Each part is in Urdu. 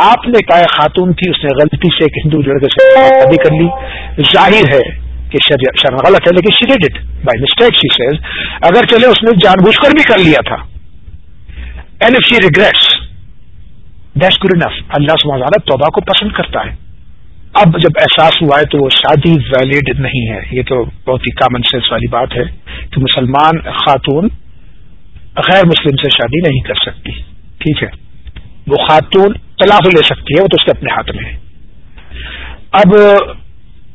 آپ نے کہا خاتون تھی اس نے غلطی سے ایک ہندو لڑکے سے شادی کر لی ظاہر ہے کہ شرم غلط ہے لیکن she she by mistake says اگر چلے اس نے جان بوجھ کر بھی کر لیا تھا شی ریگریٹس گڈ انف اللہ سباد توبہ کو پسند کرتا ہے اب جب احساس ہوا ہے تو وہ شادی ویلڈ نہیں ہے یہ تو بہت ہی کامن سینس والی بات ہے کہ مسلمان خاتون غیر مسلم سے شادی نہیں کر سکتی ٹھیک ہے وہ خاتون طلاق لے سکتی ہے وہ تو اس کے اپنے ہاتھ میں ہے اب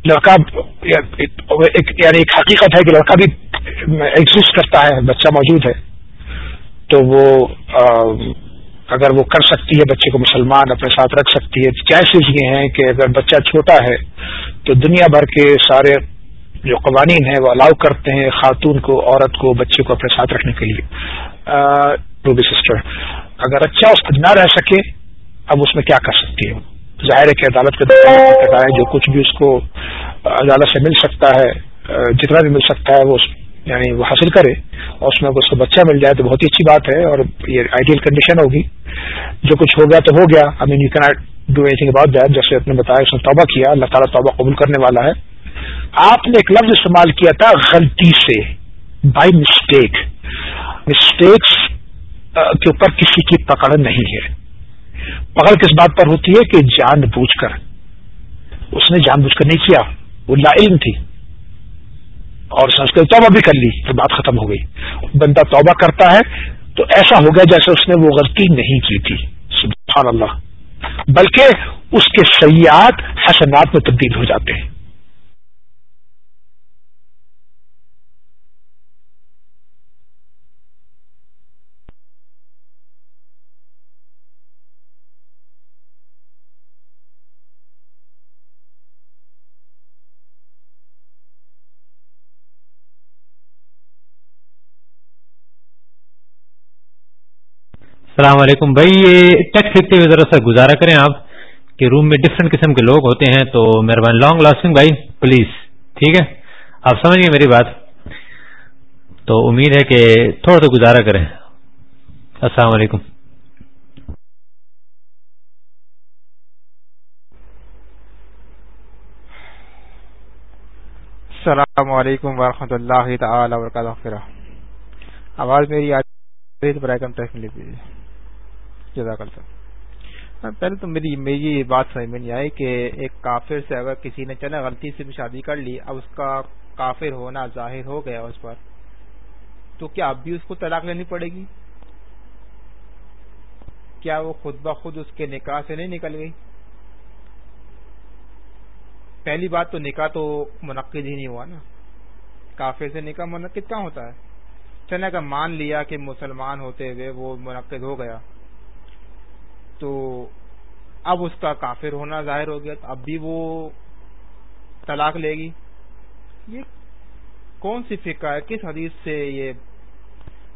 لڑکا یعنی ایک حقیقت ہے کہ لڑکا بھی ایگزٹ کرتا ہے بچہ موجود ہے تو وہ اگر وہ کر سکتی ہے بچے کو مسلمان اپنے ساتھ رکھ سکتی ہے چانسز یہ ہیں کہ اگر بچہ چھوٹا ہے تو دنیا بھر کے سارے جو قوانین ہیں وہ الاؤ کرتے ہیں خاتون کو عورت کو بچے کو اپنے ساتھ رکھنے کے لیے ٹو سسٹر اگر اچھا نہ رہ سکے اب اس میں کیا کر سکتی ہے ظاہر ہے کہ عدالت کے جو کچھ بھی اس کو عدالت سے مل سکتا ہے جتنا بھی مل سکتا ہے وہ یعنی وہ حاصل کرے اور اس میں اگر اس کو بچہ مل جائے تو بہت ہی اچھی بات ہے اور یہ آئیڈیل کنڈیشن ہوگی جو کچھ ہو گیا تو ہو گیا I mean you can't do anything about جیسے آپ نے بتایا اس نے توبہ کیا اللہ تعالیٰ توبہ قبول کرنے والا ہے آپ نے ایک لفظ استعمال کیا تھا غلطی سے بائی مسٹیک مسٹیکس کے اوپر کسی کی پکڑ نہیں ہے پکڑ کس بات پر ہوتی ہے کہ جان بوجھ کر اس نے جان بوجھ کر نہیں کیا وہ لا علم تھی اور سنسکرت توبہ بھی کر لی تو بات ختم ہو گئی بندہ توبہ کرتا ہے تو ایسا ہو گیا جیسے اس نے وہ غلطی نہیں کی تھی سبحان اللہ بلکہ اس کے سیاحت حسنات میں تبدیل ہو جاتے ہیں السلام علیکم بھائی یہ ٹیکس لکھتے ہوئے ذرا سا گزارا کریں آپ کہ روم میں ڈفرینٹ قسم کے لوگ ہوتے ہیں تو مہربانی لانگ لاسٹنگ بھائی پلیز ٹھیک ہے آپ سمجھ گئے میری بات تو امید ہے کہ تھوڑا سا گزارا کریں السلام علیکم السلام علیکم ورحمۃ اللہ تعالی وبرکاتہ آواز میری آج برائے کم لکھ دیجیے جزاک اللہ پہلے تو میری میری بات سمجھ میں نہیں آئی کہ ایک کافر سے اگر کسی نے چلا غلطی سے بھی شادی کر لی اب اس کا کافر ہونا ظاہر ہو گیا اس پر تو کیا اب بھی اس کو طلاق لینی پڑے گی کیا وہ خود بخود اس کے نکاح سے نہیں نکل گئی پہلی بات تو نکاح تو منعقد ہی نہیں ہوا نا کافر سے نکاح منعقد کیا ہوتا ہے چلے اگر مان لیا کہ مسلمان ہوتے ہوئے وہ منعقد ہو گیا تو اب اس کا کافر ہونا ظاہر ہو گیا تو اب بھی وہ طلاق لے گی یہ کون سی فکا ہے کس حدیث سے یہ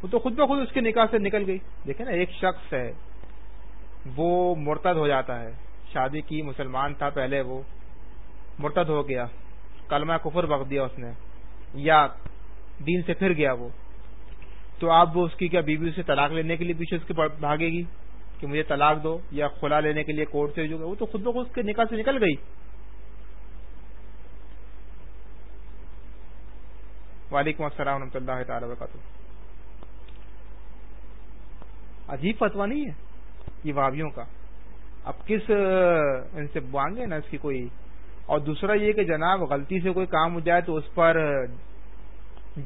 وہ تو خود بخود اس کے نکاح سے نکل گئی دیکھیں نا ایک شخص ہے وہ مرتد ہو جاتا ہے شادی کی مسلمان تھا پہلے وہ مرتد ہو گیا کلمہ کفر بک دیا اس نے یا دین سے پھر گیا وہ تو اب وہ اس کی کیا بیوی سے طلاق لینے کے لیے پیچھے اس کے بھاگے گی کہ مجھے طلاق دو یا کھلا لینے کے لیے کورٹ سے جو وہ تو خود بخود کے نکاح سے نکل گئی وعلیکم السلام ورحمۃ اللہ تعالی وبرکاتہ عجیب فتوا نہیں ہے یہ واویوں کا اب کس ان سے مانگے نا اس کی کوئی اور دوسرا یہ کہ جناب غلطی سے کوئی کام ہو جائے تو اس پر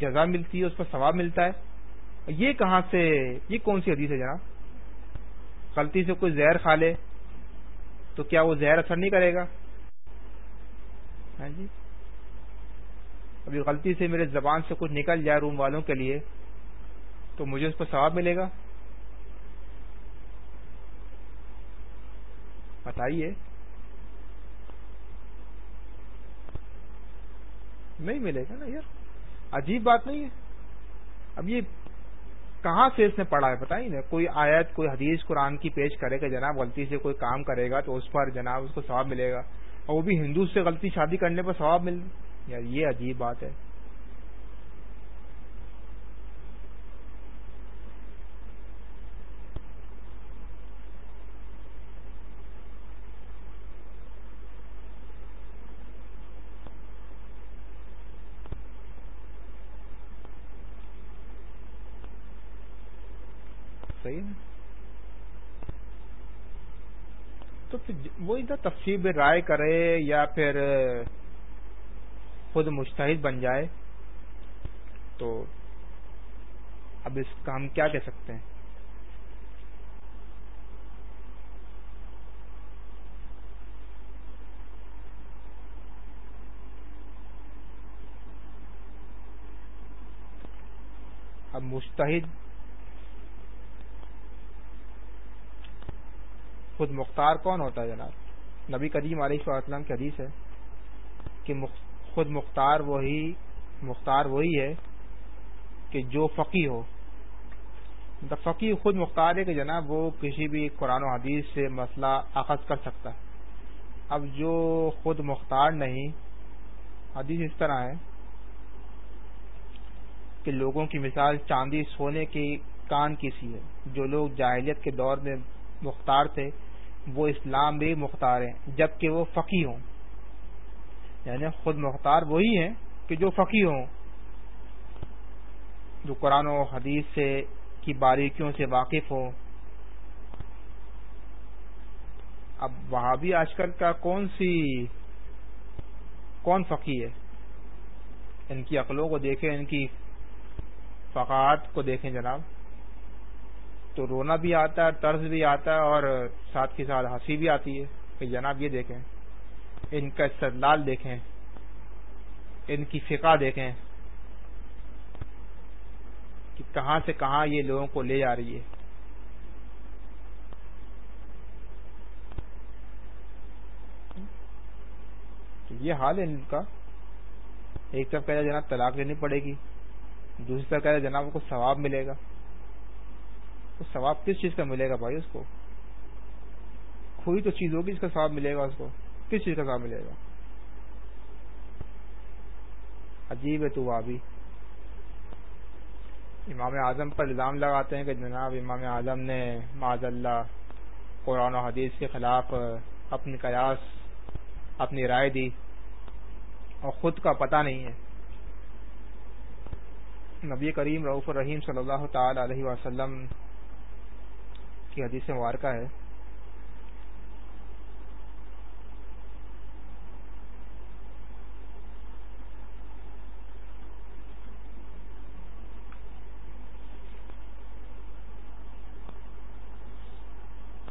جزا ملتی ہے اس پر ثواب ملتا ہے یہ کہاں سے یہ کون سی حدیث ہے جناب غلطی سے کوئی زہر کھا لے تو کیا وہ زہر اثر نہیں کرے گا ہاں جی ابھی غلطی سے میرے زبان سے کچھ نکل جائے روم والوں کے لیے تو مجھے اس پر ثواب ملے گا بتائیے نہیں ملے گا نا یار عجیب بات نہیں ہے اب یہ کہاں سے اس نے پڑھا ہے پتہ ہی نا کوئی آیت کوئی حدیث قرآن کی پیش کرے گا جناب غلطی سے کوئی کام کرے گا تو اس پر جناب اس کو ثواب ملے گا اور وہ بھی ہندو سے غلطی شادی کرنے پر ثواب مل یار یہ عجیب بات ہے تفصیب رائے کرے یا پھر خود مشتحد بن جائے تو اب اس کا ہم کیا کہہ سکتے ہیں اب مستحد خود مختار کون ہوتا ہے جناب نبی قدیم السلام کی حدیث ہے کہ خود مختار وہی مختار وہی ہے کہ جو فقی ہو مطلب فقی خود مختار ہے کہ جناب وہ کسی بھی قرآن و حدیث سے مسئلہ اخذ کر سکتا ہے اب جو خود مختار نہیں حدیث اس طرح ہے کہ لوگوں کی مثال چاندی سونے کی کان کی سی ہے جو لوگ جاہلیت کے دور میں مختار تھے وہ اسلام بھی مختار ہیں جب کہ وہ فقی ہوں یعنی خود مختار وہی ہیں کہ جو فقی ہوں جو قرآن و حدیث سے کی باریکیوں سے واقف ہوں اب وہاں بھی آج کل کا کون سی کون فقی ہے ان کی عقلوں کو دیکھیں ان کی فقاعت کو دیکھیں جناب تو رونا بھی آتا ہے طرز بھی آتا ہے اور ساتھ کے ساتھ ہنسی بھی آتی ہے کہ جناب یہ دیکھیں ان کا استدلال دیکھیں ان کی فقہ دیکھیں کہ کہاں سے کہاں یہ لوگوں کو لے جا رہی ہے یہ حال ہے ان کا ایک طرف کہہ رہے جناب طلاق لینی پڑے گی دوسری طرف کہہ رہے جناب کو ثواب ملے گا تو ثواب کس چیز کا ملے گا بھائی اس کو تو چیز ہوگی اس کا ثواب ملے گا اس کو کس چیز کا ثواب ملے گا عجیب ہے تو وابی امام اعظم پر الزام لگاتے ہیں کہ جناب امام اعظم نے معذ اللہ قرآن و حدیث کے خلاف اپنی قیاس اپنی رائے دی اور خود کا پتہ نہیں ہے نبی کریم رعف الرحیم صلی اللہ تعالی علیہ وسلم کی حدیث مبارکہ ہے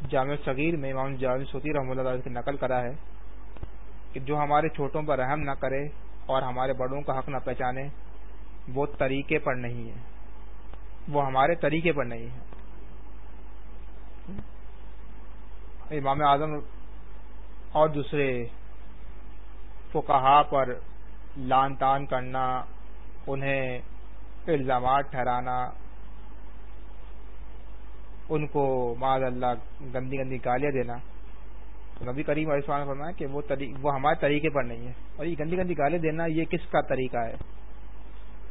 جامع صغیر میں امام جامع سوتی رحمۃ اللہ سے نقل کرا ہے کہ جو ہمارے چھوٹوں پر رحم نہ کرے اور ہمارے بڑوں کا حق نہ پہچانے وہ طریقے پر نہیں ہے وہ ہمارے طریقے پر نہیں ہے امام اعظم اور دوسرے کو کہا پر لان تان کرنا انہیں الزامات ٹھہرانا ان کو اللہ گندی گندی گالیاں دینا تو نبی کریم اجمان فرما فرمایا کہ وہ وہ ہمارے طریقے پر نہیں ہے اور یہ گندی گندی گالیاں دینا یہ کس کا طریقہ ہے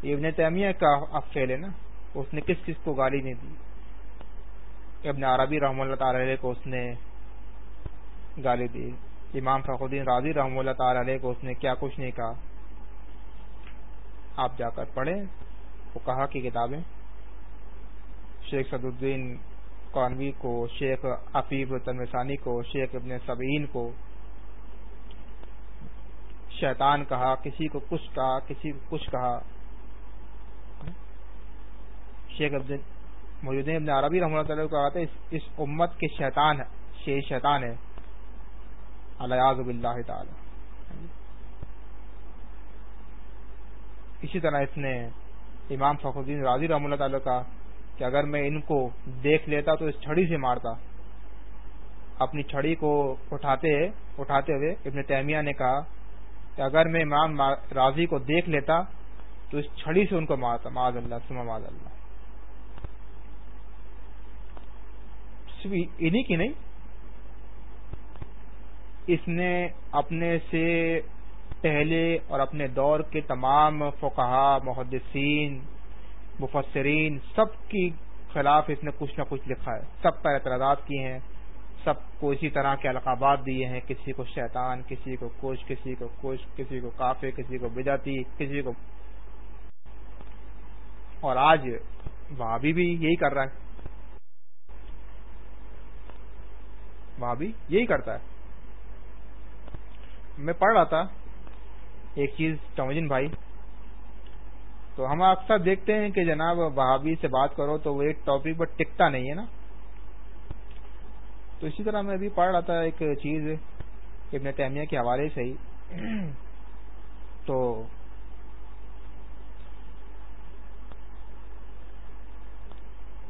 یہ ابن تیمیہ کا افیل ہے نا اس نے کس کس کو گالی نہیں دی ابن عربی رحم اللہ تعالی کو اس نے امام فخر الدین راضی رحم اللہ تعالی علیہ کو اس نے کیا کچھ نہیں کہا آپ جا کر پڑھیں وہ کہا کہ کتابیں شیخ صد الدین قانوی کو شیخ عفیب تنسانی کو شیخ ابن سبعین کو شیطان کہا کسی کو کچھ کہا کسی کو کچھ کہا شیخ ابن ابن عربی رحمۃ اللہ کو کہا تھا اس امت کے شیطان شیخ شیطان ہے الیاز بلّہ تعالی اسی طرح اس نے امام فخر الدین راضی رحم اللہ تعالیٰ کہا کہ اگر میں ان کو دیکھ لیتا تو اس چھڑی سے مارتا اپنی چھڑی کو اٹھاتے اٹھاتے ہوئے ابن تیمیہ نے کہا کہ اگر میں امام راضی کو دیکھ لیتا تو اس چھڑی سے ان کو مارتا معذ اللہ سما معذ اللہ انہیں کی نہیں اس نے اپنے سے پہلے اور اپنے دور کے تمام فقہا محدثین مفسرین سب کی خلاف اس نے کچھ نہ کچھ لکھا ہے سب پر اعتراضات کیے ہیں سب کو اسی طرح کے القابات دیے ہیں کسی کو شیطان کسی کو کچھ کسی کو کچھ کسی کو کافی کسی کو بجاتی کسی کو اور آج وہاں بھی یہی کر رہا ہے وہاں بھی یہی کرتا ہے میں پڑھ رہا تھا ایک چیز چیزن بھائی تو ہم اکثر دیکھتے ہیں کہ جناب بہابی سے بات کرو تو وہ ایک ٹاپک پر ٹکتا نہیں ہے نا تو اسی طرح میں بھی پڑھ رہا تھا ایک چیز ابن تیمیہ کے حوالے سے ہی تو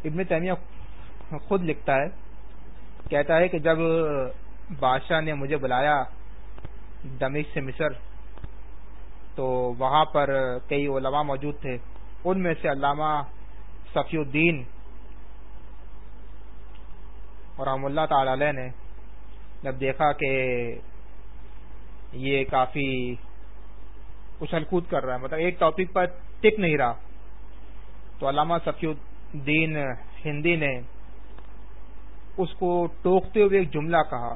ابن تیمیہ خود لکھتا ہے کہتا ہے کہ جب بادشاہ نے مجھے بلایا دمش سے مصر تو وہاں پر کئی علماء موجود تھے ان میں سے علامہ صفی الدین اور رحم اللہ تعالی علیہ نے جب دیکھا کہ یہ کافی اچھل کود کر رہا ہے مطلب ایک ٹاپک پر ٹک نہیں رہا تو علامہ صفی الدین ہندی نے اس کو ٹوکتے ہوئے ایک جملہ کہا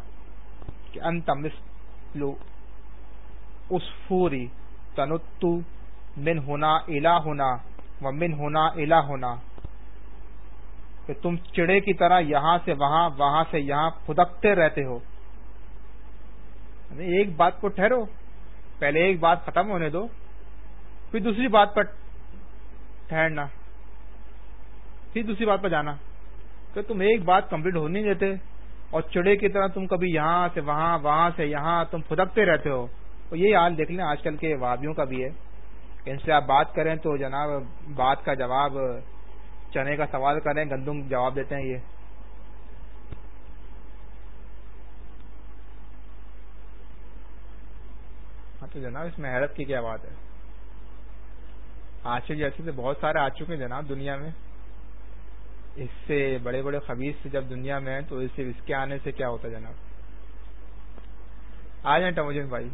کہ انتمس فوری من ہونا الا ہونا و من ہونا الا ہونا کہ تم چڑے کی طرح یہاں سے وہاں وہاں سے یہاں پھدکتے رہتے ہو یعنی ایک بات کو ٹھہرو پہلے ایک بات ختم ہونے دو پھر دوسری بات پر ٹھہرنا پھر دوسری بات پر جانا کہ تم ایک بات کمپلیٹ ہونے دیتے اور چڑے کی طرح تم کبھی یہاں سے وہاں وہاں سے یہاں تم پھدکتے رہتے ہو یہی حال دیکھ لیں آج کل کے وادیوں کا بھی ہے ان سے آپ بات کریں تو جناب بات کا جواب چنے کا سوال کریں گندم جواب دیتے ہیں یہ ہاں تو جناب اس میں حیرت کی کیا بات ہے آج سے جیسے تو بہت سارے آ چکے ہیں جناب دنیا میں اس سے بڑے بڑے خبیص سے جب دنیا میں ہیں تو اس کے آنے سے کیا ہوتا ہے جناب آ جائیں ٹموجن بھائی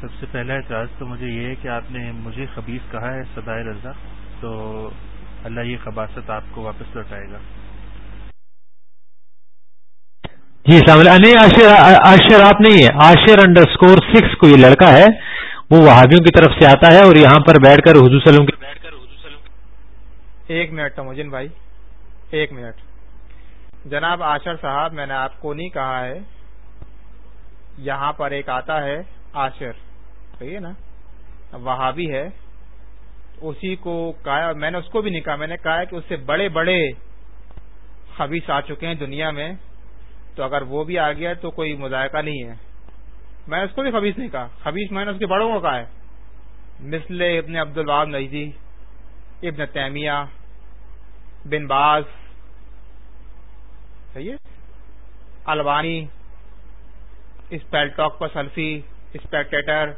سب سے پہلا اعتراض تو مجھے یہ ہے کہ آپ نے مجھے خبیص کہا ہے سدائے رضا تو اللہ یہ خباصت آپ کو واپس لوٹائے گا جی نہیں آشر آپ نہیں ہے آشر انڈر اسکور سکس کو یہ لڑکا ہے وہ وہابیوں کی طرف سے آتا ہے اور یہاں پر بیٹھ کر حضور سلم بیٹھ کر حضور سلم ایک منٹ بھائی ایک منٹ جناب آشر صاحب میں نے آپ کو نہیں کہا ہے یہاں پر ایک آتا ہے آشر صحیح ہے نا وہاں بھی ہے اسی کو کہا میں نے اس کو بھی نہیں کہا میں نے کہا کہ اس سے بڑے بڑے خبیص آ چکے ہیں دنیا میں تو اگر وہ بھی آ گیا تو کوئی مذائقہ نہیں ہے میں اس کو بھی خبیص نہیں کہا خبیص میں نے اس کے بڑوں کو کہا ہے مثل ابن عبد الباب نجدی ابن تیمیہ بن باز صحیح ہے الوانی سلفی اسپیکٹیٹر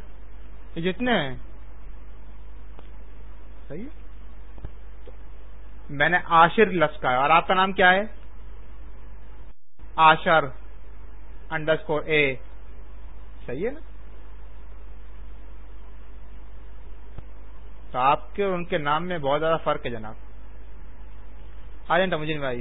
یہ جتنے ہیں صحیح میں نے آشر لفظ ہے اور آپ کا نام کیا ہے آشر انڈر اسکور اے صحیح ہے نا تو آپ کے ان کے نام میں بہت زیادہ فرق ہے جناب آ ہر مجھے بھائی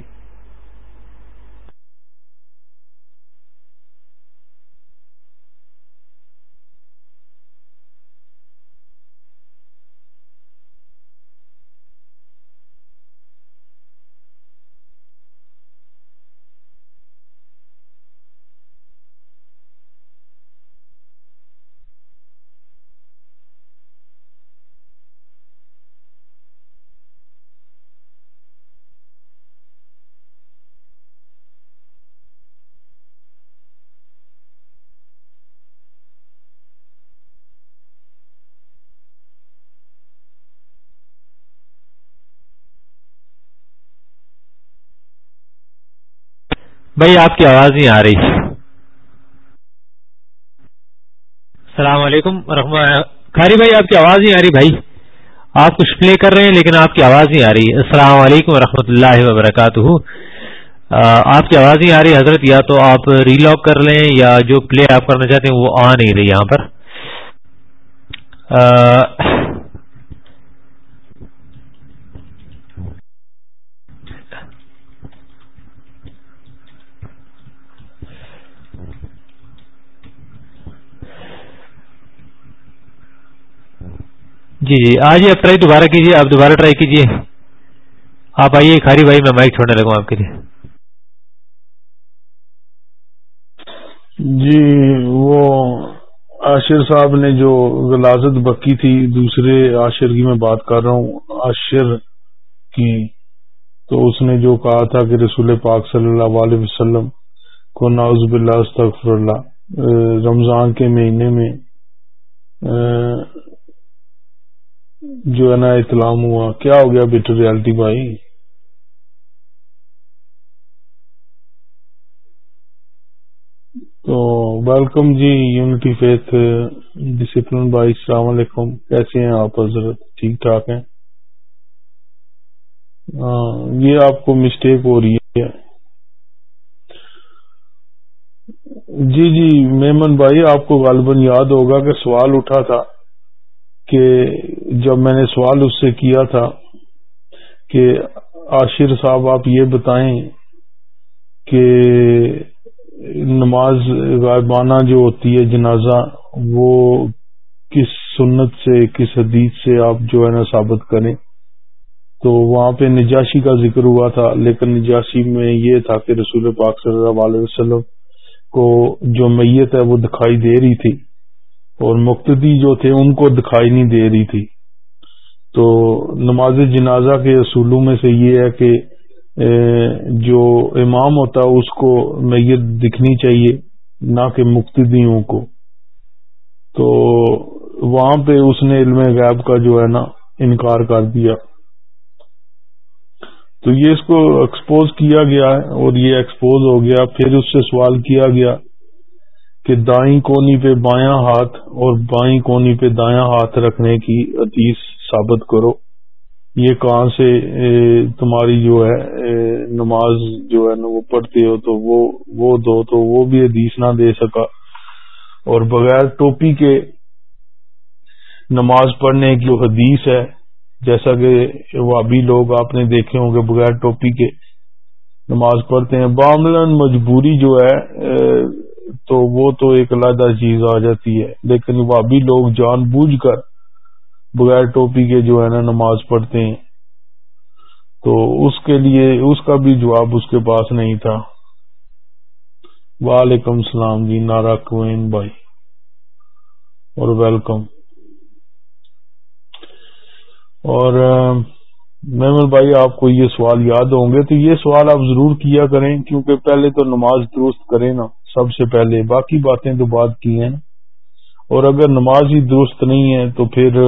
بھائی آپ کی آواز نہیں آ رہی السلام علیکم کھاری بھائی آپ کی آواز نہیں آ رہی بھائی آپ کچھ پلے کر رہے ہیں لیکن آپ کی آواز نہیں آ رہی السلام علیکم ورحمۃ اللہ وبرکاتہ آپ کی آواز نہیں آ رہی حضرت یا تو آپ ری لاک کر لیں یا جو پلے آپ کرنا چاہتے ہیں وہ آ نہیں رہی یہاں پر جی جی آج ٹرائی دوبارہ کیجیے آپ دوبارہ ٹرائی کیجیے آپ آئیے کھاری بھائی میں مائک چھوڑنے آپ کے لیے جی وہ صاحب نے جو غلازت بکی تھی دوسرے عاشر کی میں بات کر رہا ہوں عاشر کی تو اس نے جو کہا تھا کہ رسول پاک صلی اللہ علیہ وسلم کو استغفر اللہ رمضان کے مہینے میں جو ہے نا اسلام ہوا کیا ہو گیا بیٹر ریالٹی بھائی تو ویلکم جی یونٹی فیتھ ڈسپلن بھائی السلام علیکم کیسے ہیں آپ حضرت ٹھیک ٹھاک ہیں ہاں، یہ آپ کو مسٹیک ہو رہی ہے جی جی میمن بھائی آپ کو غالباً یاد ہوگا کہ سوال اٹھا تھا کہ جب میں نے سوال اس سے کیا تھا کہ عاشر صاحب آپ یہ بتائیں کہ نماز غائبانہ جو ہوتی ہے جنازہ وہ کس سنت سے کس حدیث سے آپ جو ہے نا ثابت کریں تو وہاں پہ نجاشی کا ذکر ہوا تھا لیکن نجاشی میں یہ تھا کہ رسول پاک صلی اللہ علیہ وسلم کو جو میت ہے وہ دکھائی دے رہی تھی اور مقتدی جو تھے ان کو دکھائی نہیں دے رہی تھی تو نماز جنازہ کے اصولوں میں سے یہ ہے کہ جو امام ہوتا اس کو میت دکھنی چاہیے نہ کہ مقتدیوں کو تو وہاں پہ اس نے علم غیب کا جو ہے نا انکار کر دیا تو یہ اس کو ایکسپوز کیا گیا ہے اور یہ ایکسپوز ہو گیا پھر اس سے سوال کیا گیا کہ دائیں کونی پہ بایاں ہاتھ اور بائیں کونی پہ دایاں ہاتھ رکھنے کی حدیث ثابت کرو یہ کہاں سے تمہاری جو ہے نماز جو ہے نا وہ پڑھتے ہو تو وہ وہ دو تو وہ بھی حدیث نہ دے سکا اور بغیر ٹوپی کے نماز پڑھنے کی جو حدیث ہے جیسا کہ وہ ابھی لوگ آپ نے دیکھے ہوں گے بغیر ٹوپی کے نماز پڑھتے ہیں باملن مجبوری جو ہے تو وہ تو ایک علیحدہ چیز آ جاتی ہے لیکن وابی لوگ جان بوجھ کر بغیر ٹوپی کے جو ہے نا نماز پڑھتے ہیں تو اس کے لیے اس کا بھی جواب اس کے پاس نہیں تھا وعلیکم السلام جی نارا کوین بھائی اور ویلکم اور محمد بھائی آپ کو یہ سوال یاد ہوں گے تو یہ سوال آپ ضرور کیا کریں کیونکہ پہلے تو نماز درست کریں نا سب سے پہلے باقی باتیں تو بات کی ہیں اور اگر نماز ہی درست نہیں ہے تو پھر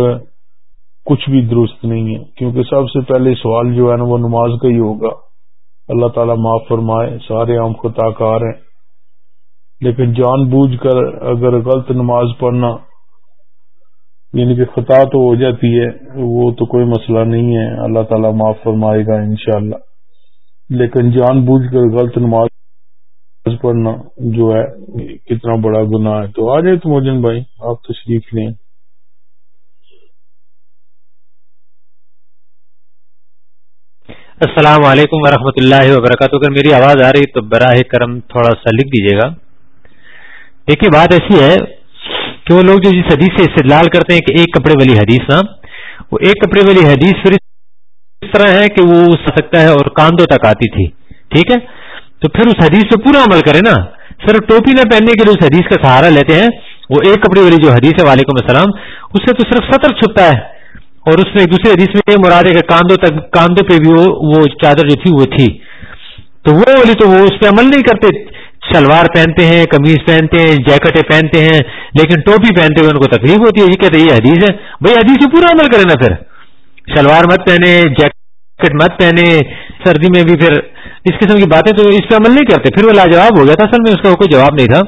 کچھ بھی درست نہیں ہے کیونکہ سب سے پہلے سوال جو ہے نا وہ نماز کا ہی ہوگا اللہ تعالیٰ معاف فرمائے سارے عام خطا کار ہیں لیکن جان بوجھ کر اگر غلط نماز پڑھنا یعنی کہ خطا تو ہو جاتی ہے وہ تو کوئی مسئلہ نہیں ہے اللہ تعالیٰ معاف فرمائے گا انشاءاللہ لیکن جان بوجھ کر غلط نماز جو ہے کتنا بڑا گناہ ہے تو آ تو موجن بھائی آپ تشریف لیں السلام علیکم ورحمۃ اللہ وبرکاتہ اگر میری آواز آ رہی تو براہ کرم تھوڑا سا لکھ دیجیے گا دیکھیے بات ایسی ہے کہ وہ لوگ جو جس حدیث سے استدلال کرتے ہیں کہ ایک کپڑے والی حدیث نا ہاں، وہ ایک کپڑے والی حدیث پھر اس طرح ہے کہ وہ سکتا ہے اور کاندوں تک آتی تھی ٹھیک ہے تو پھر اس حدیث پہ پورا عمل کرے نا صرف ٹوپی نہ پہننے کے لیے اس حدیث کا سہارا لیتے ہیں وہ ایک کپڑے والی جو حدیث ہے وعلیکم السلام اس سے تو صرف سطر چھپتا ہے اور اس میں دوسرے حدیث میں ہے کہ کاندوں کاندھوں پہ بھی وہ چادر جو تھی وہ تھی تو وہ والی تو وہ اس پہ عمل نہیں کرتے شلوار پہنتے ہیں قمیض پہنتے ہیں جیکٹیں پہنتے ہیں لیکن ٹوپی پہنتے ہوئے ان کو تکلیف ہوتی ہے یہ کہتے ہیں یہ حدیث ہے بھائی حدیث پورا عمل کرے نا پھر شلوار مت پہنے جیکٹ مت پہنے سردی میں بھی پھر اس قسم کی باتیں تو اس پہ عمل نہیں کرتے پھر وہ لاجواب ہو گیا تھا اصل میں اس کا کوئی جواب نہیں تھا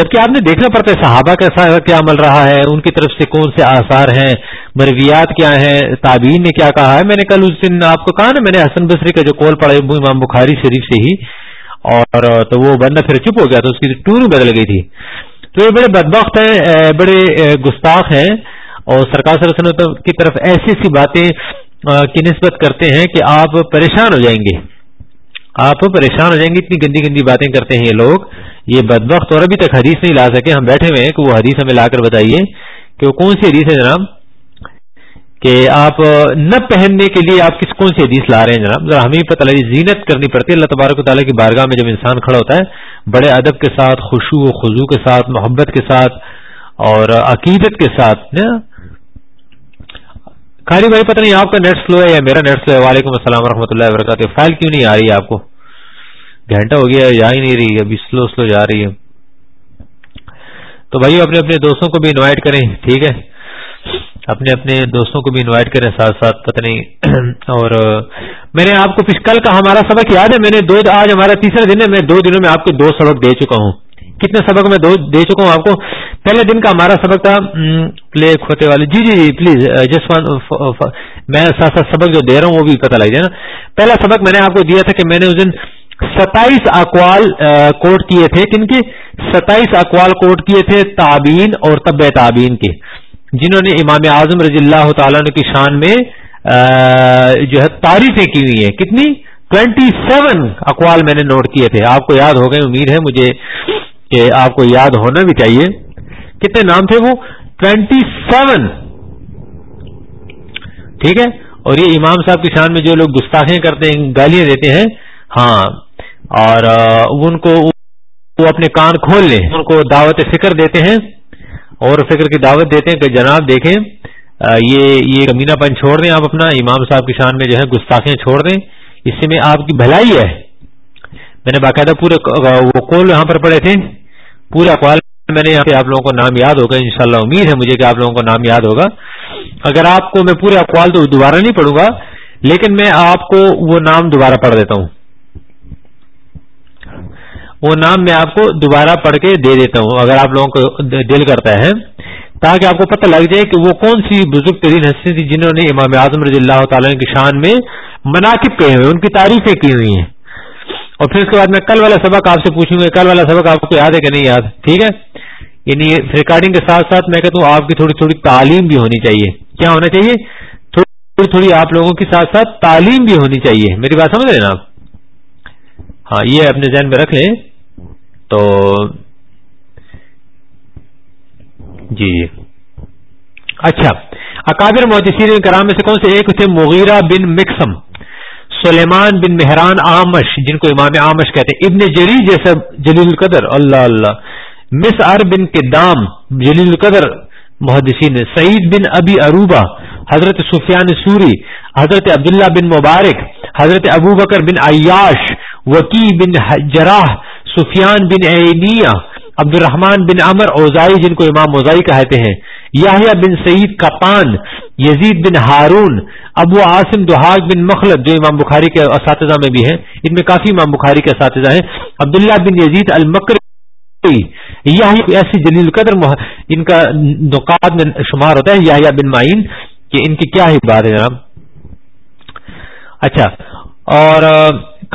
جبکہ آپ نے دیکھنا پڑتا ہے صحابہ کا کیا عمل رہا ہے ان کی طرف سے کون سے آثار ہیں مرویات کیا ہیں تابعین نے کیا کہا ہے میں نے کل اس دن آپ کو کہا نا میں نے حسن بصری کا جو کول پڑے امام بخاری شریف سے ہی اور تو وہ بندہ پھر چپ ہو گیا تو اس کی ٹور بدل گئی تھی تو یہ بڑے بدبخت ہیں بڑے گستاخ ہیں اور سرکار علیہ وسلم کی طرف ایسی ایسی باتیں کی نسبت کرتے ہیں کہ آپ پریشان ہو جائیں گے آپ پریشان ہو جائیں گے اتنی گندی گندی باتیں کرتے ہیں یہ لوگ یہ بدبخت اور ابھی تک حدیث نہیں لا سکے ہم بیٹھے ہوئے ہیں کہ وہ حدیث ہمیں لا کر بتائیے کہ وہ کون سی حدیث ہے جناب کہ آپ نہ پہننے کے لیے آپ کس کون سی حدیث لا رہے ہیں جناب ذرا ہمیں پتہ لگی زینت کرنی پڑتی ہے اللہ تبارک و تعالیٰ کی بارگاہ میں جب انسان کھڑا ہوتا ہے بڑے ادب کے ساتھ خوشو و خضو کے ساتھ محبت کے ساتھ اور عقیدت کے ساتھ خالی بھائی پتہ نہیں آپ کا نیٹ سلو ہے یا میرا نیٹ سلو ہے وعلیکم السلام و اللہ وبرکاتہ فائل کیوں نہیں آ رہی ہے آپ کو گھنٹہ ہو گیا ہی نہیں رہی ابھی سلو سلو جا رہی ہے تو بھائی اپنے اپنے دوستوں کو بھی انوائٹ کریں ٹھیک ہے اپنے اپنے دوستوں کو بھی انوائٹ کریں ساتھ ساتھ پتہ نہیں اور میں نے آپ کو کل کا ہمارا سبق یاد ہے میں نے دو آج ہمارا تیسرا دن ہے میں دو دنوں میں آپ کو دو سبق دے چکا ہوں کتنے سبق میں دو دے چکا ہوں آپ کو پہلے دن کا ہمارا سبق تھا پلے کھوتے والے جی جی جی پلیز ون میں ساتھ ساتھ سبق جو دے رہا ہوں وہ بھی پتہ لگ جائے نا پہلا سبق میں نے آپ کو دیا تھا کہ میں نے اس دن ستائیس اقوال کوٹ کیے تھے کن کے ستائیس اقوال کوٹ کیے تھے تابین اور طب تابین کے جنہوں نے امام اعظم رضی اللہ تعالیٰ کی شان میں جو ہے تعریفیں کی ہوئی ہیں کتنی ٹوینٹی سیون اقوال میں نے نوٹ کیے تھے آپ کو یاد ہو گئے امید ہے مجھے کہ آپ کو یاد ہونا بھی چاہیے کتنے نام تھے وہ ٹوینٹی سیون ٹھیک ہے اور یہ امام صاحب کی شان میں جو لوگ گستاخیاں کرتے ہیں گالیاں دیتے ہیں ہاں اور ان کو وہ اپنے کان کھول لیں ان کو دعوت فکر دیتے ہیں اور فکر کی دعوت دیتے ہیں کہ جناب دیکھیں یہ یہ کمینہ پن چھوڑ دیں آپ اپنا امام صاحب کی شان میں جو ہے گستاخیاں چھوڑ دیں اس سے میں آپ کی بھلائی ہے میں نے باقاعدہ پورے وہ کول یہاں پر پڑے تھے پورے اقوال میں نے یہاں پہ آپ لوگوں کو نام یاد ہوگا انشاءاللہ امید ہے مجھے کہ آپ لوگوں کو نام یاد ہوگا اگر آپ کو میں پورے اقوال تو دوبارہ نہیں پڑھوں گا لیکن میں آپ کو وہ نام دوبارہ پڑھ دیتا ہوں وہ نام میں آپ کو دوبارہ پڑھ کے دے دیتا ہوں اگر آپ لوگوں کو دل کرتا ہے تاکہ آپ کو پتہ لگ جائے کہ وہ کون سی بزرگ ترین ہستی تھی جنہوں نے امام اعظم رضی اللہ تعالی کی شان میں مناقب کہے ہوئے ان کی تعریفیں کی ہوئی ہیں اور پھر اس کے بعد میں کل والا سبق آپ سے پوچھوں گا کل والا سبق آپ کو یاد ہے کہ نہیں یاد ٹھیک ہے یعنی ریکارڈنگ کے ساتھ ساتھ میں کہتا ہوں آپ کی تھوڑی تھوڑی تعلیم بھی ہونی چاہیے کیا ہونا چاہیے تھوڑی تھوڑی آپ لوگوں کے ساتھ ساتھ تعلیم بھی ہونی چاہیے میری بات سمجھ رہے نا آپ ہاں یہ اپنے ذہن میں رکھ لیں تو جی جی اچھا اکابر مجسین کرام میں سے کون سے ایک تھے مغیرہ بن مکسم سلیمان بن مہران آمش جن کو امام آمش کہتے ہیں ابن جری جیسا جلیل القدر اللہ اللہ مس ار بن کے دام جلیل القدر محدثین سعید بن ابی اروبا حضرت سفیان سوری حضرت عبداللہ بن مبارک حضرت ابو بکر بن عیاش وکی بن جراح سفیان بن عینیہ عبد الرحمان بن عمر اوزائی جن کو امام اوزائی کہتے ہیں یاہیا بن سعید کا پان یزید بن ہارون ابو عاصم دوہاگ بن مخلت جو امام بخاری کے اساتذہ میں بھی ہیں ان میں کافی امام بخاری کے اساتذہ ہیں عبداللہ بن یزید المکر یا ایسی جلیل قدر مح... ان کا نقاد میں شمار ہوتا ہے یا بن معین کہ ان کی کیا ہی بات ہے جناب اچھا اور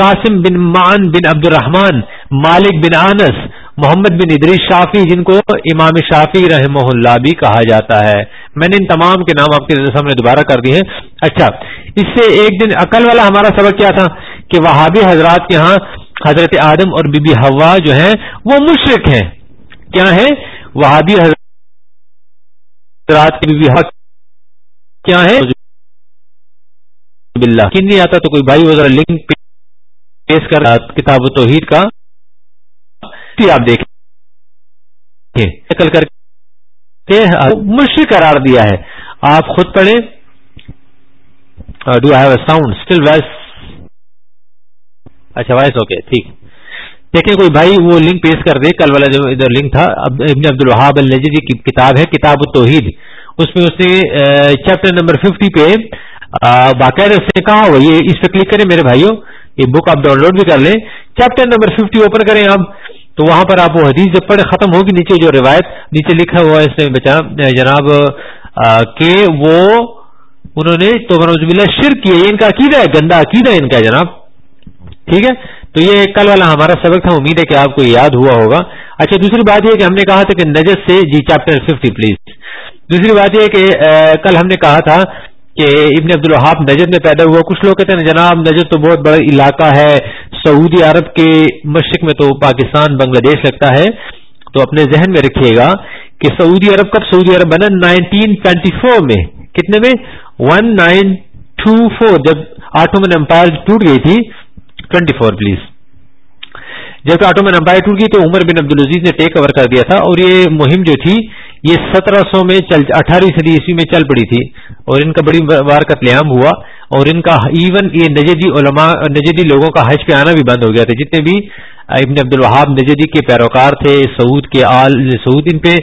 قاسم بن مان بن عبد الرحمان مالک بن آنس محمد بن ادری شافی جن کو امام شافی رحم بھی کہا جاتا ہے میں نے ان تمام کے نام آپ کے سامنے دوبارہ کر دی ہیں اچھا اس سے ایک دن عقل والا ہمارا سبق کیا تھا کہ وہابی حضرات کے ہاں حضرت آدم اور بی بی ہوا جو ہیں وہ مشرق ہیں کیا ہیں وہابی حضرات کی بی حضرات کیا ہے تو کوئی بھائی وغیرہ لنک پیش کر کتاب و توحید کا فی آپ دیکھیں نقل کر کے مشرق قرار دیا ہے آپ خود پڑھیں do have a sound still voice اچھا وائس اوکے ٹھیک دیکھیں کوئی بھائی وہ لنک پیش کر دے کل والا جو ادھر لنک تھا ابن عبد الحاب کی کتاب ہے کتاب توحید اس میں اس نے چیپٹر نمبر ففٹی پہ uh, باقاعدہ کہا ہو اس پہ کلک کریں میرے بھائیوں یہ بک آپ ڈاؤن لوڈ بھی کر لیں چیپٹر نمبر ففٹی اوپن کریں آپ تو وہاں پر آپ وہ حدیث جب پڑھے ختم ہوگی نیچے جو روایت نیچے لکھا ہوا ہے اس میں بچا جناب کہ وہ انہوں نے تو شرک کیا یہ ان کا عقیدہ گندا عقیدہ ہے ان کا جناب ٹھیک ہے تو یہ کل والا ہمارا سبق تھا امید ہے کہ آپ کو یاد ہوا ہوگا اچھا دوسری بات یہ کہ ہم نے کہا تھا کہ نجس سے جی چیپٹر ففٹی پلیز دوسری بات یہ کہ کل ہم نے کہا تھا کہ ابن عبد الحاف نجد میں پیدا ہوا کچھ لوگ کہتے ہیں جناب نجد تو بہت بڑا علاقہ ہے سعودی عرب کے مشرق میں تو پاکستان بنگلہ دیش لگتا ہے تو اپنے ذہن میں رکھیے گا کہ سعودی عرب کب سعودی عرب بنا نائنٹین ٹوینٹی فور میں کتنے میں ون نائن ٹو فور جب آٹو امپائر ٹوٹ گئی تھی ٹوینٹی فور پلیز جب آٹو امپائر ٹوٹ گئی تو عمر بن عبد العزیز نے ٹیک اوور کر دیا تھا اور یہ مہم جو تھی یہ سترہ سو میں اٹھارہ صدی عیسوی میں چل پڑی تھی اور ان کا بڑی بار عام ہوا اور ان کا ایون یہ نجدی علماء نجدی لوگوں کا حج پہ آنا بھی بند ہو گیا تھا جتنے بھی ابن عبد الوہاب نجدی کے پیروکار تھے سعود کے آل سعود ان پہ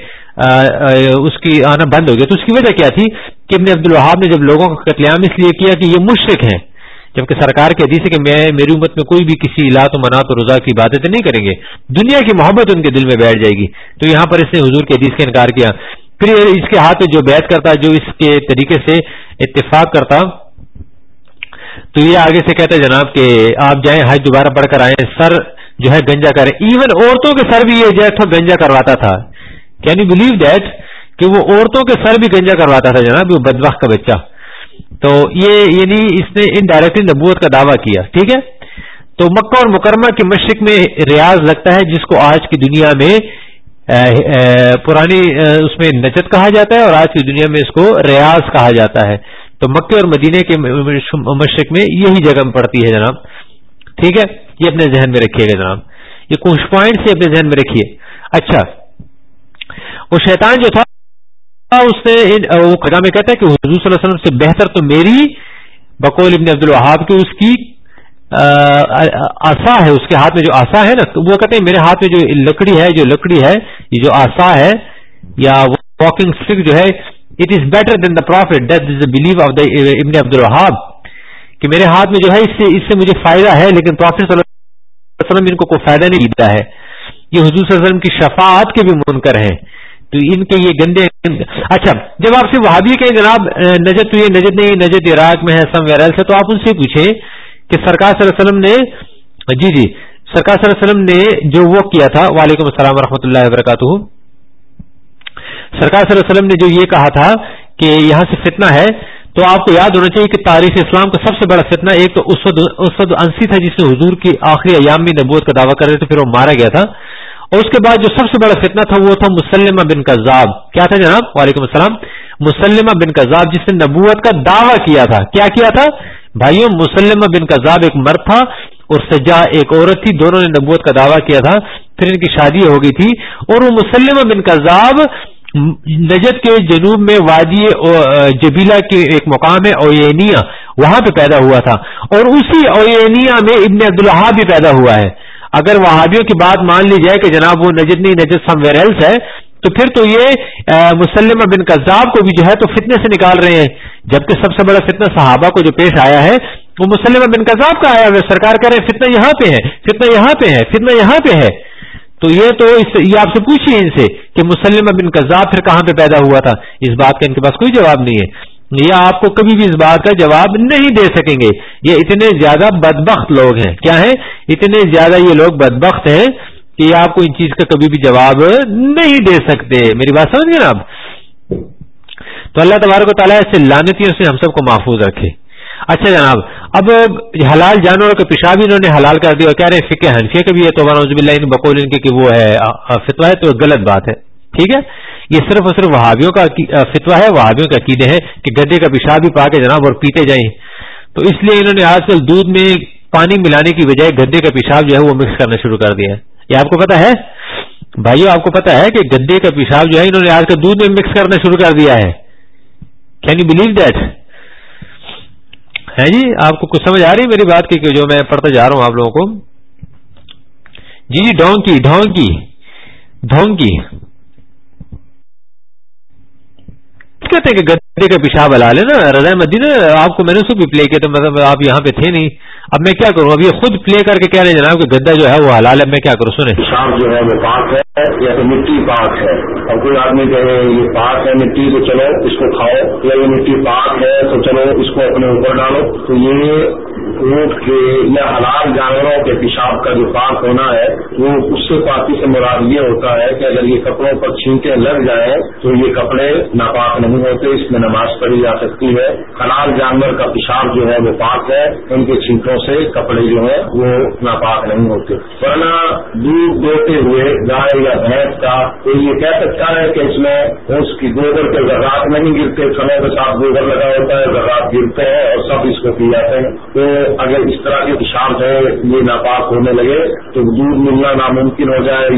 اس کی آنا بند ہو گیا تو اس کی وجہ کیا تھی کہ ابن عبد الوہاب نے جب لوگوں کا قتل عام اس لیے کیا کہ یہ مشرق ہیں جبکہ سرکار کے حدیث ہے کہ میں میری امت میں کوئی بھی کسی علاط و منات و رضا کی عبادت نہیں کریں گے دنیا کی محبت ان کے دل میں بیٹھ جائے گی تو یہاں پر اس نے حضور کے حدیث کا انکار کیا پھر اس کے ہاتھ میں جو بیت کرتا جو اس کے طریقے سے اتفاق کرتا تو یہ آگے سے ہے جناب کہ آپ جائیں حج دوبارہ پڑھ کر آئیں سر جو ہے گنجا کریں ایون عورتوں کے سر بھی یہ جو ہے گنجا کرواتا تھا کین یو بلیو دیٹ کہ وہ عورتوں کے سر بھی گنجا کرواتا تھا جناب وہ بدبخ کا بچہ تو یہ یعنی اس نے انڈائریکٹلی نبوت کا دعویٰ کیا ٹھیک ہے تو مکہ اور مکرمہ کے مشرق میں ریاض لگتا ہے جس کو آج کی دنیا میں پرانی اس میں نجت کہا جاتا ہے اور آج کی دنیا میں اس کو ریاض کہا جاتا ہے تو مکے اور مدینے کے مشرق میں یہی جگہ پڑتی ہے جناب ٹھیک ہے یہ اپنے ذہن میں رکھیے گا جناب یہ کچھ پوائنٹ اپنے ذہن میں رکھیے اچھا وہ شیطان جو تھا اس نے وہ خدا میں کہتا ہے کہ حضور صلی اللہ علیہ وسلم سے بہتر تو میری بقول ابن عبد الحاب کی اس کی آسا ہے اس کے ہاتھ میں جو آسا ہے نا وہ کہتے ہیں میرے ہاتھ میں جو لکڑی ہے جو لکڑی ہے یہ جو آسا ہے یا واکنگ اسٹک جو ہے it is better than the prophet believe of the ابن عبد الحاب کہ میرے ہاتھ میں جو ہے اس سے اس سے مجھے فائدہ ہے لیکن پروفیٹ صلی اللہ علیہ وسلم ان کو کوئی فائدہ نہیں دیتا ہے یہ حضور صلی اللہ علیہ وسلم کی شفاعت کے بھی منکر ہیں تو ان کے یہ گندے اچھا جب آپ سے وہابی کہیں جناب نجد تو یہ نجد نہیں نجر عراق میں ہے سم سے تو آپ ان سے پوچھیں کہ سرکار صلی اللہ علیہ وسلم نے جی جی سرکار صلی اللہ علیہ وسلم نے جو وہ کیا تھا وعلیکم السلام و اللہ وبرکاتہ سرکار صلی اللہ علیہ وسلم نے جو یہ کہا تھا کہ یہاں سے فتنہ ہے تو آپ کو یاد ہونا چاہیے کہ تاریخ اسلام کا سب سے بڑا فتنہ ایک تو اسد انسی تھا جس نے حضور کی آخری ایام میں نبوت کا دعویٰ کر رہے تھے پھر وہ مارا گیا تھا اور اس کے بعد جو سب سے بڑا فتنہ تھا وہ تھا مسلمہ بن کازاب کیا تھا جناب وعلیکم السلام مسلمہ بن کزاب جس نے نبوت کا دعویٰ کیا تھا کیا کیا تھا بھائیوں مسلمہ بن کزاب ایک مرد تھا اور سجا ایک عورت تھی دونوں نے نبوت کا دعویٰ کیا تھا پھر ان کی شادی ہو گئی تھی اور وہ مسلمہ بن کزاب نجد کے جنوب میں وادی جبیلا کے ایک مقام ہے اوینیا وہاں پہ پیدا ہوا تھا اور اسی اوینیا میں ابن عبدالحا بھی پیدا ہوا ہے اگر وہ کی بات مان لی جائے کہ جناب وہ نجد نہیں نجد سم ایلس ہے تو پھر تو یہ مسلمہ بن قذاب کو بھی جو ہے تو فتنے سے نکال رہے ہیں جبکہ سب سے بڑا فتنہ صحابہ کو جو پیش آیا ہے وہ مسلمہ بن قذاب کا آیا سرکار کہہ رہے ہیں فتنہ یہاں پہ ہے فتنہ یہاں پہ ہے فتنہ یہاں پہ ہے تو یہ تو اس یہ آپ سے پوچھیے ان سے کہ مسلمہ بن قذاب پھر کہاں پہ پیدا ہوا تھا اس بات کا ان کے پاس کوئی جواب نہیں ہے یہ آپ کو کبھی بھی اس بات کا جواب نہیں دے سکیں گے یہ اتنے زیادہ بدبخت لوگ ہیں کیا ہیں اتنے زیادہ یہ لوگ بدبخت ہیں کہ یہ آپ کو ان چیز کا کبھی بھی جواب نہیں دے سکتے میری بات سمجھ گئے نا آپ تو اللہ تبارک و تعالیٰ سے لانتی سے ہم سب کو محفوظ رکھے اچھا جناب اب حلال جانور پیشاب بھی انہوں نے حلال کر دیا کہہ رہے فکے بھی ہے تو بکول فتوا ہے تو غلط بات ہے ٹھیک ہے یہ صرف اور صرف وہابیوں کا فتوا ہے وہابیوں کا عقیدے ہے کہ گدے کا پیشاب بھی پا کے جناب اور پیتے جائیں تو اس لیے انہوں نے آج کل دودھ میں پانی ملانے کی بجائے گدے کا پیشاب جو ہے وہ مکس کرنا شروع کر دیا یہ آپ کو پتا ہے بھائیو آپ کو پتا ہے کہ گدے کا پیشاب جو ہے انہوں نے آج کل دودھ میں مکس کرنا شروع کر دیا ہے کین یو بلیو دیٹ ہے جی آپ کو کچھ سمجھ آ رہی میری بات کی جو میں پڑھتا جا رہا ہوں آپ لوگوں کو جی جی ڈونکی کی ڈھونگی ڈھونگ کی کہتے ہیں کہ گدے کا پیشاب ہلا لے نا رضا مدین آپ کو میں نے اس بھی پلے کیا تھا مطلب آپ یہاں پہ تھے نہیں اب میں کیا کروں اب یہ خود پلے کر کے کہہ رہے ہیں جناب گدا جو ہے وہ حلال ہے میں کیا کروں سنیں پیشاب جو ہے وہ پاک ہے یا تو مٹی پاک ہے اور کوئی آدمی کہے یہ پاک ہے مٹی تو چلو اس کو کھاؤ یا یہ مٹی پاک ہے تو چلو اس کو اپنے اوپر ڈالو تو یہ اونٹ کے یا حلال جانوروں کے پیشاب کا جو پاک ہونا ہے وہ اس سے پاکی سے مراد یہ ہوتا ہے کہ اگر یہ کپڑوں پر چھینکیں لگ جائیں تو یہ کپڑے ناپاک نہیں ہوتے اس میں نماز پڑھی جا سکتی ہے حلال جانور کا پیشاب جو ہے وہ پاک ہے ان کے چھینکوں سے کپڑے جو ہیں وہ ناپاک نہیں ہوتے ورنہ دودھ دیتے ہوئے گائے یا بھینس کا تو یہ کہہ سکتا ہے کہ اس میں اس کی گوبر کے ذرات نہیں گرتے سمے کے ساتھ گوبر لگا ہوتا ہے ذرات گرتے ہیں اور سب اس کو پی جاتے ہیں تو اگر اس طرح کے پیشاب ہے یہ ناپاک ہونے لگے تو دودھ ملنا ناممکن ہو جائے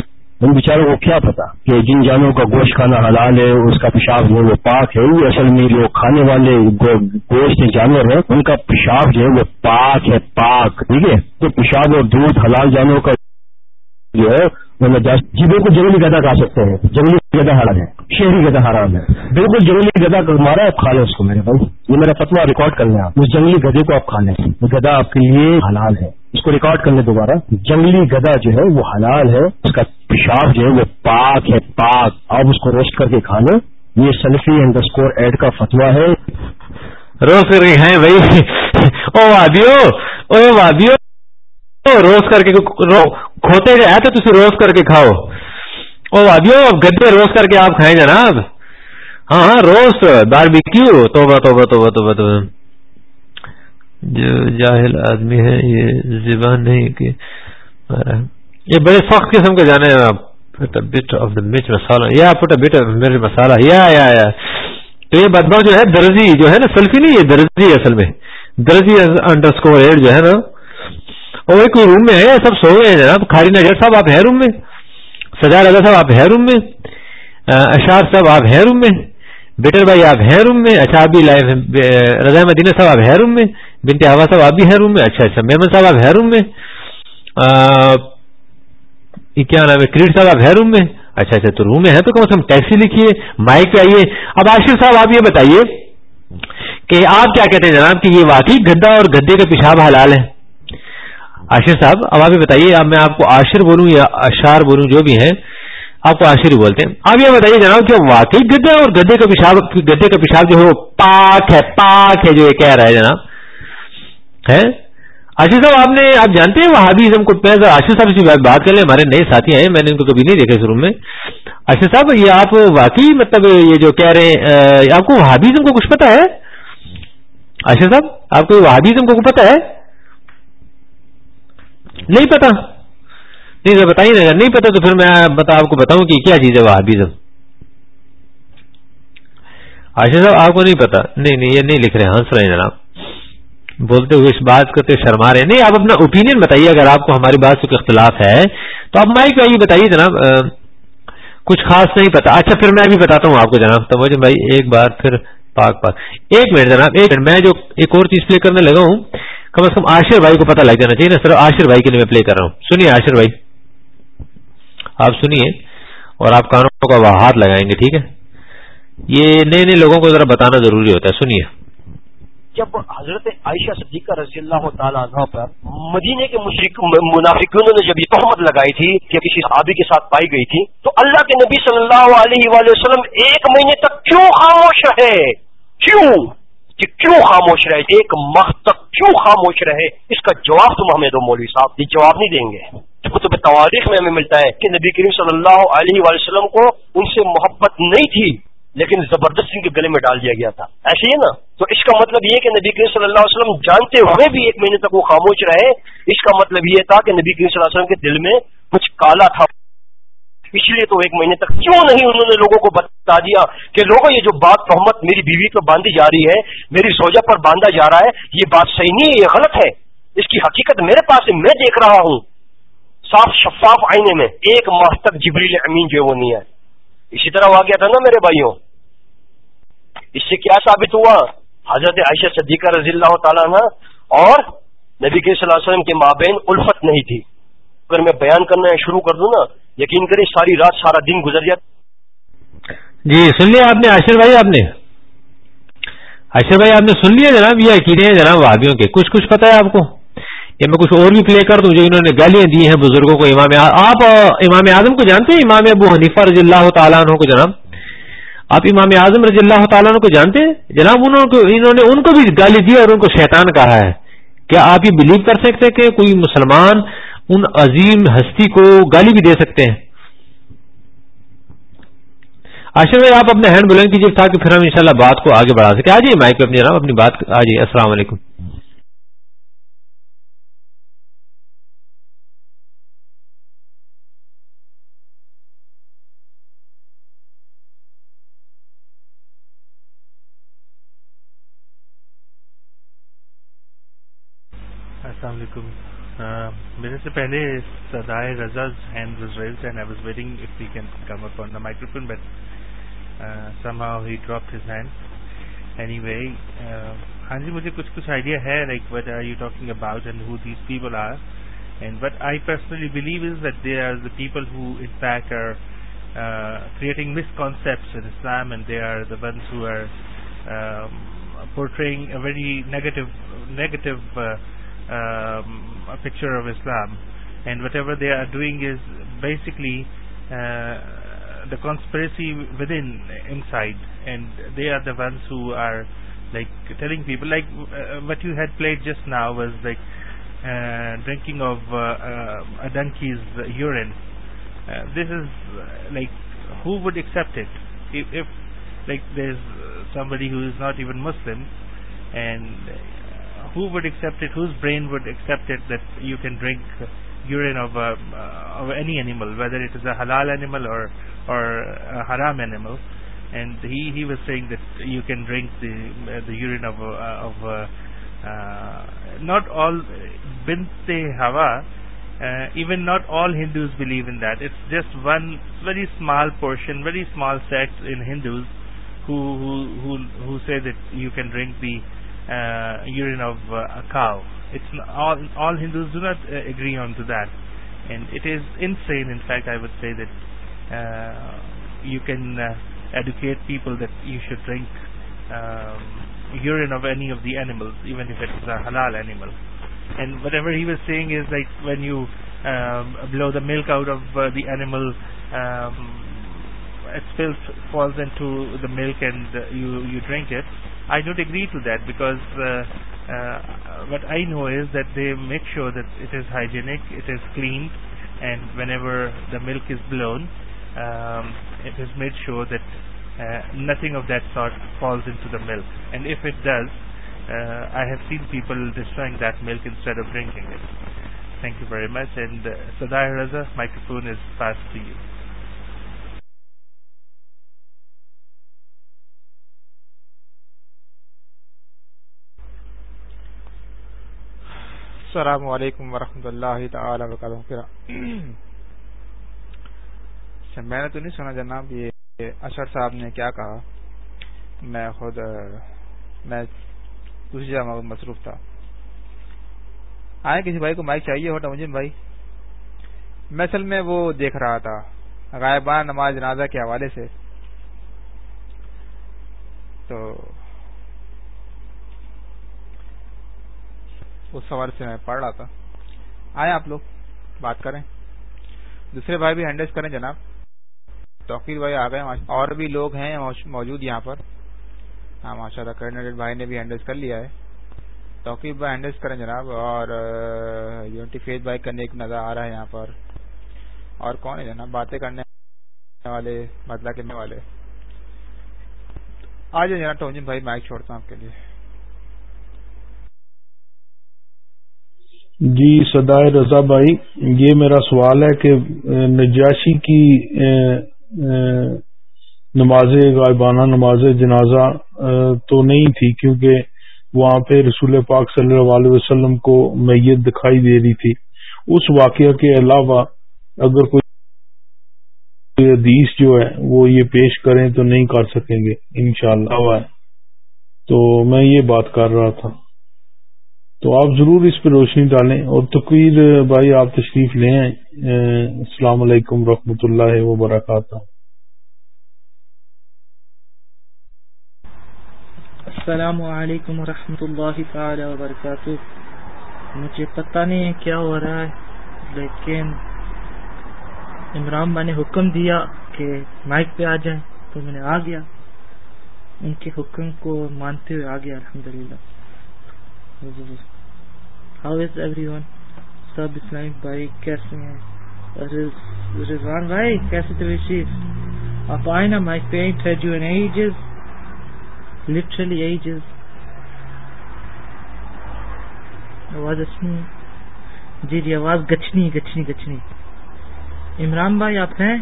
ان بیچاروں کو کیا پتا کہ جن جانوروں کا گوشت کھانا حلال ہے اس کا پیشاب جو ہے وہ پاک ہے یہ اصل میں جو کھانے والے گوشت جانور ہیں ان کا پیشاب جو ہے وہ پاک ہے پاک ٹھیک ہے تو پیشاب اور دودھ حلال جانور کا جو ہے جیبوں کو جنگلی گدا کھا سکتے ہیں جنگلی گدا حرام ہے شہری گدا حرام ہے بالکل جنگلی گدا کو مارا ہے آپ کھا لیں اس کو میرے بھائی یہ میرا فتوا ریکارڈ کر لیں آپ اس جنگلی گدے کو آپ کھا لیں گدا آپ کے لیے حلال ہے اس کو ریکارڈ کر لیں دوبارہ جنگلی گدا جو ہے وہ حلال ہے اس کا پیشاب جو ہے وہ پاک ہے پاک آپ اس کو روسٹ کر کے کھا لیں یہ سلفی اینڈ ایڈ کا فتوا ہے روس رہے ہیں بھائی او وادیو او وادیو روز کر کے کھوتے گئے تو تھی روز کر کے کھاؤ او آدیو گدے روز کر کے آپ کھائیں جناب ہاں ہاں روز توبہ تو جاہل آدمی ہے یہ زبان نہیں کہ یہ بڑے سخت قسم کے جانے ہیں آپ آف دا بٹ آف مرچ مسالہ یہ بدبا جو ہے درزی جو ہے نا سیلفی نہیں یہ درزی اصل میں درزی انڈر اسکور ایڈ جو ہے نا کوئی روم میں ہے سب سو گئے جناب کھاری نجر صاحب آپ ہے روم میں سجا رضا صاحب آپ ہے روم میں اشار صاحب آپ ہیں روم میں بیٹر بھائی آپ ہیں روم میں اچھا آپ رضا مدینہ صاحب آپ ہے روم میں بنتے ہوا صاحب آپ بھی روم میں اچھا اچھا میمن صاحب آپ ہے روم میں کیا نام ہے کریٹ صاحب آپ ہے روم میں اچھا اچھا تو روم میں ہے تو کم از کم ٹیکسی لکھیے مائک پہ آئیے اب آشر صاحب آپ یہ بتائیے کہ آپ کیا کہتے ہیں جناب کہ یہ واقعی گدا اور گدے کا پیشاب حلال ہے آشر صاحب اب آپ بتائیے اب میں آپ کو آشر بولوں یا اشار بولوں جو بھی ہیں آپ کو آشر بولتے ہیں آپ بتائیے جناب کیا واقعی گدے اور گدے کا پیشاب گدے کا پیشاب جو ہے وہ پاک ہے پاک ہے جو یہ کہہ رہا ہے جناب ہے آشر صاحب آپ نے آپ جانتے ہیں کو میں صاحب سے بات کر لیں ہمارے نئے ساتھی ہیں میں نے ان کو کبھی نہیں دیکھے شروع میں آشر صاحب یہ آپ واقعی مطلب یہ جو کہہ رہے ہیں آپ کو وہابیزم کو کچھ پتا ہے آشر صاحب آپ کو وہابیزم کو پتا ہے نہیں پتا نہیں سر بتائیے اگر نہیں پتا تو پھر میں بتا آپ کو بتاؤں کہ کیا چیز ہے صاحب آپ کو نہیں پتا نہیں نہیں یہ نہیں لکھ رہے رہے ہیں جناب بولتے ہوئے اس بات کرتے تو شرما رہے نہیں آپ اپنا اوپینین بتائیے اگر آپ کو ہماری بات سے اختلاف ہے تو آپ مائی کوئی بتائیے جناب کچھ خاص نہیں پتا اچھا پھر میں بھی بتاتا ہوں آپ کو جناب بھائی ایک بار پھر پاک پاک ایک منٹ جناب ایک منٹ میں جو ایک اور چیز پلے کرنے لگا ہوں کم از کم آشر بھائی کو پتا لگ جانا چاہیے نا سر آشر بھائی کے لیے میں پلے کر رہا ہوں سنیے آشر بھائی آپ سنیے اور آپ کانوں کا ہاتھ لگائیں گے ٹھیک ہے یہ نئے نئے لوگوں کو ذرا بتانا ضروری ہوتا ہے سنیے جب حضرت عائشہ صدیقہ رضی اللہ عنہ پر مدینے کے مشرق منافقین نے جب یہ تہمت لگائی تھی کہ کسی صحابی کے ساتھ پائی گئی تھی تو اللہ کے نبی صلی اللہ علیہ وآلہ وسلم ایک مہینے تک کیوں رہے ہے کہ کیوں خاموش رہے ایک ماہ تک کیوں خاموش رہے اس کا جواب تم ہمیں دو مولوی صاحب یہ جواب نہیں دیں گے کتب تواریخ میں ہمیں ملتا ہے کہ نبی کریم صلی اللہ علیہ وآلہ وسلم کو ان سے محبت نہیں تھی لیکن زبردستی گلے میں ڈال دیا گیا تھا ایسے ہی نا تو اس کا مطلب یہ کہ نبی کریم صلی اللہ علیہ وسلم جانتے ہوئے بھی ایک مہینے تک وہ خاموش رہے اس کا مطلب یہ تھا کہ نبی کریم صلی اللہ علیہ وسلم کے دل میں کچھ کالا تھا پچھلے تو ایک مہینے تک کیوں نہیں انہوں نے لوگوں کو بتا دیا کہ لوگوں یہ جو بات احمد میری بیوی پر باندھی جا رہی ہے میری سوجا پر باندھا جا رہا ہے یہ بات صحیح نہیں ہے یہ غلط ہے اس کی حقیقت میرے پاس ہے میں دیکھ رہا ہوں صاف شفاف آئینے میں ایک ماہ تک جبریل امین جو ہے وہ نہیں ہے اسی طرح وہ گیا تھا نا میرے بھائیوں اس سے کیا ثابت ہوا حضرت عائشہ صدیقہ رضی اللہ تعالیٰ اور نبی کے صلی اللہ علیہ وسلم کے مابین الفت نہیں تھی اگر میں بیان کرنا شروع کر دوں نا یقین کریں ساری رات سارا دن گزر جاتا جی سن لیا آپ نے آشر بھائی آپ نے آشر بھائی آپ نے سن لیا جناب یہ عقیدے ہیں جناب وادیوں کے کچھ کچھ پتا ہے آپ کو یا میں کچھ اور بھی پلے کر دوں جو انہوں نے گالیاں دی ہیں بزرگوں کو امام آپ امام اعظم کو جانتے ہیں امام ابو حنیفہ رضی اللہ تعالیٰ عنہ کو جناب آپ امام اعظم رضی اللہ تعالیٰ عنہ کو جانتے ہیں جناب انہوں کو انہوں نے ان کو بھی گالی دی اور ان کو شیطان کہا ہے کیا آپ یہ بلیو کر سکتے کہ کوئی مسلمان ان عظیم ہستی کو گالی بھی دے سکتے ہیں آشر بھائی آپ اپنے ہینڈ بلند کیجیے تاکہ پھر ہم انشاءاللہ بات کو آگے بڑھا سکیں آجیے مائک اپنی جناب اپنی بات آ جائیے السلام علیکم پہلے سدائے and I was waiting if can come up on the microphone but somehow he drop his hand anyway ہاں جی مجھے کچھ کچھ آئیڈیا ہے like what are you talking about and who these people are and what I personally believe is that they are the people who in fact are creating misconceptions in Islam and they are the ones who are portraying a negative negative Um, a picture of Islam, and whatever they are doing is basically uh, the conspiracy within inside, and they are the ones who are like telling people, like uh, what you had played just now was like uh, drinking of a donkey's urine. This is like, who would accept it if like there's somebody who is not even Muslim and who would accept it? Whose brain would accept it that you can drink urine of uh, any animal, whether it is a halal animal or a haram animal? And he was saying that you can drink the urine of uh, uh, not all binte hawa. Even not all Hindus believe in that. It's just one very small portion, very small sect in Hindus who say that you can drink the uh, urine of uh, a cow. It's all Hindus do not uh, agree on to that, and it is insane. In fact, I would say that you can educate people that you should drink um, urine of any of the animals, even if it's a halal animal. And whatever he was saying is like when you um, blow the milk out of the animal, um, it falls into the milk and you drink it. I don't agree to that, because uh, uh, what I know is that they make sure that it is hygienic, it is cleaned, and whenever the milk is blown, um, it is made sure that uh, nothing of that sort falls into the milk. And if it does, I have seen people destroying that milk instead of drinking it. Thank you very much. And Sadai Raza, microphone is passed to you. السلام علیکم ورحمۃ اللہ تعالی وبرکاتہ اچھا، میں نے تو نہیں سنا جناب یہ اشر صاحب نے کیا کہا میں خود میں دوسری جگہ مصروف تھا آئے کسی بھائی کو مائک چاہیے مجھے بھائی میں اصل میں وہ دیکھ رہا تھا غائبان نماز جنازہ کے حوالے سے تو اس سوال سے میں پڑھ رہا تھا آئے آپ لوگ بات کریں دوسرے بھائی بھی ہینڈل کریں جناب توقیر بھائی آ گئے اور بھی لوگ ہیں موجود یہاں پر ہاں ماشاء اللہ بھائی نے بھی ہینڈل کر لیا ہے توقیر بھائی ہینڈل کریں جناب اور یونٹی یونیٹیفیز بھائی کرنے ایک نظر آ رہا ہے یہاں پر اور کون ہے جناب باتیں کرنے والے بدلا کرنے والے آ جائیں جناب ٹونجن بھائی مائک چھوڑتا ہوں آپ کے لیے جی سدائے رضا بھائی یہ میرا سوال ہے کہ نجاشی کی نماز غائبانہ نماز جنازہ تو نہیں تھی کیونکہ وہاں پہ رسول پاک صلی اللہ علیہ وسلم کو میت دکھائی دے رہی تھی اس واقعہ کے علاوہ اگر کوئی حدیث جو ہے وہ یہ پیش کریں تو نہیں کر سکیں گے انشاءاللہ تو میں یہ بات کر رہا تھا تو آپ ضرور اس پہ روشنی ڈالیں اور تقویر بھائی آپ تشریف لیں السلام علیکم و اللہ وبرکاتہ السلام علیکم و اللہ تعالی وبرکاتہ مجھے پتہ نہیں کیا ہو رہا ہے لیکن عمران بھائی نے حکم دیا کہ مائک پہ آ جائیں تو میں نے آ گیا ان کے حکم کو مانتے ہوئے آ گیا الحمد للہ جی، جی۔ ہاؤ از ایوری ون سب بھائی بھائی کیسے کیسے ہیں رضوان آپ آئے نا my head you and ages ages literally آواز اچھی جی جی آواز گچھنی گچھنی گچھنی عمران بھائی آپ کہیں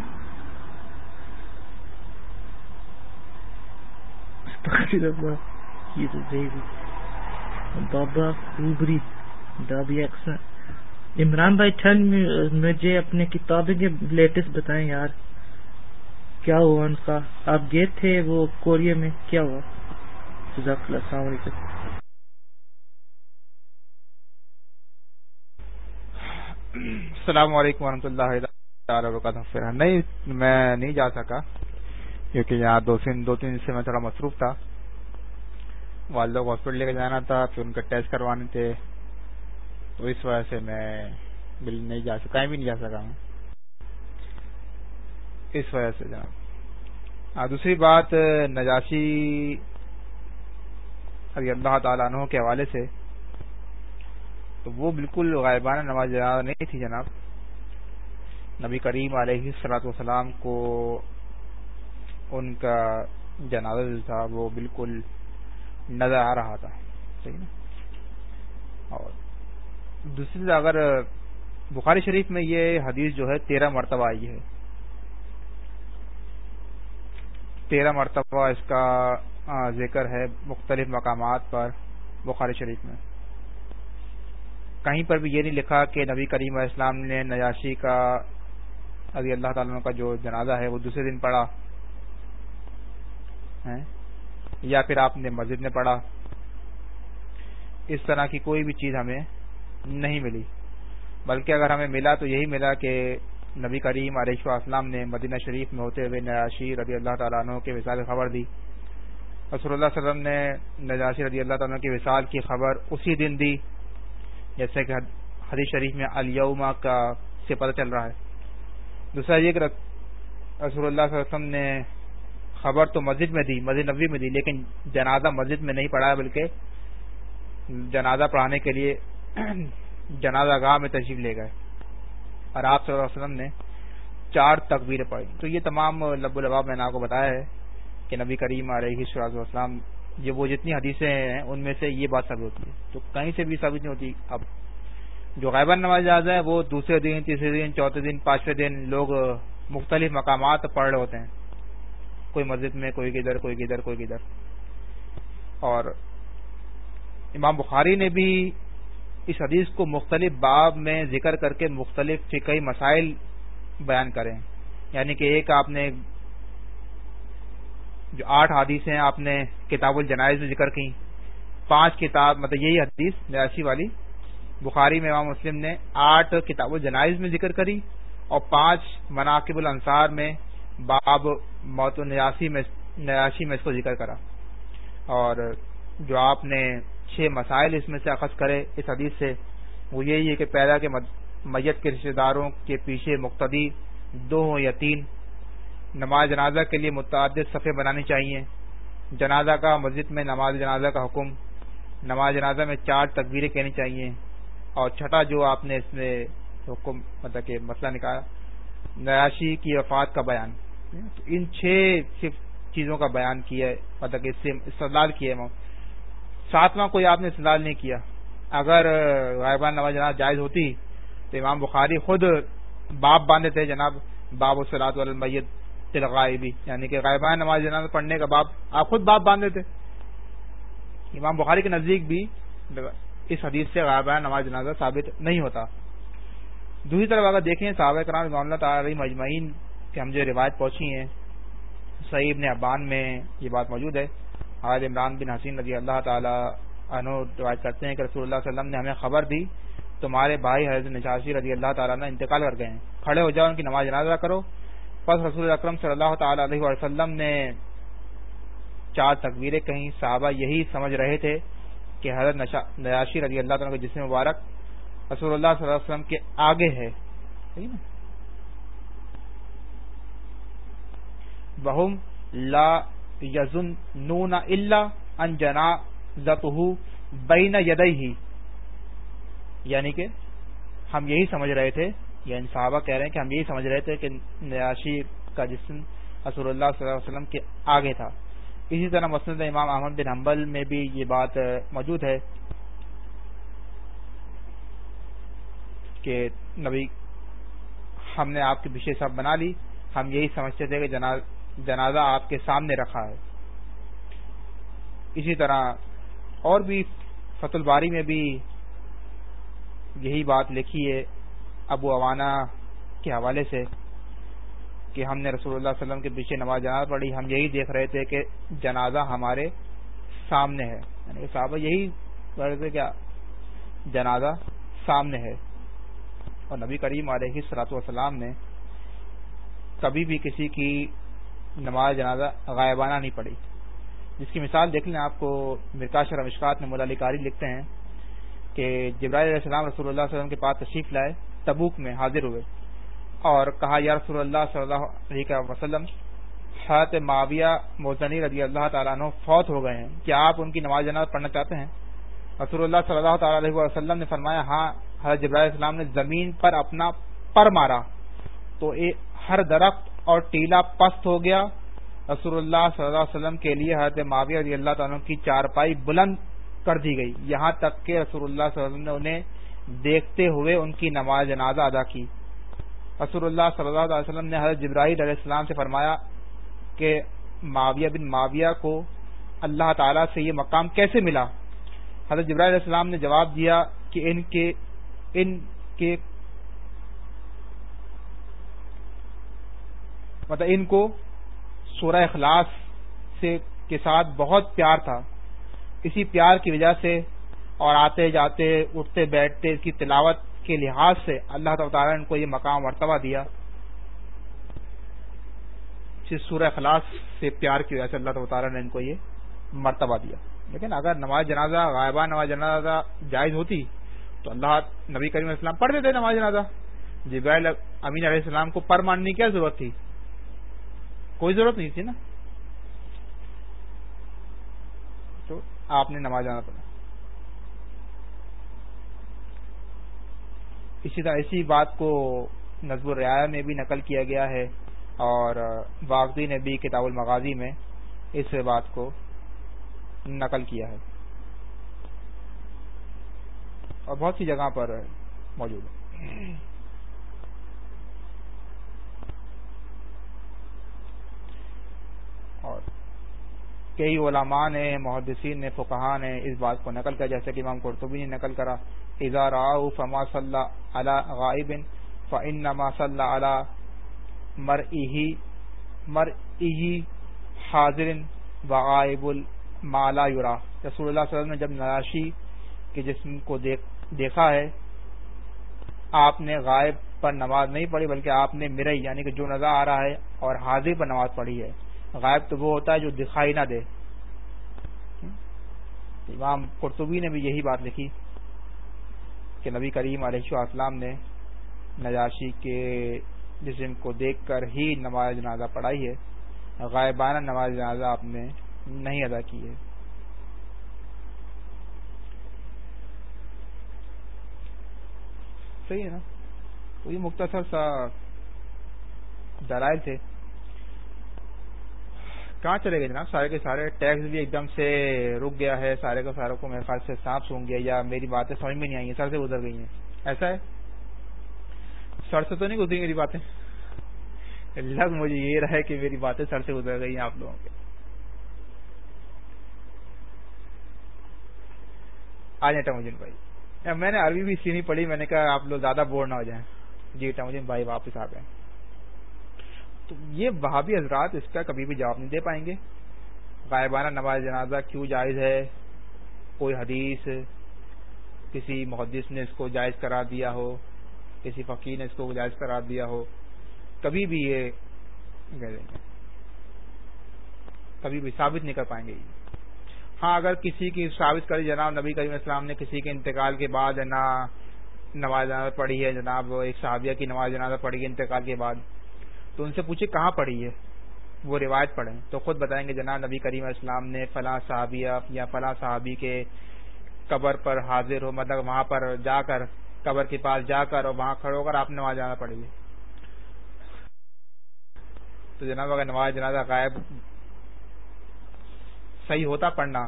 بابا عمران بھائی مجھے اپنے کتابیں کے لیٹسٹ بتائیں یار کیا ہوا ان کا آپ گئے تھے وہ کوریا میں کیا ہوا جزاک اللہ السلام علیکم السلام علیکم ورحمۃ اللہ وبرکاتہ نہیں میں نہیں جا سکا کیونکہ یہاں دو تین دو دن سے میں تھوڑا مصروف تھا والدہ کو ہاسپٹل لے کے جانا تھا پھر ان کا ٹیسٹ کروانے تھے تو اس وجہ سے میں بل نہیں جا سکا بھی نہیں جا سکا ہوں اس وجہ سے جناب دوسری بات نجاشی اللہ تعالیٰ عنہ کے حوالے سے تو وہ بالکل غائبانہ نواز نہیں تھی جناب نبی کریم علیہ صلاحت وسلام کو ان کا جنازہ جو تھا وہ بالکل نظر آ رہا تھا صحیح نا اور دوسری اگر بخاری شریف میں یہ حدیث جو ہے تیرہ مرتبہ آئی ہے تیرہ مرتبہ اس کا ذکر ہے مختلف مقامات پر بخاری شریف میں کہیں پر بھی یہ نہیں لکھا کہ نبی کریم علیہ السلام نے نیاشی کا جو جنازہ ہے وہ دوسرے دن پڑھا یا پھر آپ نے مسجد میں پڑھا اس طرح کی کوئی بھی چیز ہمیں نہیں ملی بلکہ اگر ہمیں ملا تو یہی ملا کہ نبی کریم علیہ السلام اسلام نے مدینہ شریف میں ہوتے ہوئے نیاشی رضی اللہ تعالیٰ عنہ کے وصال خبر دی رسول اللہ وسلم نے نیاشی رضی اللہ تعالیٰ کے وصال کی خبر اسی دن دی جیسے کہ حدیث شریف میں الیوما کا سے پتہ چل رہا ہے دوسرا یہ کہ رسول اللہ صلی اللہ علیہ وسلم نے خبر تو مسجد میں دی مسجد نبی میں دی لیکن جنازہ مسجد میں نہیں پڑھا بلکہ جنازہ پڑھانے کے لیے جنازہ گاہ میں تشریف لے گئے اور آپ صلی اللہ علیہ وسلم نے چار تقبیریں پڑھی تو یہ تمام لب و لباب میں نے آپ کو بتایا ہے کہ نبی کریم علیہ رہی ہے یہ وہ جتنی حدیثیں ہیں ان میں سے یہ بات ثابت ہوتی ہے تو کہیں سے بھی ثابت نہیں ہوتی اب جو غیبر نواز جاز ہے وہ دوسرے دن تیسرے دن چوتھے دن پانچویں دن لوگ مختلف مقامات پڑھ رہے ہوتے ہیں کوئی مسجد میں کوئی کدھر کوئی کدھر کوئی کدھر اور امام بخاری نے بھی اس حدیث کو مختلف باب میں ذکر کر کے مختلف فقہی مسائل بیان کریں یعنی کہ ایک آپ نے جو آٹھ حادیث ہیں آپ نے کتاب الجنائز میں ذکر کی پانچ کتاب مطلب یہی حدیث نیاسی والی بخاری میں امام مسلم نے آٹھ کتاب الجنائز میں ذکر کری اور پانچ مناقب الانصار میں باب موت نیاسی میں نیاشی میں اس کو ذکر کرا اور جو آپ نے چھ مسائل اس میں سے اخذ کرے اس حدیث سے وہ یہی ہے کہ پیدا کے میت کے رشتے داروں کے پیچھے مقتدی دو ہوں یا تین نماز جنازہ کے لیے متعدد صفحے بنانی چاہیے جنازہ کا مسجد میں نماز جنازہ کا حکم نماز جنازہ میں چار تقبیریں کہنی چاہیے اور چھٹا جو آپ نے اس میں حکم مطلب کہ مسئلہ نکالا نیاشی کی وفات کا بیان ان چھ صرف چیزوں کا بیان کیا ہے مطلب کہ اس سے کیا ہے ساتواں کوئی آپ نے استعمال نہیں کیا اگر غائبان نواز جناب جائز ہوتی تو امام بخاری خود باپ باندھے تھے جناب باب و سلاد و تلغائبی یعنی کہ غائبان نواز جناب پڑھنے کا باپ آپ خود باپ باندھے تھے امام بخاری کے نزدیک بھی اس حدیث سے غائبان نواز جنازہ ثابت نہیں ہوتا دوسری طرف اگر دیکھیں صحابہ کرام امام اللہ تعالی مجمعین کہ ہم جو روایت پہنچی ہیں سعید نے ابان میں یہ بات موجود ہے حضرت عمران بن حسین رضی اللہ تعالی عنہ روایت کرتے ہیں کہ رسول اللہ, صلی اللہ علیہ وسلم نے ہمیں خبر دی تمہارے بھائی حضرت نجاشی رضی اللہ تعالیٰ نے انتقال کر گئے ہیں کھڑے ہو جاؤ ان کی نماز جنازہ کرو پس رسول اکرم صلی اللہ تعالی علیہ وسلم نے چار تقویریں کہیں صحابہ یہی سمجھ رہے تھے کہ حضرت نجاشی رضی اللہ تعالیٰ کا جسم مبارک رسول اللہ صلی اللہ علیہ وسلم کے آگے ہے بہم لا یزن نون اللہ انجنا زطح بین یدئی ہی یعنی کہ ہم یہی سمجھ رہے تھے یعنی صحابہ کہہ رہے ہیں کہ ہم یہی سمجھ رہے تھے کہ نیاشی کا جسم رسول اللہ صلی اللہ علیہ وسلم کے آگے تھا اسی طرح مسند امام احمد بن حنبل میں بھی یہ بات موجود ہے کہ نبی ہم نے آپ کی بشے صاحب بنا لی ہم یہی سمجھتے تھے کہ جناب جنازہ آپ کے سامنے رکھا ہے اسی طرح اور بھی فت الباری میں بھی یہی بات لکھی ہے ابو اوانا کے حوالے سے کہ ہم نے رسول اللہ علیہ وسلم کے پیچھے نماز جنازہ پڑھی ہم یہی دیکھ رہے تھے کہ جنازہ ہمارے سامنے ہے یعنی صحابہ یہی کہہ رہے تھے کہ جنازہ سامنے ہے اور نبی کریم علیہ صلاحت والسلام نے کبھی بھی کسی کی نماز جنازہ غائبانہ نہیں پڑی جس کی مثال دیکھ لیں آپ کو مرکاش اور رمشکات میں مولا کاری لکھتے ہیں کہ جبرائی علیہ السلام رسول اللہ وسلم کے پاس تشریف لائے تبوک میں حاضر ہوئے اور کہا یا رسول اللہ صلی اللہ علیہ وسلم حضرت معاویہ موزنی رضی اللہ تعالیٰ عنہ فوت ہو گئے ہیں کیا آپ ان کی نماز جناز پڑھنا چاہتے ہیں رسول اللہ صلی اللہ تعالی وسلم نے فرمایا ہاں حضرت جبرائیل السلام نے زمین پر اپنا پر مارا تو ہر درخت اور ٹیلا پست ہو گیا رسول اللہ صلی اللہ علیہ وسلم کے لیے حضرت معاویہ رضی اللہ تعالیٰ کی چارپائی بلند کر دی گئی یہاں تک کہ رسول اللہ صلی اللہ علیہ وسلم نے انہیں دیکھتے ہوئے ان کی نماز جنازہ ادا کی رسول اللہ صلی اللہ علیہ وسلم نے حضرت جبرائیل علیہ السلام سے فرمایا کہ معاویہ بن معاویہ کو اللہ تعالیٰ سے یہ مقام کیسے ملا حضرت جبرائیل علیہ السلام نے جواب دیا کہ ان کے ان کے مطلب ان کو سورہ اخلاص سے کے ساتھ بہت پیار تھا اسی پیار کی وجہ سے اور آتے جاتے اٹھتے بیٹھتے کی تلاوت کے لحاظ سے اللہ تعالیٰ نے کو یہ مقام مرتبہ دیا سورہ اخلاص سے پیار کی وجہ سے اللہ تعالیٰ نے ان کو یہ مرتبہ دیا لیکن اگر نماز جنازہ غائبہ نماز جنازہ جائز ہوتی تو اللہ نبی کریم علیہ السلام پڑھ دیتے نماز جنازہ جب امین علیہ السلام کو پر ماننے کی کیا ضرورت تھی کوئی ضرورت نہیں تھی نا تو آپ نے نماز آنا پڑا اسی طرح اسی بات کو نظب الریا میں بھی نقل کیا گیا ہے اور باغی نے بھی کتاب المغازی میں اس بات کو نقل کیا ہے اور بہت سی جگہ پر موجود ہے اور کئی علماء نے محدثین نے فقہ نے اس بات کو نقل کیا جیسے کہ امام قرطبی نے نقل کرا ازا راؤ فما صلی اللہ غائب فعن نما صلی اللہ مر اہی مر اہی حاضر وغائب المالا یورا رسول اللہ صلی اللہ علیہ وسلم نے جب نراشی کے جسم کو دیکھا ہے آپ نے غائب پر نماز نہیں پڑھی بلکہ آپ نے مرئی یعنی کہ جو نظر آ رہا ہے اور حاضر پر نماز پڑھی ہے غائب تو وہ ہوتا ہے جو دکھائی نہ دے امام قرطبی نے بھی یہی بات لکھی کہ نبی کریم علیہ السلام نے نجاشی کے جسم کو دیکھ کر ہی نماز جنازہ پڑھائی ہے غائبانہ نماز جنازہ آپ نے نہیں ادا کی ہے صحیح ہے نا وہی مختصر سا درائل تھے کہاں چلے گئے جناب سارے کے سارے ٹیکس بھی ایک دم سے رک گیا ہے سارے کو میرے خیال سے گیا یا میری باتیں سمجھ میں نہیں آئی ہیں سر سے گزر گئی ہیں ایسا ہے سر سے تو نہیں گزری میری باتیں لگ مجھے یہ رہا کہ میری باتیں سر سے گزر گئی ہیں آپ لوگوں کے آ جائیں ٹموجن بھائی میں نے عربی بھی اس نہیں پڑھی میں نے کہا آپ لوگ زیادہ بور نہ ہو جائیں جی بھائی واپس آ گئے تو یہ وہابی حضرات اس کا کبھی بھی جواب نہیں دے پائیں گے غائبانہ نماز جنازہ کیوں جائز ہے کوئی حدیث کسی محدث نے اس کو جائز کرا دیا ہو کسی فقیر نے اس کو جائز کرا دیا ہو کبھی بھی یہ کبھی بھی ثابت نہیں کر پائیں گے ہاں اگر کسی کی ثابت کری جناب نبی کریم اسلام نے کسی کے انتقال کے بعد ہے نا نواز جنازہ پڑھی ہے جناب ایک صحابیہ کی نواز جنازہ پڑھی ہے انتقال کے بعد تو ان سے پوچھے کہاں پڑھی ہے وہ روایت پڑھیں تو خود بتائیں گے جناب نبی کریم اسلام نے فلاں صحابیہ یا فلاں صحابی کے قبر پر حاضر ہو مطلب وہاں پر جا کر قبر کے پاس جا کر اور وہاں کھڑے ہو کر آپ نے تو جناب اگر نواز جنازہ غائب صحیح ہوتا پڑھنا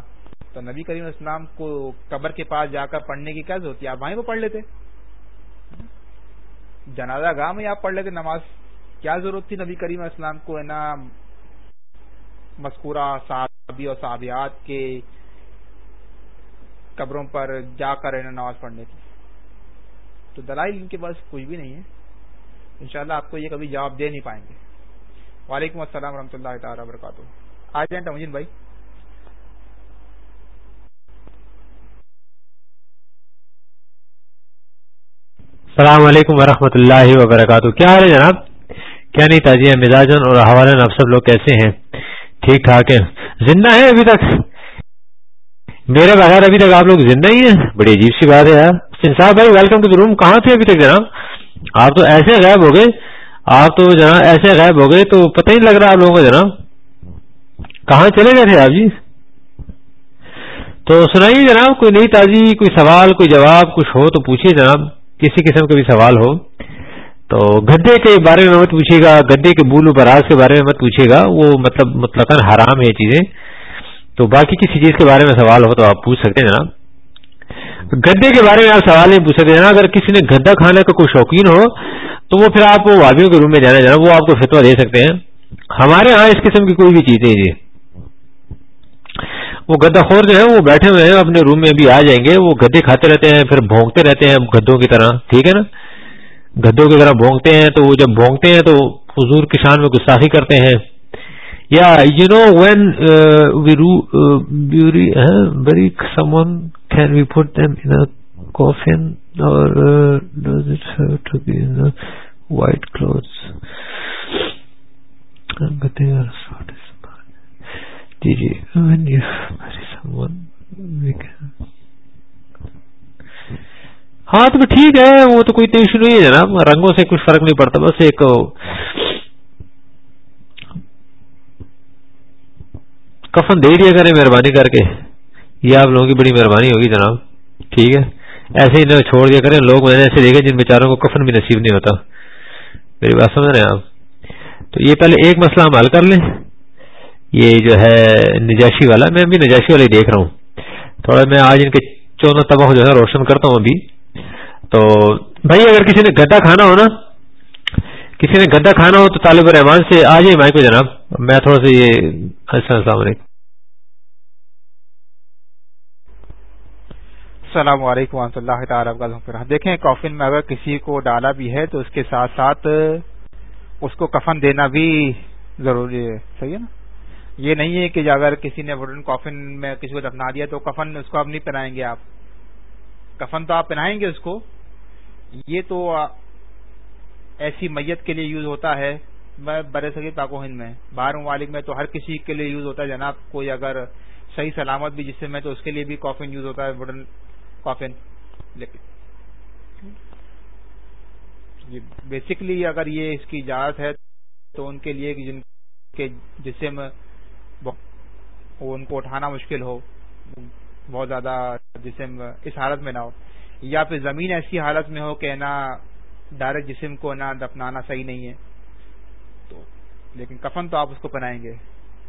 تو نبی کریم اسلام کو قبر کے پاس جا کر پڑھنے کی کیا ہوتی ہے آپ وہیں کو پڑھ لیتے جنازہ گاہ میں آپ پڑھ لیتے نماز کیا ضرورت تھی نبی کریم اسلام کو ہے نا مذکورہ صحابی اور صحابیات کے قبروں پر جا کر نماز پڑھنے کی تو دلائل ان کے پاس کچھ بھی نہیں ہے انشاءاللہ شاء آپ کو یہ کبھی جواب دے نہیں پائیں گے وعلیکم السلام و اللہ تعالیٰ وبرکاتہ آ جائیں ٹمجن بھائی السلام علیکم ورحمۃ اللہ وبرکاتہ کیا ہے جناب کیا نہیں تازی مزاجن اور آپ سب لوگ کیسے ہیں ٹھیک ٹھاک ہے زندہ ہے ابھی تک میرا بغیر ابھی تک آپ لوگ زندہ ہی ہیں بڑی عجیب سی بات ہے یار بھائی ویلکم ٹو روم کہاں تھے ابھی تک جناب آپ تو ایسے غائب ہو گئے آپ تو جناب ایسے غائب ہو گئے تو پتہ ہی لگ رہا آپ لوگوں کا جناب کہاں چلے گئے تھے آپ جی تو سنائیے جناب کوئی نئی تازی کوئی سوال کوئی جواب کچھ ہو تو پوچھیے جناب کسی قسم کا بھی سوال ہو تو گدے کے بارے میں مت پوچھے گا گدے کے بول و براز کے بارے میں مت پوچھے گا وہ مطلب مطلق حرام ہے چیزیں تو باقی کسی چیز کے بارے میں سوال ہو تو آپ پوچھ سکتے ہیں نا گدے کے بارے میں آپ سوال نہیں پوچھ سکتے اگر کسی نے گدا کھانے کا کوئی شوقین ہو تو وہ پھر آپ وادیوں کے روم میں جانا جناب وہ آپ کو فتوا دے سکتے ہیں ہمارے ہاں اس قسم کی کوئی بھی چیز نہیں جی وہ خور جو ہے وہ بیٹھے ہوئے ہیں اپنے روم میں بھی آ جائیں گے وہ گدے کھاتے رہتے ہیں پھر بھونکتے رہتے ہیں گدوں کی طرح ٹھیک ہے نا گدوں کی طرح بھونگتے ہیں تو وہ جب بھونگتے ہیں تو حضور کسان میں گستاخی کرتے ہیں یا you know when bury some can we put them coffin اور وائٹ کلوتھ جی جی when you bury some we can ہاں تو ٹھیک ہے وہ تو کوئی نہیں ہے جناب رنگوں سے کچھ فرق نہیں پڑتا بس ایک کفن دے دیا کریں مہربانی کر کے یہ آپ لوگوں کی بڑی مہربانی ہوگی جناب ٹھیک ہے ایسے ہی چھوڑ دیا کریں لوگ میں نے ایسے دیکھے جن بیچاروں کو کفن بھی نصیب نہیں ہوتا میری بات سمجھ رہے ہیں آپ تو یہ پہلے ایک مسئلہ ہم حل کر لیں یہ جو ہے نجاشی والا میں بھی نجاشی والے ہی دیکھ رہا ہوں تھوڑا میں آج ان کے چونوں تباہ جو ہے روشن کرتا ہوں ابھی تو بھائی اگر کسی نے گدا کھانا ہو نا کسی نے گدا کھانا ہو تو طالب الرحمان سے آ جائیے جناب میں تھوڑا سا یہ السلام علیکم السلام و ورحمۃ اللہ تعالی دیکھیں کافن میں اگر کسی کو ڈالا بھی ہے تو اس کے ساتھ ساتھ اس کو کفن دینا بھی ضروری ہے صحیح ہے نا یہ نہیں ہے کہ اگر کسی نے کافن میں کسی کو دفنا دیا تو کفن اس کو اب نہیں پہنائیں گے آپ کفن تو آپ پہنائیں گے اس کو یہ تو ایسی میت کے لیے یوز ہوتا ہے میں برے سکی پاک و ہند میں باہر ممالک میں تو ہر کسی کے لیے یوز ہوتا ہے جناب کوئی اگر صحیح سلامت بھی جسم میں تو اس کے لیے بھی کافن یوز ہوتا ہے وڈن کافن لیکن بیسکلی اگر یہ اس کی اجازت ہے تو ان کے لیے جن کے جسم ان کو اٹھانا مشکل ہو بہت زیادہ جسم اس حالت میں نہ ہو یا پھر زمین ایسی حالت میں ہو کہ نہ ڈائریکٹ جسم کو نہ دفنانا صحیح نہیں ہے تو لیکن کفن تو آپ اس کو بنائیں گے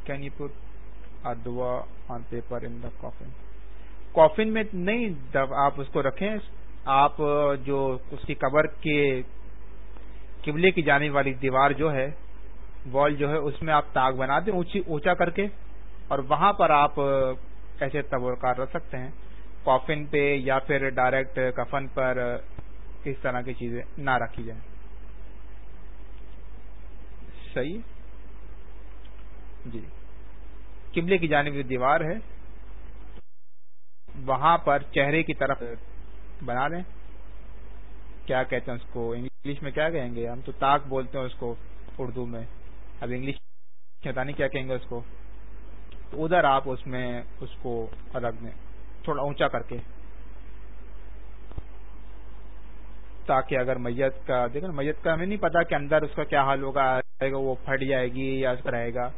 کین یو پٹ ادوا کافن کافن میں نہیں آپ اس کو رکھیں آپ جو اس کی قبر کے قبلے کی جانے والی دیوار جو ہے وال جو ہے اس میں آپ تاغ بنا دیں اونچی اونچا کر کے اور وہاں پر آپ ایسے تبرکار رکھ سکتے ہیں کافن پہ یا پھر ڈائریکٹ کفن پر اس طرح کی چیزیں نہ رکھی جائیں صحیح جی قبلے کی جانب دیوار ہے وہاں پر چہرے کی طرف بنا لیں کیا کہتے ہیں اس کو انگلش میں کیا کہیں گے ہم تو تاک بولتے ہیں اس کو اردو میں اب انگلش کہتا نہیں کیا کہیں گے اس کو ادھر آپ اس میں اس کو رکھ دیں تھوڑا اونچا کر کے تاکہ اگر میت کا دیکھو نا میت کا ہمیں نہیں پتا کہ اندر اس کا کیا حال ہوگا آئے گا وہ پھٹ جائے گی یا اس رہے گا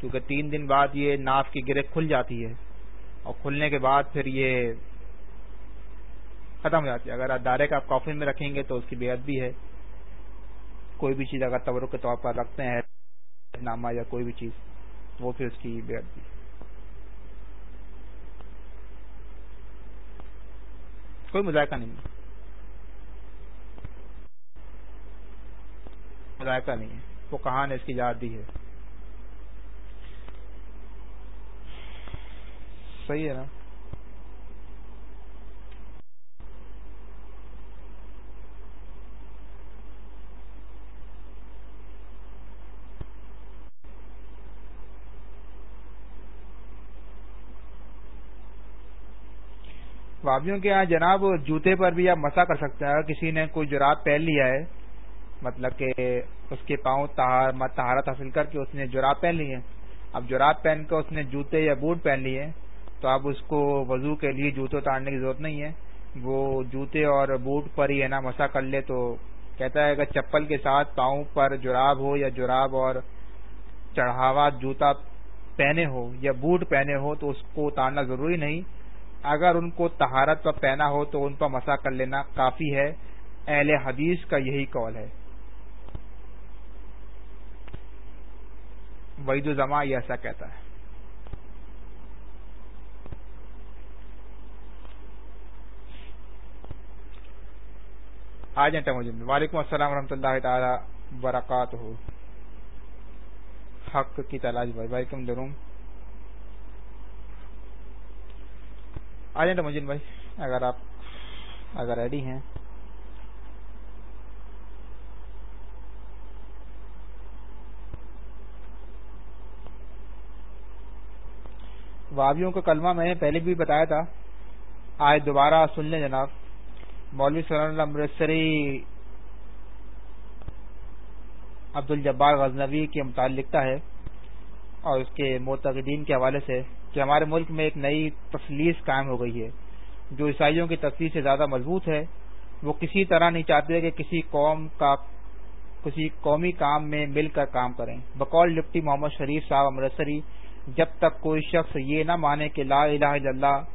کیونکہ تین دن بعد یہ ناف کی گرے کھل جاتی ہے اور کھلنے کے بعد پھر یہ ختم ہو جاتی ہے اگر دارے کا کافی میں رکھیں گے تو اس کی بےعد بھی ہے کوئی بھی چیز اگر کے طور پر رکھتے ہیں نامہ یا کوئی بھی چیز وہ پھر اس کی بےعد بھی ہے کوئی مذائقہ نہیں مذائقہ نہیں ہے وہ کہاں نے اس کی یاد دی ہے صحیح ہے نا وابیوں کے یہاں جناب جوتے پر بھی آپ مسا کر سکتے ہیں اگر کسی نے کوئی جراب پہن لیا ہے مطلب کہ اس کے پاؤں تہارت حاصل کر کے اس نے جراب پہن لی ہے اب جراب پہن کر اس نے جوتے یا بوٹ پہن لیے تو اب اس کو وضو کے لیے جوتے اتارنے کی ضرورت نہیں ہے وہ جوتے اور بوٹ پر ہی ہے نا مسا کر لے تو کہتا ہے اگر چپل کے ساتھ پاؤں پر جراب ہو یا جراب اور چڑھاوا جوتا پہنے ہو یا بوٹ پہنے ہو تو اس کو اتارنا ضروری نہیں اگر ان کو تہارت پر پہنا ہو تو ان پر مسا کر لینا کافی ہے اہل حدیث کا یہی قول ہے یہ ایسا کہتا ہے وعلیکم السلام ورحمۃ اللہ تعالی و برکاتہ حق کی تلاش بھائی وعلیکم دروم آ جائیں منجن بھائی اگر آپ اگر ریڈی ہیں وابیوں کا کلمہ میں نے پہلے بھی بتایا تھا آج دوبارہ سن لیں جناب مولوی صلی اللہ امرتسری عبد الجبار غزنوی کے متعلق ہے اور اس کے معتقدین کے حوالے سے کہ ہمارے ملک میں ایک نئی تفلیس قائم ہو گئی ہے جو عیسائیوں کی تفصیل سے زیادہ مضبوط ہے وہ کسی طرح نہیں چاہتے کہ کسی کسی قوم کا قومی کام میں مل کر کام کریں بقول لپٹی محمد شریف صاحب امرتسری جب تک کوئی شخص یہ نہ مانے کہ لا الہ الا اللہ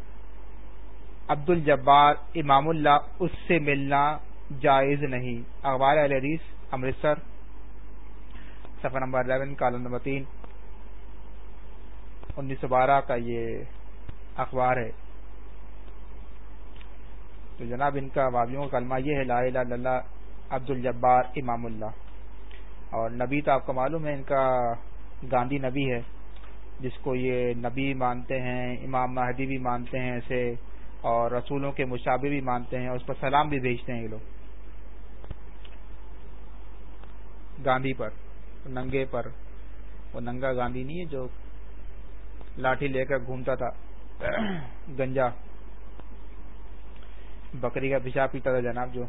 عبد الجبار امام اللہ اس سے ملنا جائز نہیں اخبار علیہ امرتسر صفحہ نمبر نمبر کالم انیس بارہ کا یہ اخبار ہے تو جناب ان کا کا کلمہ یہ ہے لا الہ اللہ عبد الجبار امام اللہ اور نبی تو آپ کو معلوم ہے ان کا گاندھی نبی ہے جس کو یہ نبی مانتے ہیں امام مہدی بھی مانتے ہیں اسے اور رسولوں کے مشابے بھی مانتے ہیں اور اس پر سلام بھی بھیجتے ہیں یہ لوگ گاندھی پر ننگے پر وہ ننگا گاندھی نہیں ہے جو لاٹھی لے کر گھومتا تھا گنجا بکری کا پیشاب پیتا تھا جناب جو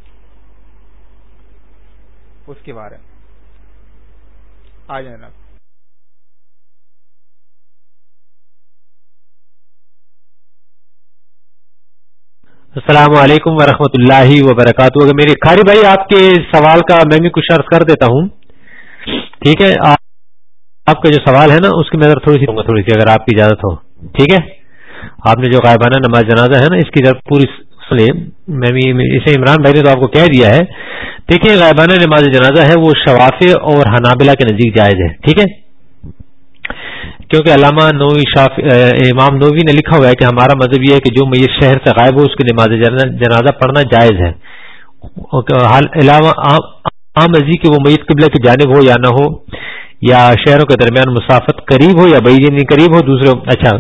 اس کے بارے آ جائیں جناب السلام علیکم ورحمۃ اللہ وبرکاتہ میرے کھاری بھائی آپ کے سوال کا میں بھی کچھ عرض کر دیتا ہوں ٹھیک ہے آپ کا جو سوال ہے نا اس کی میں تھوڑی سی تھوڑی گا اگر آپ کی اجازت ہو ٹھیک ہے آپ نے جو غائبانہ نماز جنازہ ہے نا اس کی پوری میں اسے عمران بھائی نے تو آپ کو کہہ دیا ہے دیکھیے غائبانہ نماز جنازہ ہے وہ شواف اور حنابلہ کے نزدیک جائز ہے ٹھیک ہے کیونکہ علامہ نوی شاف امام نووی نے لکھا ہوا ہے کہ ہمارا مذہب یہ ہے کہ جو میت شہر سے غائب ہو اس کی نماز جنازہ پڑھنا جائز ہے علاوہ عام مزید کہ وہ میت قبلہ کی جانب ہو یا نہ ہو یا شہروں کے درمیان مسافت قریب ہو یا بعید قریب ہو دوسرے اچھا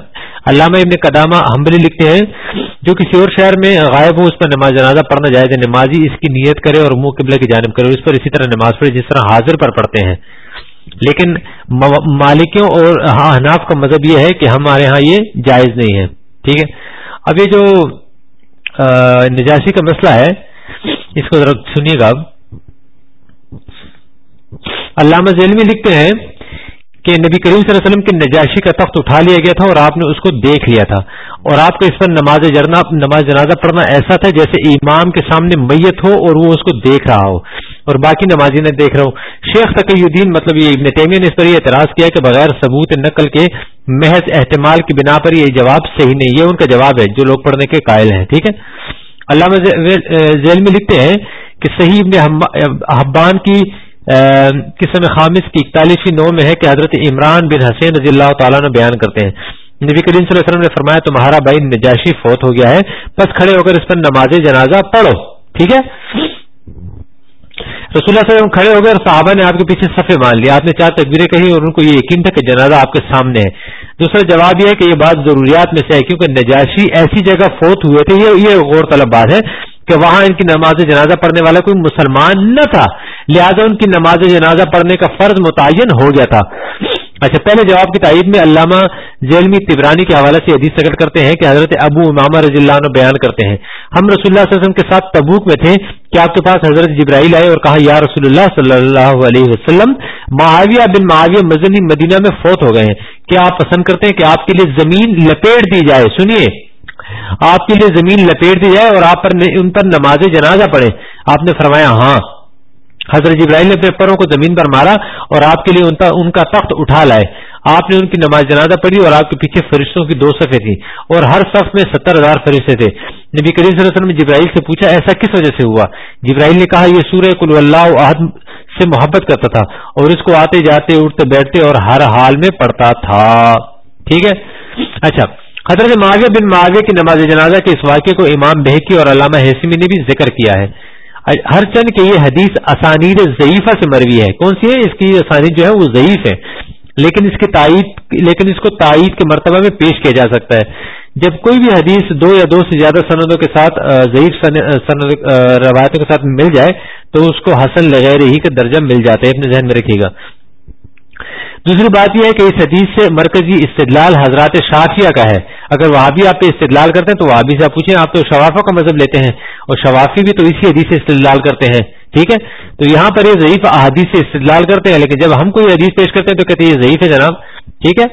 علامہ ابن قدامہ حمبلی لکھتے ہیں جو کسی اور شہر میں غائب ہو اس پر نماز جنازہ پڑھنا جائے ہے نمازی اس کی نیت کرے اور منہ قبلہ کی جانب کرے اس پر اسی طرح نماز پڑھے جس طرح حاضر پر پڑھتے ہیں لیکن مالکیوں اور احناف کا مذہب یہ ہے کہ ہمارے ہاں یہ جائز نہیں ہے ٹھیک ہے اب یہ جو نجاسی کا مسئلہ ہے اس کو ذرا سنیے گا علامہ لکھتے ہیں کہ نبی کریم صلی اللہ علیہ وسلم کی نجائشی کا تخت اٹھا لیا گیا تھا اور آپ نے اس کو دیکھ لیا تھا اور آپ کو اس پر نماز جرنا نماز جنازہ پڑھنا ایسا تھا جیسے امام کے سامنے میت ہو اور وہ اس کو دیکھ رہا ہو اور باقی نمازی نے دیکھ رہا ہوں شیخ تقی الدین مطلب یہ ابن تیمیہ نے اس پر یہ اعتراض کیا کہ بغیر ثبوت نقل کے محض احتمال کی بنا پر یہ جواب صحیح نہیں یہ ان کا جواب ہے جو لوگ پڑھنے کے قائل ہیں ٹھیک ہے علامہ ذیل میں لکھتے ہیں کہ صحیح ابن احبان کی قسم خامس کی اکتالیسویں نو میں ہے کہ حضرت عمران بن حسین رضی اللہ تعالیٰ نے بیان کرتے ہیں نبی کریم صلی اللہ علیہ وسلم نے فرمایا تمہارا بھائی نجاشی فوت ہو گیا ہے بس کھڑے ہو کر اس پر نماز جنازہ پڑھو ٹھیک ہے رسول اللہ اللہ صلی علیہ وسلم کھڑے ہو گئے اور صحابہ نے آپ کے پیچھے صفے مان لیا آپ نے چار تقبیریں کہی اور ان کو یہ یقین تھا کہ جنازہ آپ کے سامنے ہے دوسرا جواب یہ ہے کہ یہ بات ضروریات میں سے ہے کیونکہ نجاشی ایسی جگہ فوت ہوئے تھے یہ غور طلب بات ہے کہ وہاں ان کی نماز جنازہ پڑھنے والا کوئی مسلمان نہ تھا لہٰذا ان کی نماز جنازہ پڑھنے کا فرض متعین ہو گیا تھا اچھا پہلے جواب کی تائید میں علامہ زیلمی تبرانی کے حوالے سے حدیث سکٹ کرتے ہیں کہ حضرت ابو امامہ رضی اللہ عنہ بیان کرتے ہیں ہم رسول اللہ صلی اللہ علیہ وسلم کے ساتھ تبوک میں تھے کہ آپ کے پاس حضرت جبرائیل آئے اور کہا یا رسول اللہ صلی اللہ علیہ وسلم معاویہ بن معاویہ مزنی مدینہ میں فوت ہو گئے ہیں کیا آپ پسند کرتے ہیں کہ آپ کے لیے زمین لپیٹ دی جائے سنیے آپ کے لیے زمین لپیٹ دی جائے اور آپ پر ان پر نماز جنازہ پڑھے آپ نے فرمایا ہاں حضرت جبرائیل نے اپنے پروں کو زمین پر مارا اور آپ کے لیے ان کا تخت اٹھا لائے آپ نے ان کی نماز جنازہ پڑھی اور آپ کے پیچھے فرشتوں کی دو سفیں تھیں اور ہر صف میں ستر ہزار فرشتے تھے نبی کریم صلی اللہ علیہ وسلم نے جبرائیل سے پوچھا ایسا کس وجہ سے ہوا جبرائیل نے کہا یہ سورہ کل اللہ عہد سے محبت کرتا تھا اور اس کو آتے جاتے اٹھتے بیٹھتے اور ہر حال میں پڑھتا تھا ٹھیک ہے اچھا حضرت معاویہ بن معاویہ کی نماز جنازہ کے اس واقعے کو امام بہکی اور علامہ حسمی نے بھی ذکر کیا ہے ہر چند کے یہ حدیث اسانید ضعیفہ سے مروی ہے کون سی ہے اس کی اسانید جو ہے وہ ضعیف ہے لیکن اس کی تائید لیکن اس کو تائید کے مرتبہ میں پیش کیا جا سکتا ہے جب کوئی بھی حدیث دو یا دو سے زیادہ سندوں کے ساتھ ضعیف روایتوں کے ساتھ مل جائے تو اس کو حسن لغیر ہی کا درجہ مل جاتا ہے اپنے ذہن میں رکھیے گا دوسری بات یہ ہے کہ اس حدیث سے مرکزی استدلال حضرات شافیہ کا ہے اگر وہابی آپ آپ استدلال کرتے ہیں تو وہابی سے سے پوچھیں آپ تو شفاف کا مذہب لیتے ہیں اور شفافی بھی تو اسی حدیث سے استدلال کرتے ہیں ٹھیک ہے تو یہاں پر یہ ضعیف احادیث سے استدلال کرتے ہیں لیکن جب ہم کوئی حدیث پیش کرتے ہیں تو کہتے ہیں یہ ضعیف ہے جناب ٹھیک ہے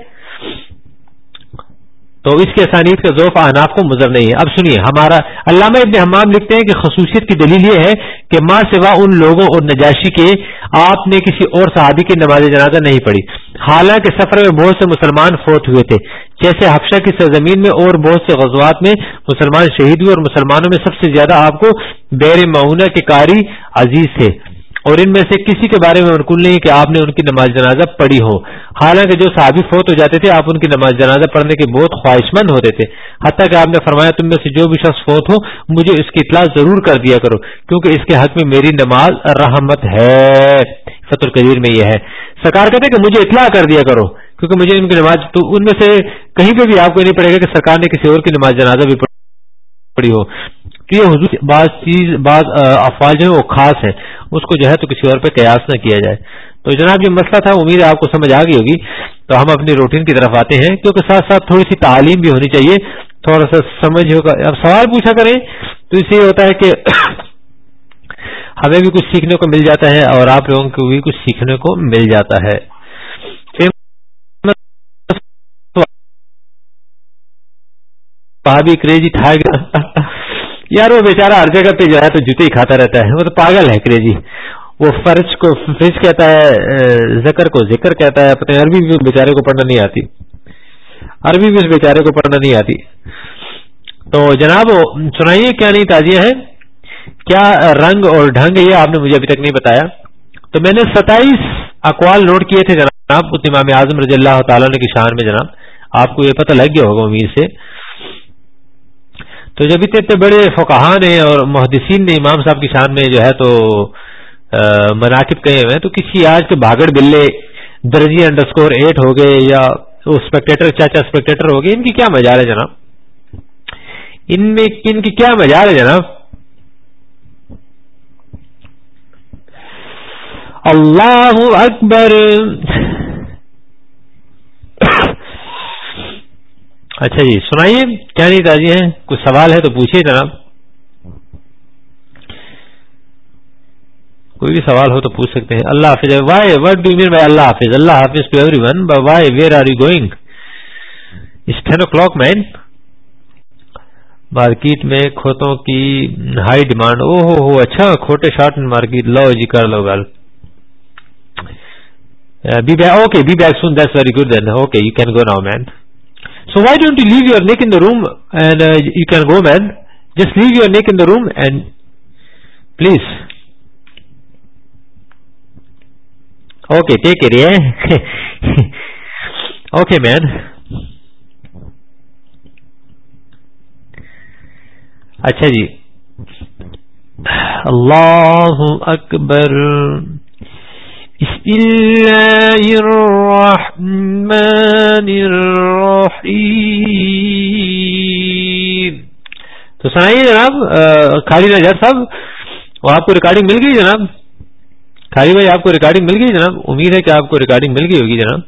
تو اس کے اسانیت کا ضوف اناف کو مضر نہیں ہے اب سنیے ہمارا علامہ ابن حمام لکھتے ہیں کہ خصوصیت کی دلیل یہ ہے کہ ماں سوا ان لوگوں اور نجاشی کے آپ نے کسی اور صحابی کی نماز جنازہ نہیں پڑھی حالانکہ سفر میں بہت سے مسلمان فوت ہوئے تھے جیسے حفشہ کی سرزمین میں اور بہت سے غزوات میں مسلمان شہید ہوئے اور مسلمانوں میں سب سے زیادہ آپ کو بیر معاونہ کے کاری عزیز تھے اور ان میں سے کسی کے بارے میں منقول نہیں کہ آپ نے ان کی نماز جنازہ پڑھی ہو حالانکہ جو صحابی فوت ہو جاتے تھے آپ ان کی نماز جنازہ پڑھنے کے بہت خواہش مند ہوتے تھے حتیٰ کہ آپ نے فرمایا تم میں سے جو بھی شخص فوت ہو مجھے اس کی اطلاع ضرور کر دیا کرو کیونکہ اس کے حق میں میری نماز رحمت ہے فت القیر میں یہ ہے سرکار کہتے کہ مجھے اطلاع کر دیا کرو کیونکہ مجھے ان کی نماز تو ان میں سے کہیں پہ بھی آپ کو نہیں پڑے گا کہ سرکار نے کسی اور کی نماز جنازہ بھی پڑھی ہو تو یہ حضور بعض بعض چیز افواہ جو ہے وہ خاص ہے اس کو جو ہے تو کسی اور پہ قیاس نہ کیا جائے تو جناب یہ مسئلہ تھا امید آپ کو سمجھ آ گئی ہوگی تو ہم اپنی روٹین کی طرف آتے ہیں کیونکہ ساتھ ساتھ تھوڑی سی تعلیم بھی ہونی چاہیے تھوڑا سا سمجھ ہوگا اب سوال پوچھا کریں تو اس سے یہ ہوتا ہے کہ ہمیں بھی کچھ سیکھنے کو مل جاتا ہے اور آپ لوگوں کو بھی کچھ سیکھنے کو مل جاتا ہے کریزی یار وہ بےچارا ہر جگہ پہ جو ہے تو جوتے ہی کھاتا رہتا ہے وہ تو پاگل ہے کریجی وہ فرج کو فرج کہتا ہے ذکر کو کہتا ہے پتہ عربی بھی کو پڑھنا نہیں آتی عربی بھی اس بیچارے کو پڑھنا نہیں آتی تو جناب سنائیے کیا نہیں تازیاں ہیں کیا رنگ اور ڈھنگ یہ آپ نے مجھے ابھی تک نہیں بتایا تو میں نے ستائیس اقوال نوٹ کیے تھے جناب امام اعظم رضی اللہ تعالیٰ نے شان میں جناب آپ کو یہ پتہ لگ گیا ہوگا امید سے تو جب اتنے اتنے بڑے فوکہ نے اور محدثین نے امام صاحب کی شان میں جو ہے تو مناقب کہے ہوئے تو کسی آج کے بھاگڑ بلے درجی انڈر اسکور ایٹ ہو گئے یا اسپیکٹیٹر چاچا اسپیکٹیٹر ہو گئے ان کی کیا مزار ہے جناب ان ان میں کی کیا مزار ہے جناب اللہ اکبر اچھا جی سنائیے کیا نہیں تازی ہیں کچھ سوال ہے تو پوچھیے جناب کوئی بھی سوال ہو تو پوچھ سکتے ہیں اللہ حافظ why what do man bye اللہ حافظ اللہ حافظ to everyone why where are you going ten o'clock man market میں کھوتوں کی ہائی ڈیمانڈ او ہو ہو اچھا کھوٹے شارٹ ان مارکیٹ لو جی کر لو گل be be okay be back soon that's very good then okay you can go now man so why don't you leave your neck in the room and you can go man just leave your neck in the room and please okay take care okay مین اچھا جی اللہ اکبر بسم الله الرحمن تو سنائیے جناب خالی نا صاحب اور آپ کو ریکارڈنگ مل گئی جناب خالی بھائی آپ کو ریکارڈنگ مل گئی جناب امید ہے کہ آپ کو ریکارڈنگ مل گئی ہوگی جناب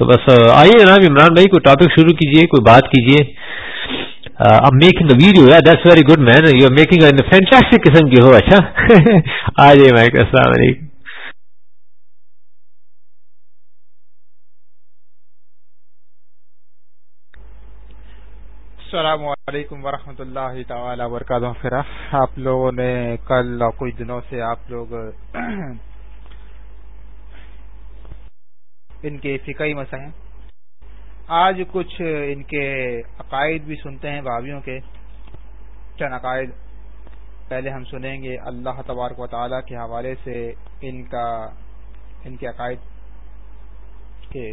تو بس آئیے جناب عمران بھائی کوئی ٹاپک شروع کیجئے کوئی بات کیجئے اب making video that's very good man you are making fantastic قسم کی ہو اچھا آ جائیے بھائی السلام علیکم السلام علیکم ورحمۃ اللہ تعالی وبرکاتہ آپ لوگوں نے کل کچھ دنوں سے آپ لوگ ان کے فقہی مسائل ہیں آج کچھ ان کے عقائد بھی سنتے ہیں بھابھیوں کے چند عقائد پہلے ہم سنیں گے اللہ تبارک و تعالیٰ کے حوالے سے ان کا ان کے عقائد کے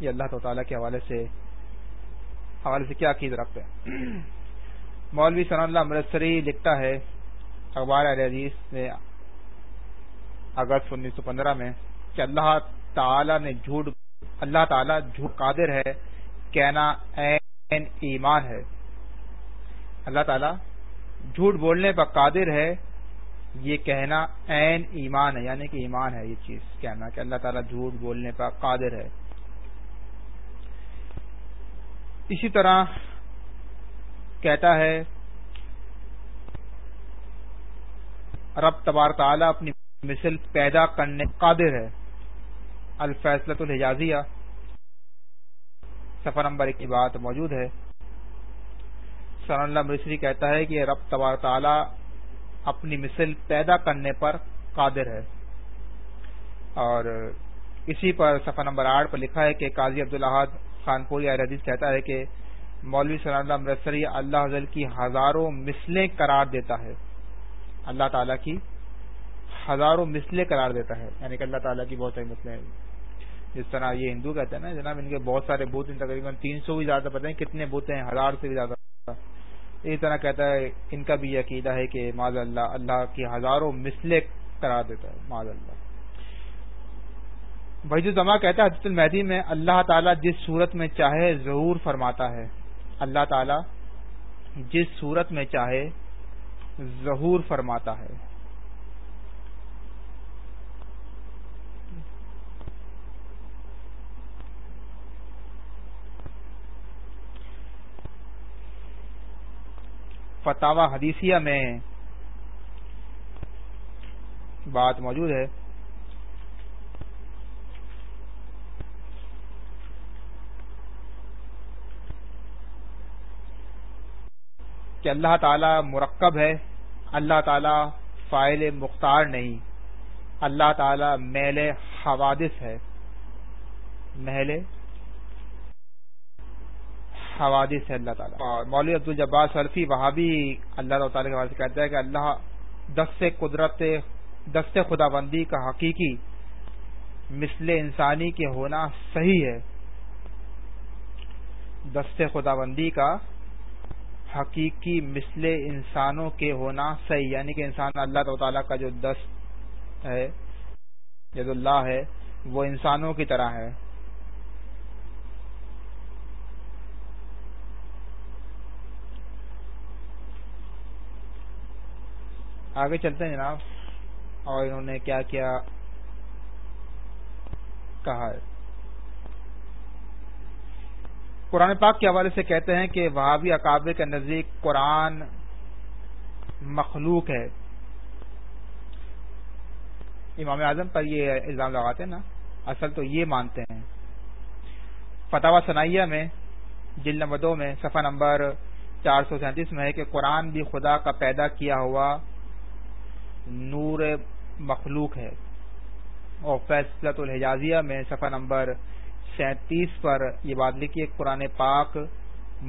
یہ اللہ تعالیٰ کے حوالے سے حوالے سے کیا عقید رکھتے ہیں مولوی صلی اللہ امرتسری لکھتا ہے اخبار علیہ عزیز نے اگست انیس سو پندرہ میں کہ اللہ تعالی نے جھوٹ اللہ تعالی جھوٹ قادر ہے کہنا این ایمان ہے اللہ تعالی جھوٹ بولنے پر قادر ہے یہ کہنا این ایمان ہے یعنی کہ ایمان ہے یہ چیز کہنا کہ اللہ تعالیٰ جھوٹ بولنے پر قادر ہے اسی طرح کہتا ہے رب تبار تعالیٰ اپنی مثل پیدا کرنے قادر ہے الفیصلت الحجازیہ نمبر ایک بات موجود ہے سر اللہ مصری کہتا ہے کہ رب تبار تعالی اپنی مثل پیدا کرنے پر قادر ہے اور اسی پر سفر نمبر آٹھ پر لکھا ہے کہ قاضی عبدالاحد خان پوری حدیث کہتا ہے کہ مولوی صلی اللہ مرسری اللہ حضل کی ہزاروں مثلیں قرار دیتا ہے اللہ تعالیٰ ہزاروں مسلے قرار دیتا ہے یعنی کہ اللہ تعالیٰ کی بہت ساری مسلم جس طرح یہ ہندو کہتے ہیں نا جناب ان کے بہت سارے بت ہیں تقریباً تین سو بھی زیادہ پتہ ہیں کتنے بت ہیں ہزار سے بھی زیادہ اسی طرح کہتا ہے ان کا بھی یہ عقیدہ ہے کہ ماض اللہ اللہ کی ہزاروں مسلے قرار دیتا ہے ماض اللہ بھائی جو کہتا ہے حضرت المہدی میں اللہ تعالیٰ جس صورت میں چاہے ضرور فرماتا ہے اللہ تعالیٰ جس صورت میں چاہے ظہور فرماتا ہے فتوا حدیثیہ میں بات موجود ہے کہ اللہ تعالی مرکب ہے اللہ تعالی فائل مختار نہیں اللہ تعالی میل حوادث ہے محل حوادث ہے اللہ تعالیٰ اور مولوی عبد مولو عبدالجباسلفی وہاں بھی اللہ تعالیٰ کے سے کہتا ہے کہ اللہ دس قدرت دس خدا بندی کا حقیقی مثل انسانی کے ہونا صحیح ہے دست خدا بندی کا حقیقی مثل انسانوں کے ہونا صحیح یعنی کہ انسان اللہ تعالیٰ کا جو دست ہے جد اللہ ہے وہ انسانوں کی طرح ہے آگے چلتے ہیں جناب اور انہوں نے کیا کیا کہا ہے قرآن پاک کے حوالے سے کہتے ہیں کہ وہابی اکابے کے نزدیک قرآن مخلوق ہے امام اعظم پر یہ الزام لگاتے ہیں نا اصل تو یہ مانتے ہیں فتح سنائیہ میں جل نمبر دو میں صفحہ نمبر چار سو سینتیس میں ہے کہ قرآن بھی خدا کا پیدا کیا ہوا نور مخلوق ہے اور فیصلت الحجازیہ میں صفحہ نمبر سینتیس پر یہ بات لکھی ہے قرآن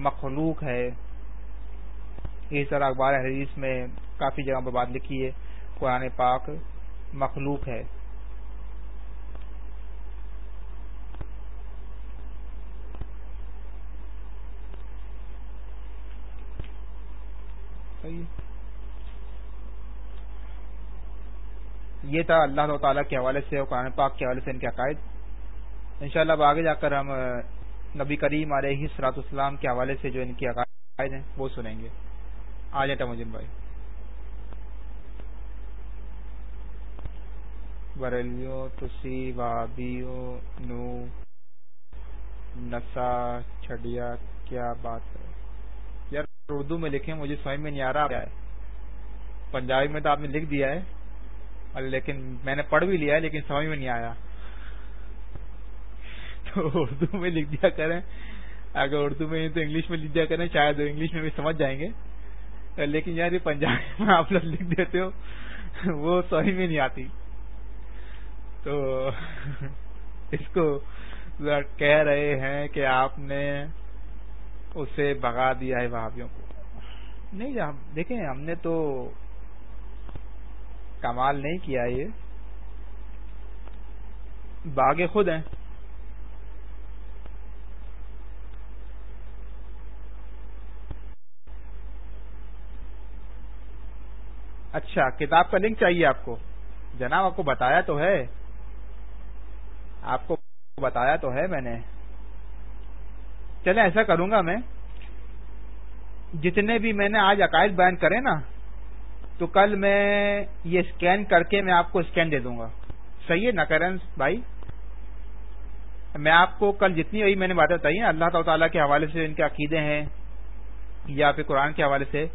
مخلوق ہے اس طرح اخبار حدیث میں کافی جگہ پر بات لکھی ہے قرآن پاک مخلوق ہے صحیح یہ تھا اللہ تعالیٰ کے حوالے سے اور قرآن پاک کے حوالے سے ان کے عقائد ان شاء اللہ آگے جا کر ہم نبی کریم علیہ سرات اسلام کے حوالے سے جو ان کے عقائد ہیں وہ سنیں گے آ جاتا مزم بھائی بریلیو تسی بابیو نو نسا چھڈیا کیا بات ہے یار اردو میں لکھیں مجھے سمجھ میں نہیں آ رہا ہے پنجابی میں تو آپ نے لکھ دیا ہے لیکن میں نے پڑھ بھی لیا لیکن سمجھ میں نہیں آیا تو اردو میں لکھ دیا کریں اگر اردو میں تو انگلش میں لکھ دیا کریں شاید انگلش میں بھی سمجھ جائیں گے لیکن یار یہ پنجابی میں آپ لوگ لکھ دیتے ہو وہ سمجھ میں نہیں آتی تو اس کو کہہ رہے ہیں کہ آپ نے اسے بگا دیا ہے بھابھیوں کو نہیں جی، دیکھیں ہم نے تو کمال نہیں کیا یہ باغ خود ہیں اچھا کتاب کا لنک چاہیے آپ کو جناب آپ کو بتایا تو ہے آپ کو بتایا تو ہے میں نے چلے ایسا کروں گا میں جتنے بھی میں نے آج عقائد بیان کرے نا تو کل میں یہ اسکین کر کے میں آپ کو اسکین دے دوں گا صحیح ہے نا کرنس بھائی میں آپ کو کل جتنی ہوئی میں نے باتیں بتائی ہیں اللہ تعالیٰ کے حوالے سے ان کے عقیدے ہیں یا پھر قرآن کے حوالے سے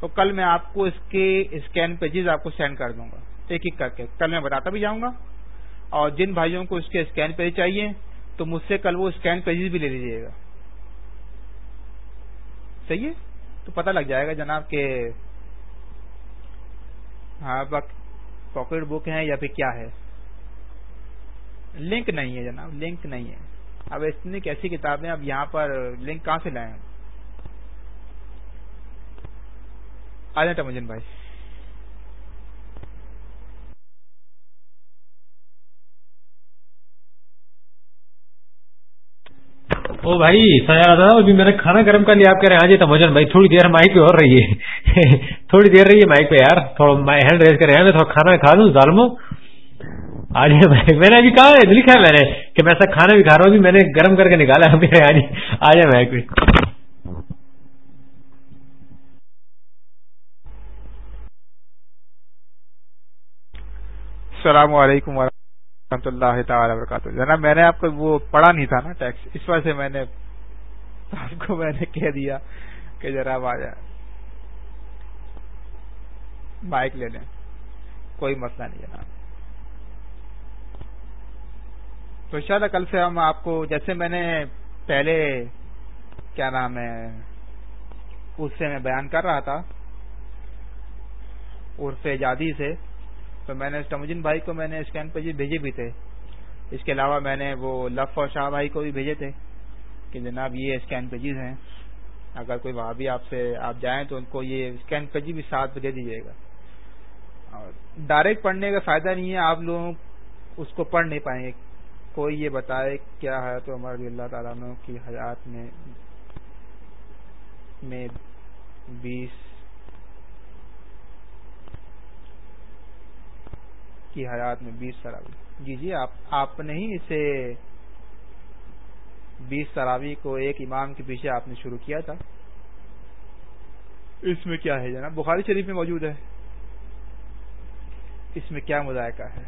تو کل میں آپ کو اس کے اسکین پیجز آپ کو سینڈ کر دوں گا ایک ایک کر کے کل میں بتاتا بھی جاؤں گا اور جن بھائیوں کو اس کے اسکین پیج چاہیے تو مجھ سے کل وہ اسکین پیجز بھی لے لیجیے گا صحیح ہے تو پتہ لگ جائے گا جناب کہ ہاں پاکٹ بک ہے یا پھر کیا ہے لنک نہیں ہے جناب لنک نہیں ہے اب اس کیسی کتابیں اب یہاں پر لنک کہاں سے لائیں آ ٹمجن بھائی او بھائی سیاح تھا ابھی میں نے کھانا گرم کر لیا آپ کہہ رہے ہیں حاجی تموجن بھائی تھوڑی دیر مائک پہ اور رہی ہے تھوڑی دیر رہی ہے مائک پہ یار تھوڑا ہینڈ ریز کر رہے ہیں میں تھوڑا کھانا کھا دوں ظالم آج میں نے ابھی کہا ہے لکھا ہے میں نے کہ میں ایسا کھانا بھی کھا رہا ہوں ابھی میں نے گرم کر کے نکالا ہے میرے آج آ جائے مائک پہ السلام علیکم ورحمۃ رحمۃ اللہ تعالی وبرکاتہ جناب میں نے آپ کو وہ پڑھا نہیں تھا نا ٹیکس اس وجہ سے میں نے آپ کو میں نے کہہ دیا کہ جناب آ جائے بائک لے لیں کوئی مسئلہ نہیں جناب تو انشاءاللہ کل سے ہم آپ کو جیسے میں نے پہلے کیا نام ہے اس سے میں بیان کر رہا تھا عرف جادی سے تو میں نے بھائی کو میں نے اسکین پیجز بھیجے بھی تھے اس کے علاوہ میں نے وہ لف اور شاہ بھائی کو بھی بھیجے تھے کہ جناب یہ اسکین پیجز ہیں اگر کوئی وہاں بھی آپ سے آپ جائیں تو ان کو یہ اسکین پیجی بھی ساتھ دے دیجیے گا اور ڈائریکٹ پڑھنے کا فائدہ نہیں ہے آپ لوگوں اس کو پڑھ نہیں پائیں گے کوئی یہ بتائے کیا حیات تو عمر رضی اللہ تعالیٰ کی حیات میں بیس کی حیات میں بیس سراوی جی جی آپ آپ نے ہی اسے بیس سراوی کو ایک امام کے پیچھے آپ نے شروع کیا تھا اس میں کیا ہے جناب بخاری شریف میں موجود ہے اس میں کیا مذائقہ ہے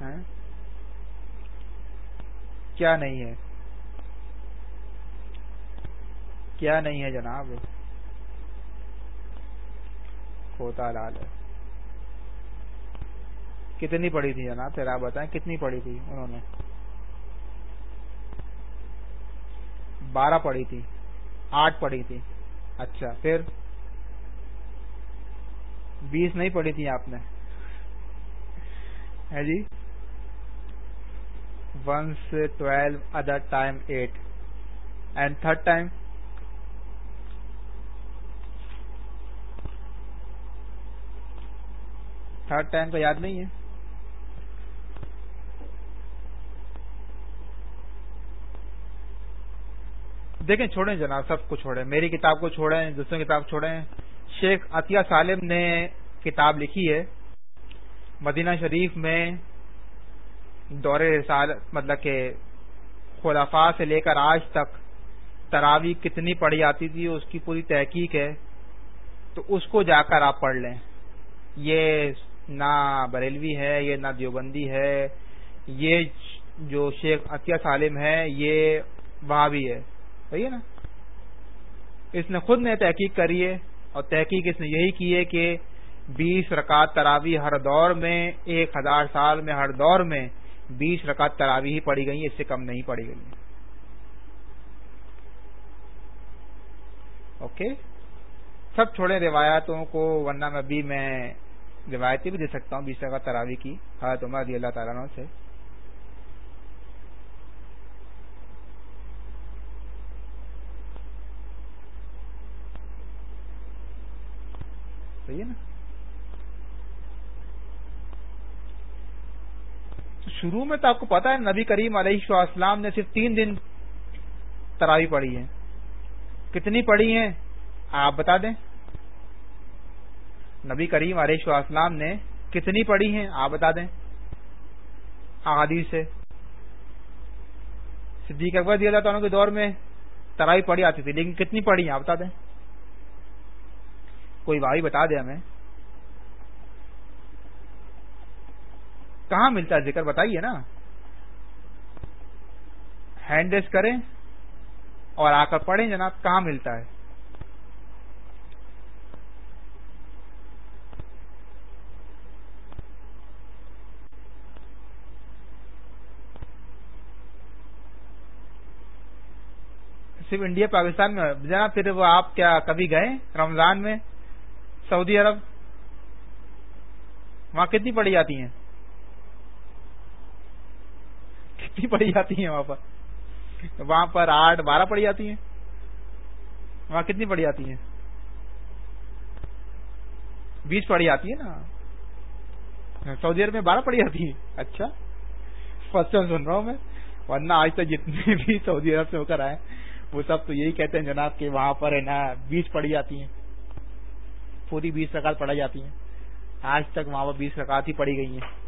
ہاں؟ کیا نہیں ہے کیا نہیں ہے جناب کو لال ہے کتنی پڑی تھی جناب پھر آپ بتائیں کتنی پڑی تھی انہوں نے بارہ پڑی تھی آٹھ پڑی تھی اچھا پھر بیس نہیں پڑی تھی آپ نے ہے جی once twelve other time eight and third time third time تو یاد نہیں ہے دیکھیں چھوڑیں جناب سب کو چھوڑیں میری کتاب کو چھوڑیں دوسروں کی کتاب چھوڑیں شیخ عطیہ سالم نے کتاب لکھی ہے مدینہ شریف میں دور رسال مطلب کہ خلافا سے لے کر آج تک تراوی کتنی پڑھی جاتی تھی اس کی پوری تحقیق ہے تو اس کو جا کر آپ پڑھ لیں یہ نہ بریلوی ہے یہ نہ دیوبندی ہے یہ جو شیخ عطیہ سالم ہے یہ وہاں بھی ہے صحیح ہے نا اس نے خود نے تحقیق کری ہے اور تحقیق اس نے یہی کی ہے کہ بیس رکعت تراوی ہر دور میں ایک ہزار سال میں ہر دور میں بیس رکعت تراوی ہی پڑی گئی اس سے کم نہیں پڑی گئی اوکے سب چھوڑے روایتوں کو ورنہ میں بھی میں روایتی بھی دے سکتا ہوں بیس رکعت تراوی کی حضرت عمر رضی اللہ تعالیٰ سے ہے نا شروع میں تو آپ کو پتا ہے نبی کریم علیہ السلام نے صرف تین دن تراوی پڑھی ہے کتنی پڑھی ہیں آپ بتا دیں نبی کریم علیہ السلام اسلام نے کتنی پڑھی ہیں آپ بتا دیں سے صدیق اکبر دیا جاتا ان کے دور میں تراوی پڑی آتی تھی لیکن کتنی پڑھی ہیں آپ بتا دیں کوئی بھائی بتا دے ہمیں کہاں ملتا ہے ذکر بتائیے نا ہینڈ ریس کریں اور آ کر پڑھیں جناب کہاں ملتا ہے صرف انڈیا پاکستان میں جناب پھر وہ آپ کیا کبھی گئے رمضان میں سعودی عرب وہاں کتنی پڑی جاتی ہیں کتنی پڑی جاتی ہیں وہاں پر وہاں پر آٹھ بارہ پڑی جاتی ہیں وہاں کتنی پڑی جاتی ہیں بیس پڑی جاتی ہے نا سعودی عرب میں بارہ پڑی جاتی ہیں اچھا فرسٹ ٹائم سن رہا ہوں میں ورنہ آج تک جتنے بھی سعودی عرب سے ہو کر آئے وہ سب تو یہی کہتے ہیں جناب کہ وہاں پر ہے نا بیچ پڑی جاتی ہیں پوری بیس رکعت پڑھائی جاتی ہیں آج تک وہاں پر بیس رکعت ہی پڑی گئی ہیں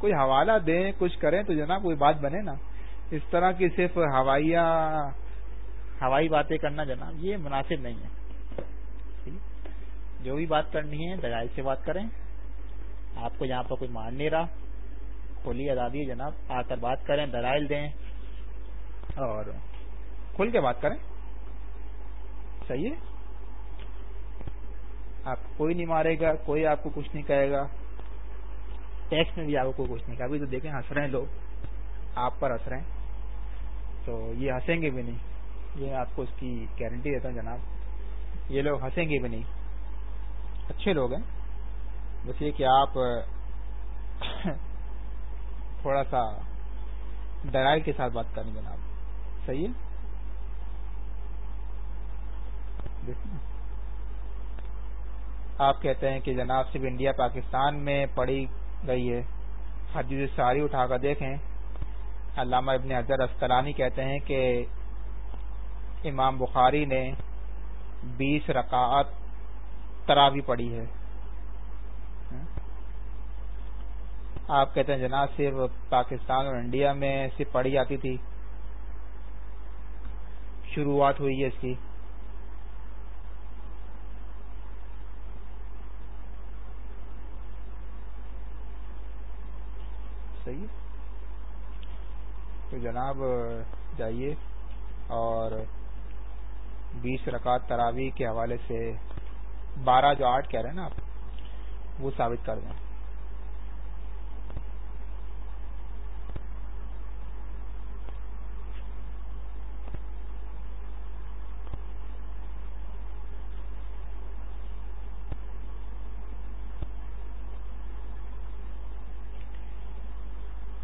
کوئی حوالہ دیں کچھ کریں تو جناب کوئی بات بنے نا اس طرح کی صرف ہوائی ہوائی باتیں کرنا جناب یہ مناسب نہیں ہے جو بھی بات کرنی ہے دلائل سے بات کریں آپ کو یہاں پر کوئی مان نہیں رہا کھلی آزادی ہے جناب آ کر بات کریں دلائل دیں اور کھل کے بات کریں صحیح ہے آپ کوئی نہیں مارے گا کوئی آپ کو کچھ نہیں کہے گا ٹیکس میں بھی آپ کو کچھ نہیں کہا ابھی تو دیکھیں ہنس رہے ہیں لوگ آپ پر ہنس رہے ہیں تو یہ ہنسیں گے بھی نہیں یہ آپ کو اس کی گارنٹی دیتا ہوں جناب یہ لوگ ہنسیں گے بھی نہیں اچھے لوگ ہیں بس یہ کہ آپ تھوڑا سا ڈرائی کے ساتھ بات کریں جناب صحیح ہے آپ کہتے ہیں کہ جناب صرف انڈیا پاکستان میں پڑھی گئی ہے حدیث ساری اٹھا کر دیکھیں علامہ ابن حضر اسکلانی کہتے ہیں کہ امام بخاری نے بیس رکعت تراوی پڑی پڑھی ہے آپ کہتے ہیں جناب صرف پاکستان اور انڈیا میں صرف پڑھی جاتی تھی شروعات ہوئی ہے اس کی تو جناب جائیے اور بیس رکعت تراوی کے حوالے سے بارہ جو آٹھ کہہ رہے ہیں نا آپ وہ ثابت کر دیں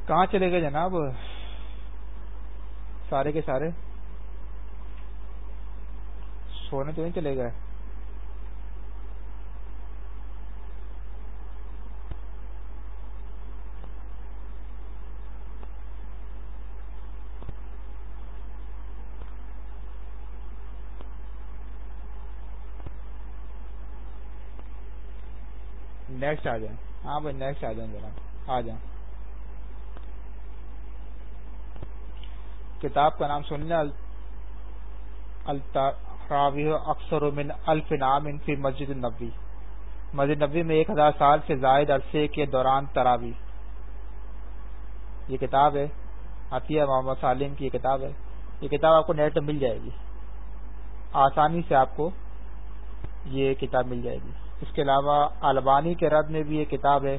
کہاں چلے گئے جناب سارے کے سارے سونے تو نہیں چلے گئے نیکسٹ آ جائیں ہاں بھائی نیکسٹ آ جائیں ذرا آ جائیں کتاب کا نام سن لیں اکثر من المن الف نامن فی مسجد النبی مسجد نبی میں ایک ہزار سال سے زائد عرصے کے دوران تراوی یہ کتاب ہے عطیہ محمد سالم کی یہ کتاب ہے یہ کتاب آپ کو نیٹ مل جائے گی آسانی سے آپ کو یہ کتاب مل جائے گی اس کے علاوہ البانی کے رد میں بھی یہ کتاب ہے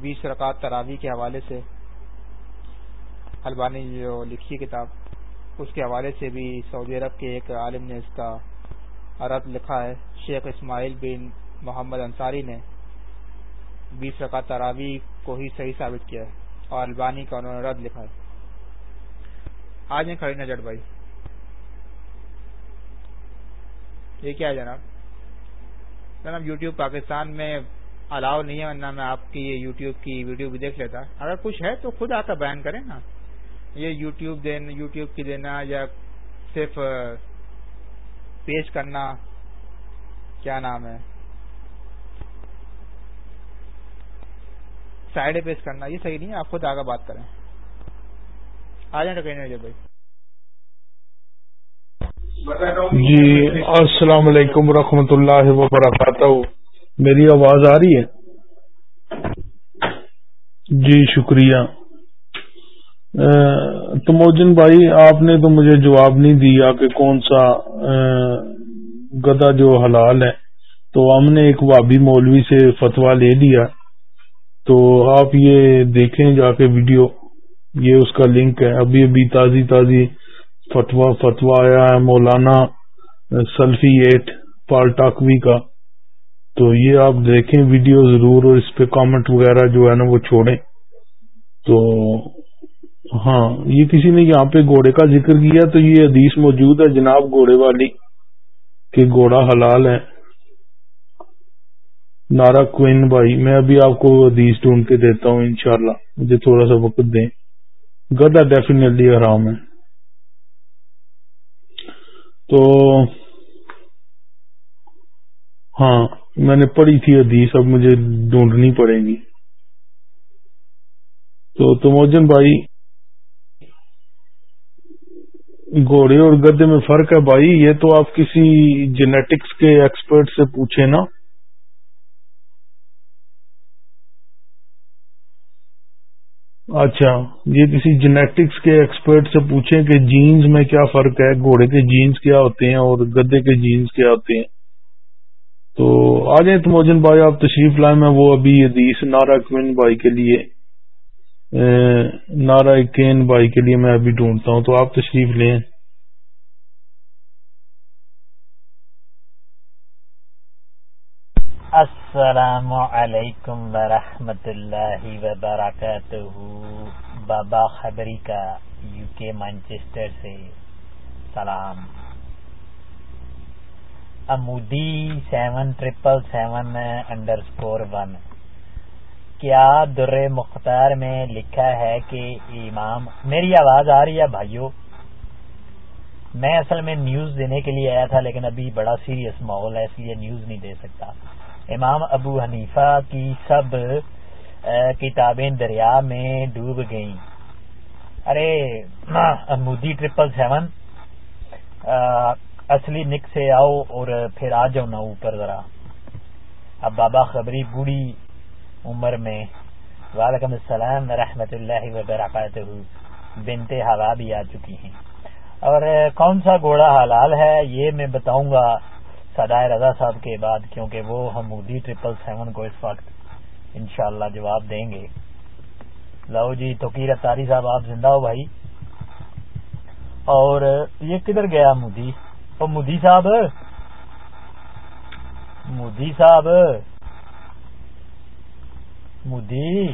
بیس رکعت تراوی کے حوالے سے البانی جو لکھی کتاب اس کے حوالے سے بھی سعودی عرب کے ایک عالم نے اس کا عرب لکھا ہے شیخ اسماعیل بن محمد انصاری نے بیس رقع تراوی کو ہی صحیح ثابت کیا ہے اور البانی کا انہوں نے رد لکھا ہے آج میں کھڑی نجر بھائی یہ کیا ہے جناب یوٹیوب پاکستان میں الاؤ نہیں ہے ورنہ میں آپ کی یہ یوٹیوب کی ویڈیو بھی دیکھ لیتا اگر کچھ ہے تو خود آ کر بیان کریں نا یہ یو ٹیوب یوٹیوب کی دینا یا صرف پیش کرنا کیا نام ہے سائڈ پیش کرنا یہ صحیح نہیں ہے آپ خود آگے بات کریں آ جائیں جی السلام علیکم ورحمۃ اللہ وبرکاتہ میری آواز آ رہی ہے جی شکریہ تموجن بھائی آپ نے تو مجھے جواب نہیں دیا کہ کون سا گدا جو حلال ہے تو ہم نے ایک وابی مولوی سے فتوا لے لیا تو آپ یہ دیکھیں جا کے ویڈیو یہ اس کا لنک ہے ابھی ابھی تازی تازی فتوا فتوا آیا ہے مولانا سلفی ایٹ پال ٹاکوی کا تو یہ آپ دیکھیں ویڈیو ضرور اور اس پہ کامنٹ وغیرہ جو ہے نا وہ چھوڑیں تو ہاں یہ کسی نے یہاں پہ گھوڑے کا ذکر کیا تو یہ حدیث موجود ہے جناب گھوڑے والی کہ گھوڑا حلال ہے نارا کوئن بھائی میں ابھی آپ کو حدیث ڈھونڈ کے دیتا ہوں انشاءاللہ مجھے تھوڑا سا وقت دیں گدا ڈیفینیٹلی آرام ہے تو ہاں میں نے پڑھی تھی حدیث اب مجھے ڈھونڈنی پڑے گی تو تموجن بھائی گھوڑے اور گدے میں فرق ہے بھائی یہ تو آپ کسی جینیٹکس کے ایکسپرٹ سے پوچھے نا اچھا یہ کسی جینیٹکس کے ایکسپرٹ سے پوچھیں کہ جینز میں کیا فرق ہے گھوڑے کے جینز کیا ہوتے ہیں اور گدے کے جینز کیا ہوتے ہیں تو آ جائیں تموجن بھائی آپ تشریف لائیں میں وہ ابھی حدیث نارا کمن بھائی کے لیے نارا بھائی کے لیے میں ابھی ڈھونڈتا ہوں تو آپ تشریف لیں السلام علیکم ورحمۃ اللہ وبرکاتہ بابا خبری کا یو کے مانچسٹر سے سلام امودی seven triple seven underscore one کیا در مختار میں لکھا ہے کہ امام میری آواز آ رہی ہے بھائیوں میں اصل میں نیوز دینے کے لیے آیا تھا لیکن ابھی بڑا سیریس ماحول ہے اس لیے نیوز نہیں دے سکتا امام ابو حنیفہ کی سب کتابیں دریا میں ڈوب گئیں ارے مودی ٹریپل سیون اصلی نک سے آؤ اور پھر آ جاؤ نہ اوپر ذرا اب بابا خبری بوڑھی عمر میں وعلیکم السلام ورحمۃ اللہ وبرکاتہ بنتے حوا بھی آ چکی ہیں اور کون سا گھوڑا حلال ہے یہ میں بتاؤں گا سدائے رضا صاحب کے بعد کیونکہ وہ مودی ٹریپل سیون کو اس وقت انشاءاللہ جواب دیں گے لاہو جی تو صاحب آپ زندہ ہو بھائی اور یہ کدھر گیا مودی اور مودی صاحب مودی صاحب مودی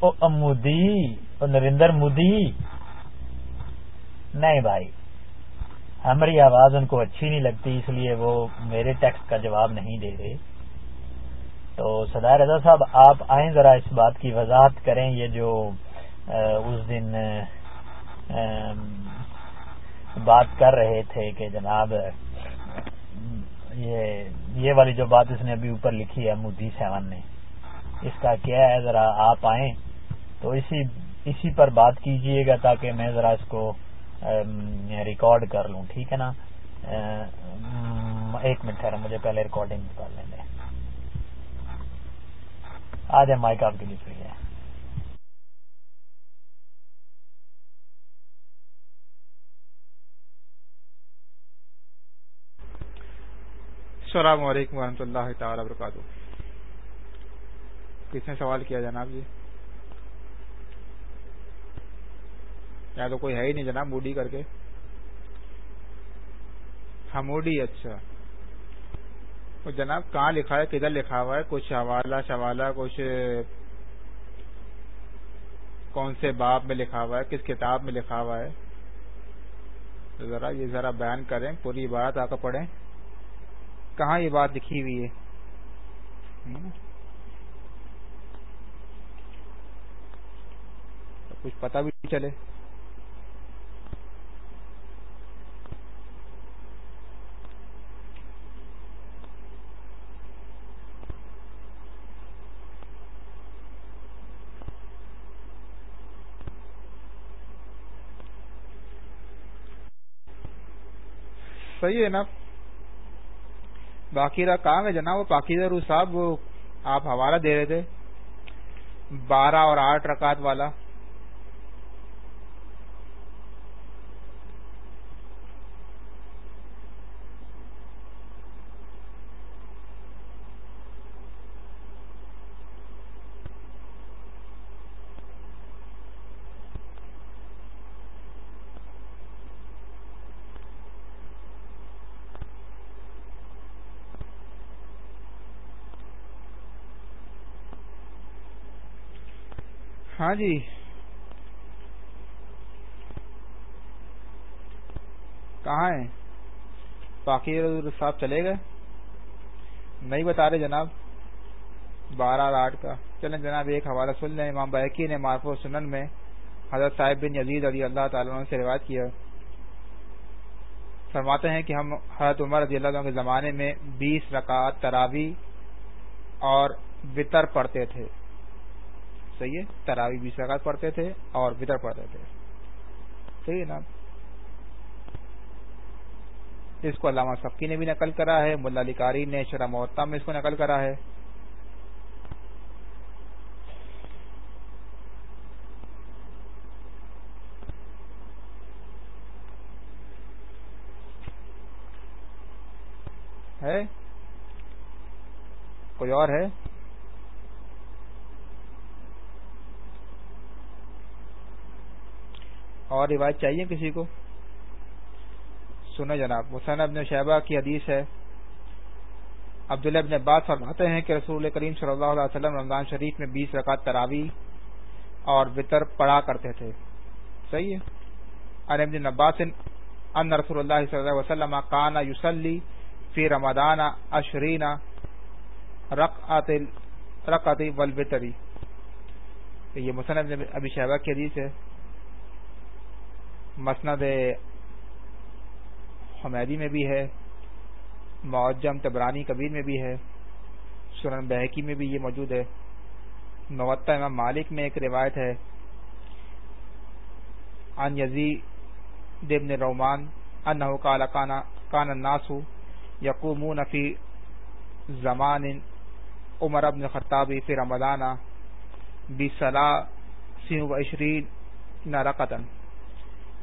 او نریندر مودی نہیں بھائی ہماری آواز ان کو اچھی نہیں لگتی اس لیے وہ میرے ٹیکس کا جواب نہیں دے رہے تو سدا رضا صاحب آپ آئیں ذرا اس بات کی وضاحت کریں یہ جو اس دن بات کر رہے تھے کہ جناب یہ والی جو بات اس نے ابھی اوپر لکھی ہے مودی سیون نے اس کا کیا ہے ذرا آپ آئیں تو اسی اسی پر بات کیجئے گا تاکہ میں ذرا اس کو ریکارڈ کر لوں ٹھیک ہے نا ایک منٹ ہے مجھے پہلے ریکارڈنگ کر لینا آ جائیں مائک آپ کے لیے فری ہے السلام علیکم ورحمۃ اللہ تعالی وبرکاتہ کس نے سوال کیا جناب جی یا تو کوئی ہے ہی نہیں جناب موڈی کر کے ہاں موڈی اچھا جناب کہاں لکھا ہے کدھر لکھا ہوا ہے کچھ حوالہ شوالہ کچھ کون سے باب میں لکھا ہوا ہے کس کتاب میں لکھا ہوا ہے ذرا یہ ذرا بیان کریں پوری بات آ کر پڑھیں کہاں یہ بات لکھی ہوئی ہے کچھ پتا بھی نہیں چلے صحیح ہے نا باقی رہا کہاں گئے جناب پاکیزہ روح صاحب وہ آپ حوالہ دے رہے تھے بارہ اور آٹھ رکعت والا ہاں جی کہاں ہیں پاخیر صاحب چلے گئے نہیں بتا رہے جناب بارہ آٹھ کا چلیں جناب ایک حوالہ سن لیں امام بیکی نے معرف سنن میں حضرت صاحب بن یزید علی اللہ تعالیٰ عنہ سے روایت کیا فرماتے ہیں کہ ہم حضرت عمر رضی اللہ عنہ کے زمانے میں بیس رکعت تراوی اور بتر پڑھتے تھے صحیح ہے تراوی بیس رکعت پڑھتے تھے اور وطر پڑھتے تھے صحیح ہے نا اس کو علامہ سبکی نے بھی نقل کرا ہے ملا لکاری کاری نے محتا میں اس کو نقل کرا ہے کوئی اور ہے اور روایت چاہیے کسی کو سنو جناب مسن ابن شہبہ کی حدیث ہے عبداللہ ابن عباس فرماتے ہیں کہ رسول کریم صلی اللہ علیہ وسلم رمضان شریف میں بیس رکعت تراوی اور وطر پڑھا کرتے تھے صحیح ہے ابن عباس ان رسول اللہ صلی اللہ علیہ وسلم کانا یوسلی فی رمضان اشرین رقعت رقعت والوطری یہ مسن ابی شہبہ کی حدیث ہے مسند حمیدی میں بھی ہے معجم تبرانی کبیر میں بھی ہے سنن بہکی میں بھی یہ موجود ہے موتا امام مالک میں ایک روایت ہے ان یزی دبن کالا کان الناس یقومون یقوم زمان عمر ابن خطابی فر املانہ ب سی و عشرین رقتن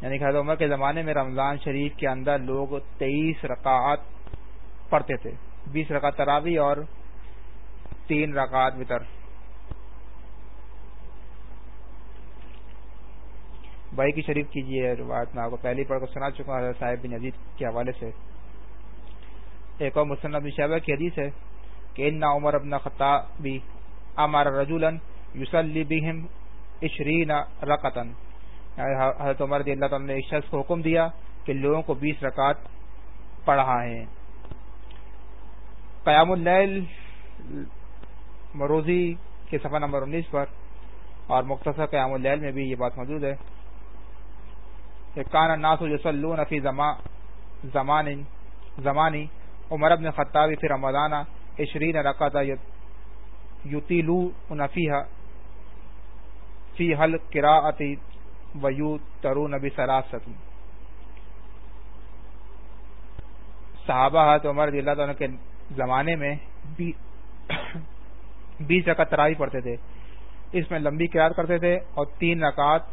یعنی کہ حضرت عمر کے زمانے میں رمضان شریف کے اندر لوگ تیئیس رکعات پڑھتے تھے بیس رکعت تراوی اور تین رکعت وطر بھائی کی شریف کیجیے روایت میں آپ کو پہلی پڑھ کو سنا چکا حضرت صاحب بن عزیز کے حوالے سے ایک اور مسلم نبی شہبہ کی حدیث ہے کہ ان نا عمر ابن خطابی امار رجولن یوسلی بہم عشرین رقطن یعنی حضرت عمر اللہ تعالیٰ نے ایک شخص کو حکم دیا کہ لوگوں کو بیس رکعت پڑھا ہے قیام اللیل مروزی کے صفحہ نمبر انیس پر اور مختصر قیام اللیل میں بھی یہ بات موجود ہے کہ زمان زمانی عمر ابن خطابی فی رمضان عشرین رکعت تھا فیہا فی حل قراءتی ویو ترو نبی سراست صحابہ حضرت عمر رضی اللہ تعالیٰ کے زمانے میں بیس رکعت تراوی پڑھتے تھے اس میں لمبی قیاد کرتے تھے اور تین رکعت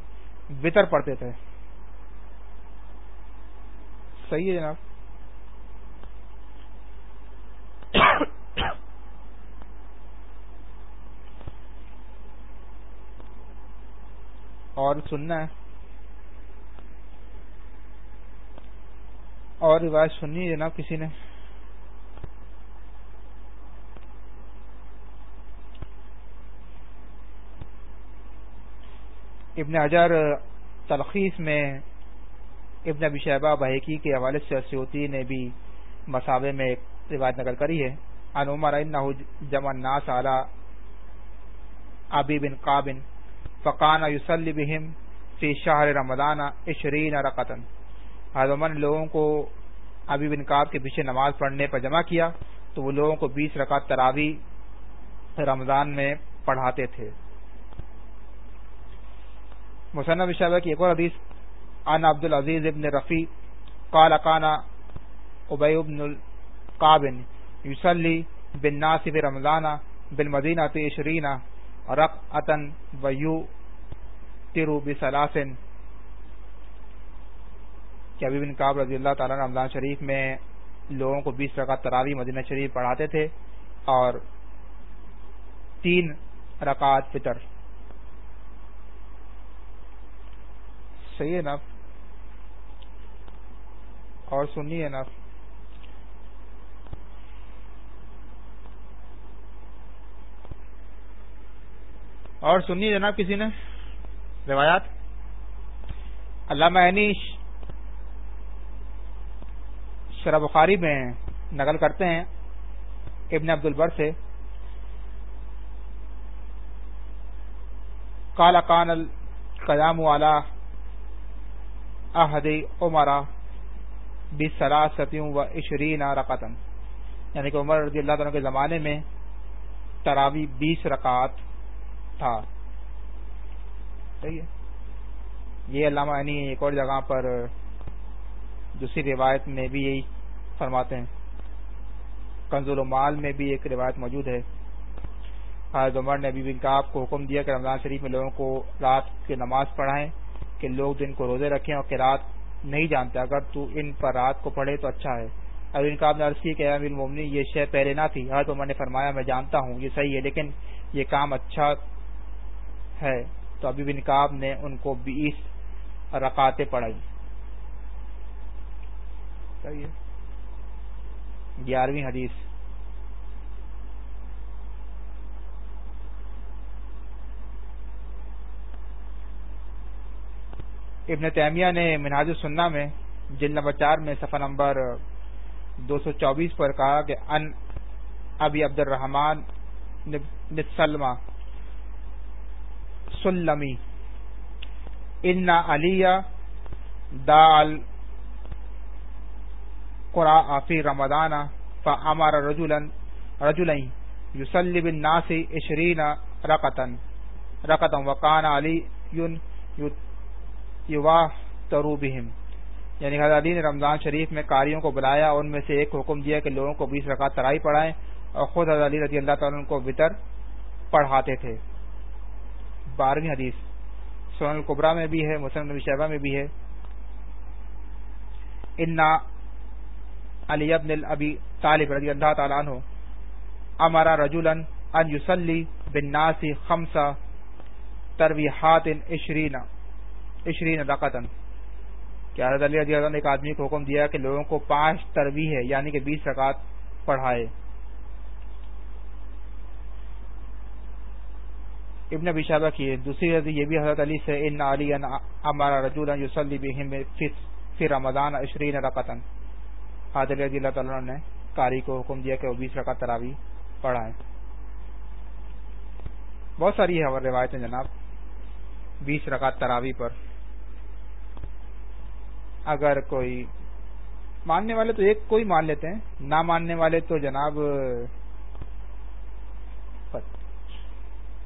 وطر پڑھتے تھے صحیح ہے جناب اور سننا ہے اور روایت سننی ہے جناب کسی نے ابن اجر تلخیص میں ابن ابی شہبہ بحیکی کے حوالے سے سیوتی نے بھی مساوے میں ایک روایت نقل کری ہے انوما جمع جمان ناس ابی بن کابن فقان یوسلی بہم فی شاہ رمضان عشرین رقطن حضمن نے لوگوں کو ابی بنکاب کے پیچھے نماز پڑھنے پر جمع کیا تو وہ لوگوں کو بیس رکعت تراوی رمضان میں پڑھاتے تھے مصنف شعبہ کی ایک اور حدیث ان عبد العزیز ابن رفیع قال ابی ابن القابن یوسلی بن ناصف رمضانہ بن مدینہ تشرینہ رقن ویو بسلاسن کہ ابھی بن کاب رضی اللہ تعالیٰ رمضان شریف میں لوگوں کو بیس رکعت تراوی مدینہ شریف پڑھاتے تھے اور تین رکعت فطر صحیح ہے نف اور سنیے جناب کسی نے روایات علامہ شرح بخاری میں نقل کرتے ہیں ابن عبد البر سے کالا کان القیام والا احد عمرہ بی ستیوں و عشرین رقطن یعنی کہ عمر رضی اللہ تعالیٰ کے زمانے میں تراوی بیس رکعت تھا صحیح ہے یہ علامہ یعنی ایک اور جگہ پر دوسری روایت میں بھی یہی فرماتے ہیں کنزول مال میں بھی ایک روایت موجود ہے حضرت عمر نے ابھی انکاب کو حکم دیا کہ رمضان شریف میں لوگوں کو رات کی نماز پڑھائیں کہ لوگ دن کو روزے رکھیں اور کہ رات نہیں جانتے اگر تو ان پر رات کو پڑھے تو اچھا ہے ابھی کاب نے عرض کہ امیر مومنی یہ شے پہلے نہ تھی حضرت عمر نے فرمایا میں جانتا ہوں یہ صحیح ہے لیکن یہ کام اچھا ہے تو ابھی بن کاب نے ان کو بیس رکاتے پڑھائی گیارہویں حدیث ابن تیمیہ نے مناظر سننا میں جل نمبر چار میں صفحہ نمبر دو سو چوبیس پر کہا کہ ان ابی عبد الرحمان سلمہ سلمی ان علی دال قرآ فی رمضان فامر رجلن رجل یسلی بن ناسی اشرین رقطن رقطن وقان علی تروبہم یعنی حضرت علی نے رمضان شریف میں کاریوں کو بلایا اور ان میں سے ایک حکم دیا کہ لوگوں کو بیس رکعت ترائی پڑھائیں اور خود حضرت علی رضی اللہ تعالیٰ ان کو وطر پڑھاتے تھے بارہویں حدیث سون القبرا میں بھی ہے مسلم نبی شہبہ میں بھی ہے انا علی ابن ابی طالب رضی اللہ تعالیٰ عنہ امارا رجولن ان یوسلی بن ناسی خمسہ ترویحات اشرین اشرین رقطن کیا حضرت علی رضی اللہ عنہ نے ایک آدمی کو حکم دیا کہ لوگوں کو پانچ ترویح ہے یعنی کہ بیس رکعت پڑھائے ابن ابی شعبہ کی دوسری رضی یہ بھی حضرت علی سے ان علی امارا رجولا یوسلی بہم فی رمضان اشرین رقطن حاضر رضی اللہ تعالیٰ نے قاری کو حکم دیا کہ وہ بیس رقط تراوی پڑھائیں بہت ساری ہے ہماری روایتیں جناب بیس رقط تراوی پر اگر کوئی ماننے والے تو ایک کوئی مان لیتے ہیں نہ ماننے والے تو جناب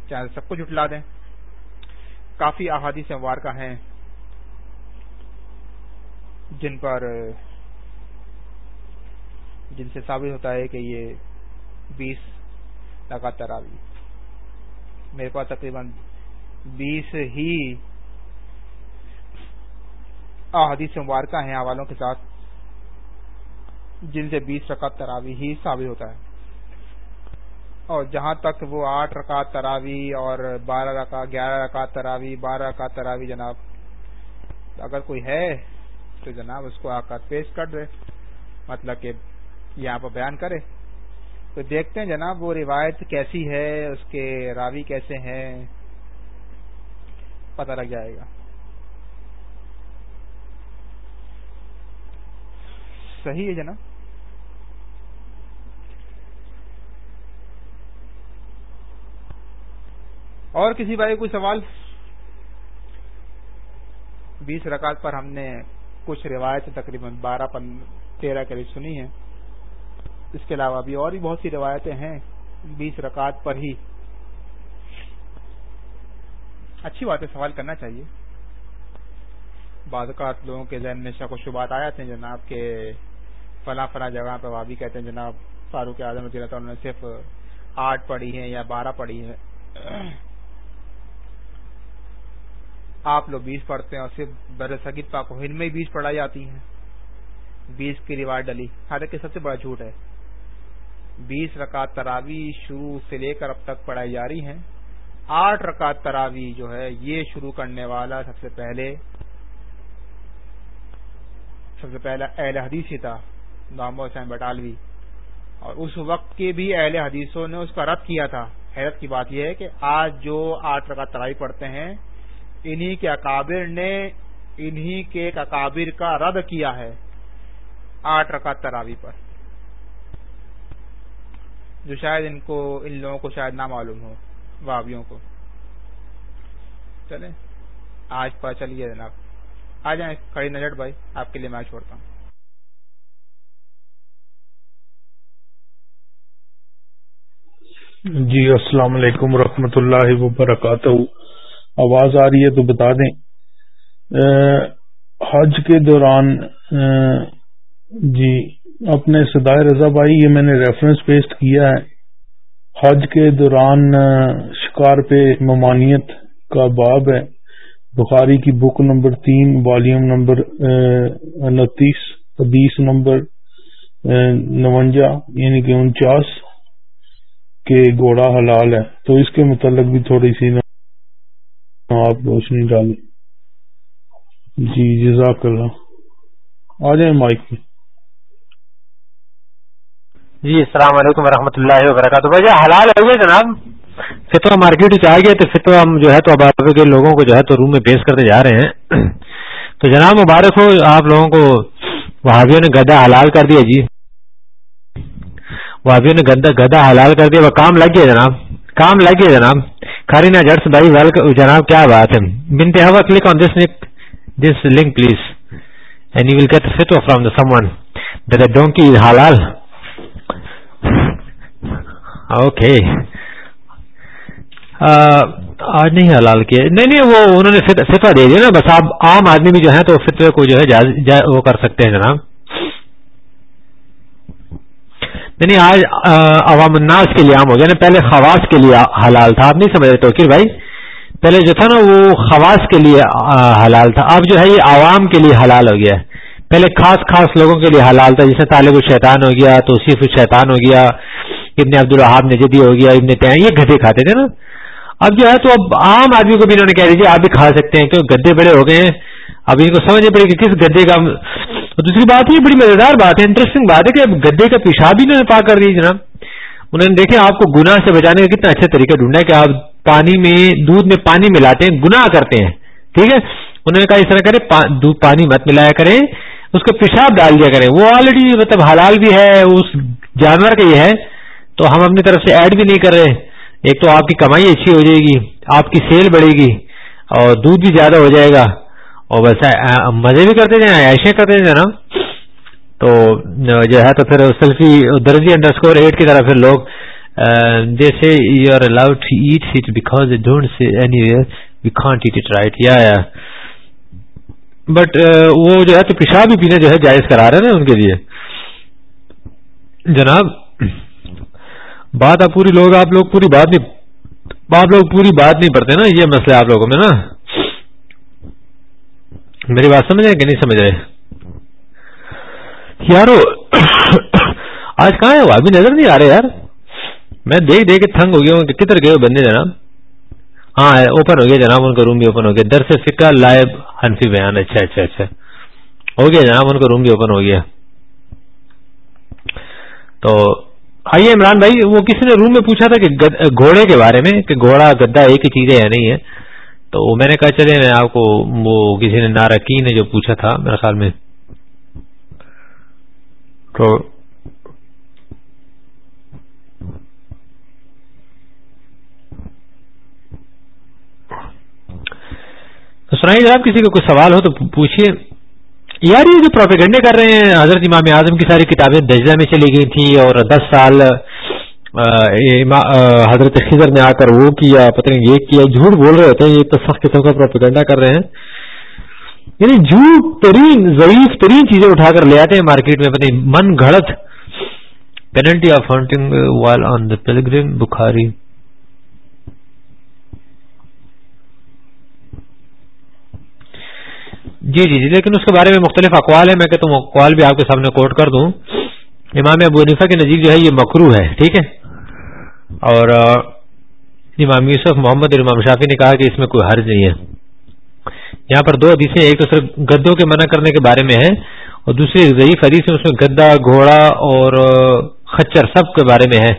چاہے سب کچھ اٹھلا دیں کافی وار کا ہیں جن پر جن سے ثابت ہوتا ہے کہ یہ بیس لگاتار میرے پاس تقریباً بیس ہی مبارکہ ہیں حوالوں کے ساتھ جن سے بیس ہی ثابت ہوتا ہے اور جہاں تک وہ آٹھ تراوی اور بارہ رکا گیارہ رکعت تراوی بارہ تراوی جناب اگر کوئی ہے تو جناب اس کو آ کر پیش کر دے مطلب کہ یہاں پر بیان کرے تو دیکھتے ہیں جناب وہ روایت کیسی ہے اس کے راوی کیسے ہیں پتہ لگ جائے گا صحیح ہے جناب اور کسی بھائی کوئی سوال بیس رکعت پر ہم نے کچھ روایت تقریباً بارہ تیرہ کے لیے سنی ہیں اس کے علاوہ بھی اور بھی بہت سی روایتیں ہیں بیس رکعت پر ہی اچھی بات ہے سوال کرنا چاہیے بعض اوقات لوگوں کے ذہن میں شک و شبات آیا تھے جناب کے فلاں فلاں جگہ پہ وابی کہتے ہیں جناب فاروق اعظم نے صرف آٹھ پڑی ہیں یا بارہ پڑھی ہیں آپ لوگ بیس پڑھتے ہیں اور صرف بر صغیر پاک ہند میں بیس پڑھائی جاتی ہیں بیس کی روایت ڈلی حالانکہ سب سے بڑا جھوٹ ہے بیس رکعت تراوی شروع سے لے کر اب تک پڑھائی جا رہی ہیں آٹھ رکعت تراوی جو ہے یہ شروع کرنے والا سب سے پہلے سب سے پہلا اہل حدیث ہی تھا محمد حسین بٹالوی اور اس وقت کے بھی اہل حدیثوں نے اس کا رد کیا تھا حیرت کی بات یہ ہے کہ آج جو آٹھ رکعت تراوی پڑھتے ہیں انہی کے اکابر نے انہی کے ایک اکابر کا رد کیا ہے آٹھ رکعت تراوی پر جو شاید ان کو ان لوگوں کو شاید نہ معلوم ہو بابیوں کو چلے آج پر چلیے جناب آ جائیں کڑی نجر بھائی آپ کے لیے میں چھوڑتا ہوں جی السلام علیکم و اللہ وبرکاتہ آواز آ رہی ہے تو بتا دیں حج کے دوران جی اپنے سدائے رضا بھائی یہ میں نے ریفرنس پیسٹ کیا ہے حج کے دوران شکار پہ ممانیت کا باب ہے بخاری کی بک نمبر تین والیوم نمبر انتیس حدیث نمبر نونجا یعنی کہ انچاس کے گھوڑا حلال ہے تو اس کے متعلق بھی تھوڑی سی ہاں، آپ روشنی ڈالیں جی جزاک اللہ آ جائیں مائک پہ جی السلام علیکم ورحمۃ اللہ وبرکاتہ بھائی حلال ہو گئے جناب فتوا مارکیٹ سے اچھا آ گئے تو فتوا ہم جو ہے تو اب کے لوگوں کو جو ہے تو روم میں بیس کرتے جا رہے ہیں تو جناب مبارک ہو آپ لوگوں کو وہابیوں نے گدا حلال کر دیا جی وہابیوں نے گدا حلال کر دیا وہ کام لگ گیا جناب کام لگے جناب کارینا جٹس بھائی ویلکم جناب کیا بات ہے بنتے ہوا click on this link this link please and you will get fatwa from the someone that donkey is حلال اوکے آج نہیں حلال کیا نہیں نہیں وہ انہوں نے فتوا دے دیا نا بس آپ عام آدمی بھی جو ہیں تو فتوے کو جو ہے وہ کر سکتے ہیں جناب یعنی آج عوام الناس کے لیے عام ہو گیا یعنی پہلے خواص کے لیے حلال تھا آپ نہیں سمجھ رہے بھائی پہلے جو تھا نا وہ خواص کے لیے حلال تھا اب جو ہے یہ عوام کے لیے حلال ہو گیا ہے پہلے خاص خاص لوگوں کے لیے حلال تھا جیسے طالب الشیطان ہو گیا توصیف الشیطان ہو گیا ابن عبد الحاب نے جدید ہو گیا ابن تین یہ گدے کھاتے تھے نا اب جو ہے تو اب عام آدمی کو بھی انہوں نے کہہ دیجیے آپ بھی کھا سکتے ہیں کیوں گدے بڑے ہو گئے ہیں اب ان کو سمجھنے پڑے کہ کس گدے کا اور دوسری بات یہ بڑی مزیدار بات ہے انٹرسٹنگ بات ہے کہ اب گدے کا پیشاب بھی انہوں نے پا کر دی جناب انہوں نے دیکھے آپ کو گناہ سے بچانے کا کتنا اچھا طریقہ ڈھونڈا ہے کہ آپ پانی میں دودھ میں پانی ملاتے ہیں گنا کرتے ہیں ٹھیک ہے انہوں نے کہا اس طرح کرے دودھ پانی مت ملایا کریں اس کو پیشاب ڈال دیا کریں وہ آلریڈی مطلب حلال بھی ہے اس جانور کا یہ ہے تو ہم اپنی طرف سے ایڈ بھی نہیں کر رہے ایک تو آپ کی کمائی اچھی ہو جائے گی آپ کی سیل بڑھے گی اور دودھ بھی زیادہ ہو جائے گا اور ویسا مزے بھی کرتے جائیں عائشیں کرتے جائیں نا تو جو ہے تو پھر سیلفی درزی انڈر اسکور ایٹ کی طرح پھر لوگ جیسے you are allowed to eat it because don't see anywhere we can't eat it right یا بٹ وہ جو ہے تو پیشاب بھی پینے جو ہے جائز کرا رہے ہیں ان کے لیے جناب بات آپ پوری لوگ آپ لوگ پوری بات نہیں آپ لوگ پوری بات نہیں پڑھتے نا یہ مسئلہ آپ لوگوں میں نا میری بات سمجھ رہے کہ نہیں سمجھ رہے یارو آج کہاں ہے وہ ابھی نظر نہیں آ رہے یار میں دیکھ دیکھ کے تھنگ ہو گیا ہوں کدھر گئے بندے جناب ہاں اوپن ہو گیا جناب ان کا روم بھی اوپن ہو گیا درس فکا لائب حنفی بیان اچھا اچھا اچھا ہو گیا جناب ان کا روم بھی اوپن ہو گیا تو آئیے عمران بھائی وہ کسی نے روم میں پوچھا تھا کہ گھوڑے کے بارے میں کہ گھوڑا گدا ایک ہی چیز ہے یا نہیں ہے تو میں نے کہا چلے میں آپ کو وہ کسی نے نعرہ کی نے جو پوچھا تھا میرے خیال میں تو سنائی صاحب کسی کو کوئی سوال ہو تو پوچھیے یار یہ جو پروپیگنڈے کر رہے ہیں حضرت امام اعظم کی ساری کتابیں دجلہ میں چلی گئی تھیں اور دس سال حضرت خزر نے آ کر وہ کیا پتہ نہیں یہ کیا جھوٹ بول رہے ہوتے ہیں یہ تو سخت قسم کا پروپیگنڈا کر رہے ہیں یعنی جھوٹ ترین ضعیف ترین چیزیں اٹھا کر لے آتے ہیں مارکیٹ میں پتہ من گھڑت پینلٹی آف ہنٹنگ آن دا بخاری جی جی جی لیکن اس کے بارے میں مختلف اقوال ہیں میں کہتا ہوں اقوال بھی آپ کے سامنے کوٹ کر دوں امام ابو نیفا کی نزیق جو ہے یہ مکرو ہے ٹھیک ہے اور امام یوسف محمد اور امام شافی نے کہا کہ اس میں کوئی حرج نہیں ہے یہاں پر دو حدیثیں ایک تو صرف گدوں کے منع کرنے کے بارے میں ہے اور دوسری ضعیف حدیث اس میں گدا گھوڑا اور خچر سب کے بارے میں ہے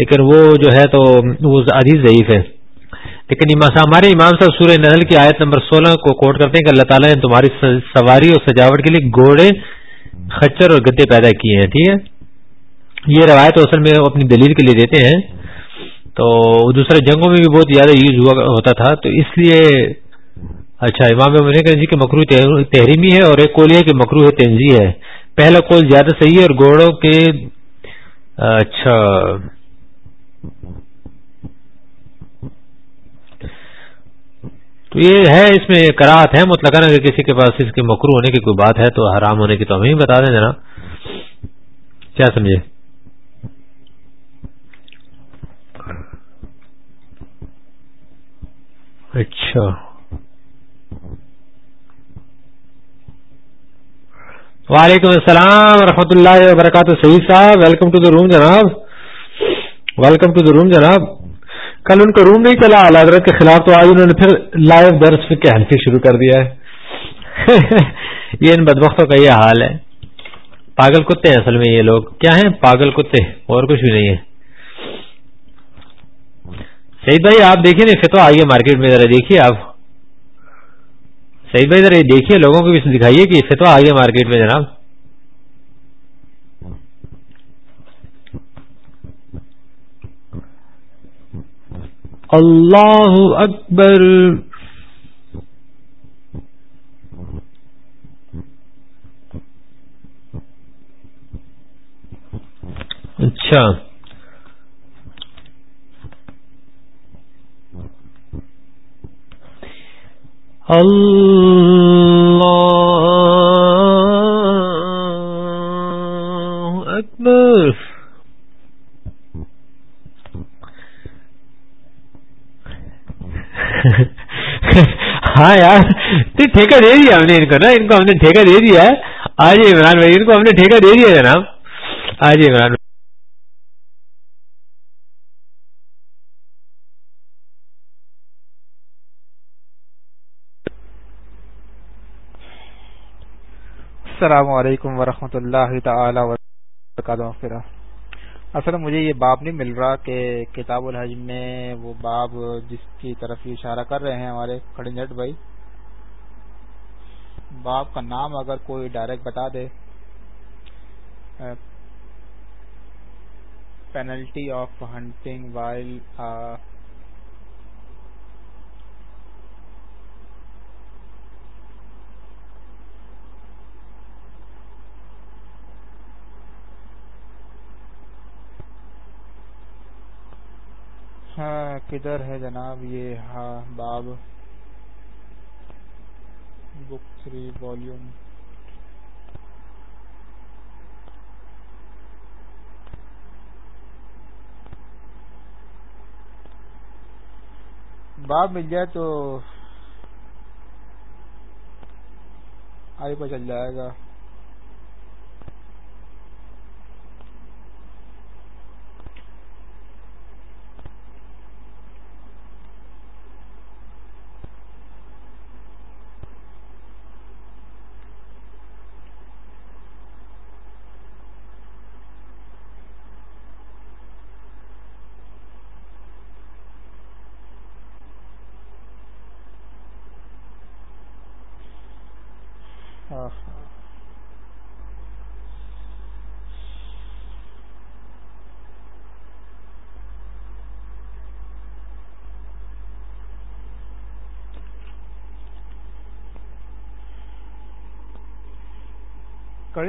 لیکن وہ جو ہے تو وہ حدیث ضعیف ہے لیکن ہمارے امام صاحب سورہ نزل کی آیت نمبر سولہ کو کوٹ کرتے ہیں کہ اللہ تعالیٰ نے تمہاری سواری اور سجاوٹ کے لیے گھوڑے خچر اور گدے پیدا کیے ہیں ٹھیک ہے یہ روایت اصل میں اپنی دلیل کے لیے دیتے ہیں تو دوسرے جنگوں میں بھی بہت زیادہ یوز ہوا ہوتا تھا تو اس لیے اچھا امام جی کے مکرو تحریمی ہے اور ایک کولیا کہ مکرو ہے تینزی ہے پہلا کول زیادہ صحیح ہے اور گھوڑوں کے اچھا تو یہ ہے اس میں کراہت ہے مطلب اگر کسی کے پاس اس کے مکرو ہونے کی کوئی بات ہے تو حرام ہونے کی تو ہمیں بتا دیں کیا سمجھے اچھا وعلیکم السلام ورحمۃ اللہ وبرکاتہ Saeed sahib welcome to the room جناب ویلکم ٹو دا روم جناب کل ان کا روم نہیں چلا علاد کے خلاف تو آج انہوں نے پھر لائیو درس شروع کر دیا ہے یہ ان بدبختوں کا یہ حال ہے پاگل کتے ہیں اصل میں یہ لوگ کیا ہیں پاگل کتے اور کچھ بھی نہیں ہے سعید بھائی آپ دیکھیں نا فتوا آئیے مارکیٹ میں ذرا دیکھیے آپ سعید بھائی ذرا دیکھیے لوگوں کو بھی دکھائیے کہ فتوا آئیے مارکیٹ میں جناب اللہ اکبر اچھا ہاں یار ٹھیکہ دے دیا ہم نے ان کو نا ان کو ہم نے ٹھیکہ دے دیا آج عمران بھائی ان کو ہم نے ٹھیکہ دے دیا جناب آج عمران بھائی السلام علیکم ورحمۃ اللہ تعالی وبرکاتہ اصل مجھے یہ باب نہیں مل رہا کہ کتاب الحج میں وہ باب جس کی طرف اشارہ کر رہے ہیں ہمارے کھڑنجٹ بھائی باپ کا نام اگر کوئی ڈائریکٹ بتا دے پینلٹی آف ہنٹنگ وائلڈ ہاں کدھر ہے جناب یہ ہاں باب بک تھری والیوم باب مل جائے تو آئی پہ چل جائے گا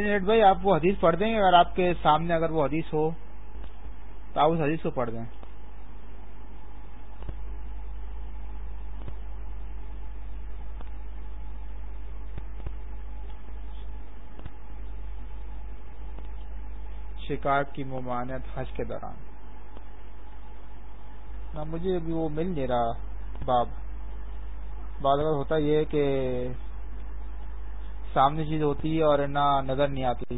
جی بھائی آپ وہ حدیث پڑھ دیں گے اگر آپ کے سامنے اگر وہ حدیث ہو تو آپ اس حدیث کو پڑھ دیں شکار کی ممانعت حج کے دوران نہ مجھے ابھی وہ مل نہیں رہا باب بات اگر ہوتا یہ کہ سامنے چیز ہوتی ہے اور نہ نظر نہیں آتی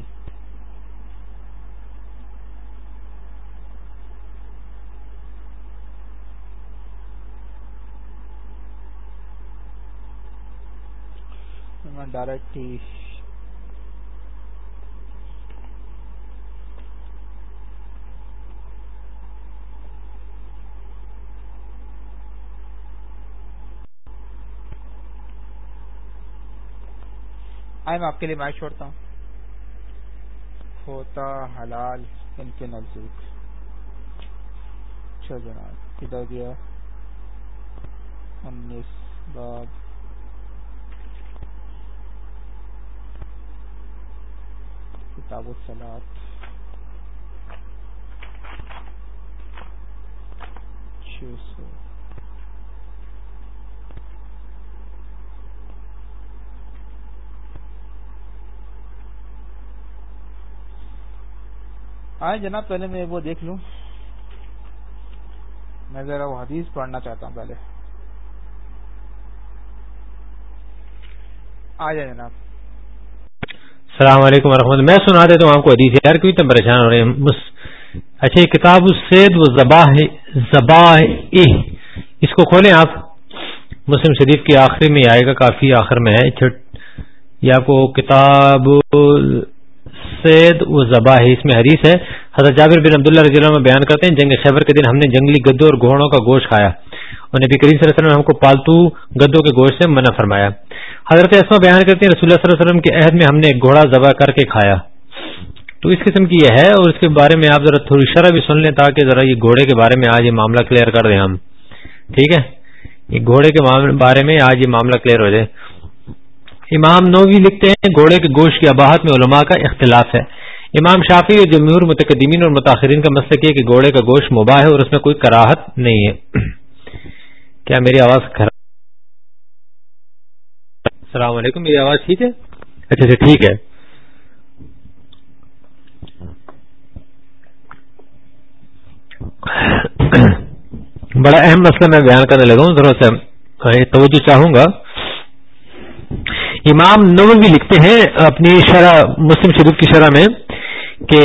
ڈائریکٹ میں آپ کے لیے مائک چھوڑتا ہوں ہوتا حلال ان کے نزدیک اچھا جناب کدھر گیا انیس باب کتاب و سلاد سو آئیں جناب پہلے میں وہ دیکھ لوں میں ذرا وہ حدیث پڑھنا چاہتا ہوں پہلے آ جائیں جناب السلام علیکم ورحمۃ میں سنا دیتا ہوں آپ کو حدیث یار کیوں اتنے پریشان ہو رہے ہیں اچھا کتاب السید و زباہ زباہ اس کو کھولیں آپ مسلم شریف کے آخری میں آئے گا کافی آخر میں ہے یہ آپ کو کتاب سید و ذبح اس میں حدیث ہے حضرت جابر بن عبداللہ رضی اللہ بیان کرتے ہیں جنگ خیبر کے دن ہم نے جنگلی گدوں اور گھوڑوں کا گوشت کھایا اور نبی کریم صلی اللہ علیہ وسلم نے ہم کو پالتو گدوں کے گوشت سے منع فرمایا حضرت اسما بیان کرتے ہیں رسول اللہ اللہ صلی علیہ وسلم کے عہد میں ہم نے گھوڑا ذبح کر کے کھایا تو اس قسم کی یہ ہے اور اس کے بارے میں آپ ذرا تھوڑی شرح بھی سن لیں تاکہ ذرا یہ گھوڑے کے بارے میں آج یہ معاملہ کلیئر کر دیں ہم ٹھیک ہے یہ گھوڑے کے بارے میں آج یہ معاملہ کلیئر ہو جائے امام نووی لکھتے ہیں گھوڑے کے گوشت کی اباہت میں علماء کا اختلاف ہے امام شافی اور جمہور متقدمین اور متاثرین کا مسئلہ کیا کہ گھوڑے کا گوشت مباح ہے اور اس میں کوئی کراہت نہیں ہے کیا میری آواز خراب السلام علیکم میری آواز ٹھیک ہے اچھا اچھا ٹھیک ہے بڑا اہم مسئلہ میں بیان کرنے لگا ہوں ذرا سے توجہ چاہوں گا امام نووی لکھتے ہیں اپنی شرح مسلم شریف کی شرح میں کہ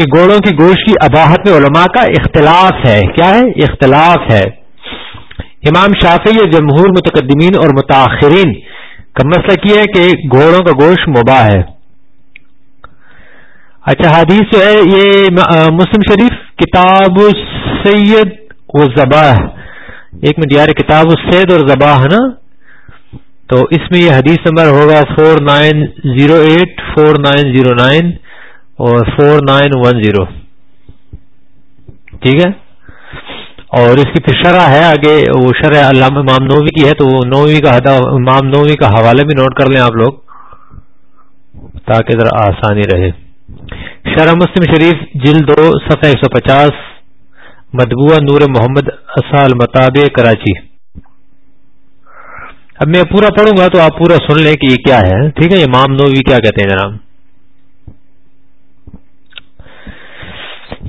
کہ گوڑوں کی گوشت کی اباحت میں علماء کا اختلاف ہے کیا ہے اختلاف ہے امام اور جمہور متقدمین اور متاخرین کا مسئلہ کیا ہے کہ گھوڑوں کا گوشت مباح ہے اچھا حدیث جو ہے یہ مسلم شریف کتاب سید و ذبح ایک منٹ یار کتاب سید اور ذبح ہے نا تو اس میں یہ حدیث نمبر ہوگا four nine zero eight four nine zero nine اور فور نائن ون زیرو ٹھیک ہے اور اس کی پھر شرح ہے آگے وہ شرح علامہ امام نومی کی ہے تو وہ نووی کا امام نووی کا حوالہ بھی نوٹ کر لیں آپ لوگ تاکہ ذرا آسانی رہے شرح مسلم شریف جلد دو صفحہ ایک سو پچاس مدبوہ نور محمد اصل مطابع کراچی اب میں پورا پڑھوں گا تو آپ پورا سن لیں کہ یہ کیا ہے ٹھیک ہے امام نووی کیا کہتے ہیں جناب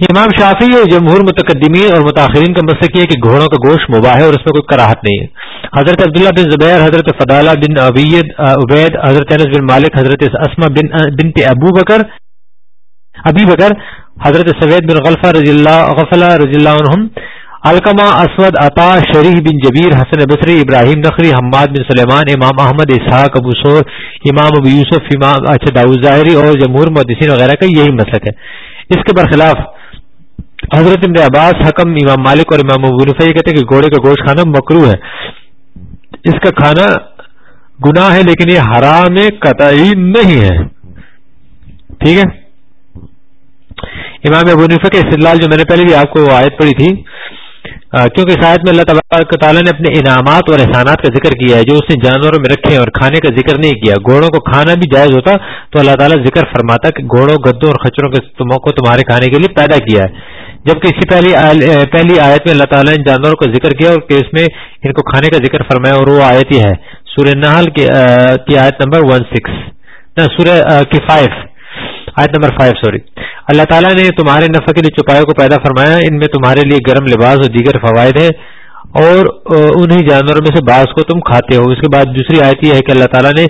امام شافی اور جمہور متقدمین اور متاثرین کا مسئلہ یہ کہ گھوڑوں کا گوشت مباح ہے اور اس میں کوئی کراہت نہیں ہے حضرت عبداللہ بن زبیر حضرت فدالہ بن عبید عبید حضرت انس بن مالک حضرت اسما بن بن ابو بکر ابی بکر حضرت سوید بن غلفہ رضی اللہ غفلہ رضی اللہ عنہم علقمہ اسود عطا شریح بن جبیر حسن بصری ابراہیم نقری حماد بن سلیمان امام احمد اسحاق ابو سور امام ابو یوسف امام اچھا ظاہری اور جمہور مدسین وغیرہ کا یہی مسلک ہے اس کے برخلاف حضرت ابن عباس حکم امام مالک اور امام ابو رفیع کہتے ہیں کہ گھوڑے کا گوشت کھانا مکرو ہے اس کا کھانا گناہ ہے لیکن یہ حرام قطعی نہیں ہے ٹھیک ہے امام ابو استدلال جو میں نے پہلے بھی آپ کو آیت پڑی تھی کیونکہ شاید میں اللہ تبارک تعالیٰ نے اپنے انعامات اور احسانات کا ذکر کیا ہے جو اس نے جانوروں میں رکھے اور کھانے کا ذکر نہیں کیا گھوڑوں کو کھانا بھی جائز ہوتا تو اللہ تعالیٰ ذکر فرماتا کہ گھوڑوں گدوں اور خچروں کے کو تمہارے کھانے کے لیے پیدا کیا ہے جبکہ اسی پہلی پہلی آیت میں اللہ تعالیٰ نے جانوروں کا ذکر کیا اور کہ اس میں ان کو کھانے کا ذکر فرمایا اور وہ آیت ہی ہے سورہ نحل کی آیت نمبر ون سکس کی فائف آیت نمبر فائیو سوری اللہ تعالیٰ نے تمہارے نفع کے لیے چپایوں کو پیدا فرمایا ان میں تمہارے لیے گرم لباس اور دیگر فوائد ہیں اور انہیں جانوروں میں سے بعض کو تم کھاتے ہو اس کے بعد دوسری آیت یہ ہے کہ اللہ تعالیٰ نے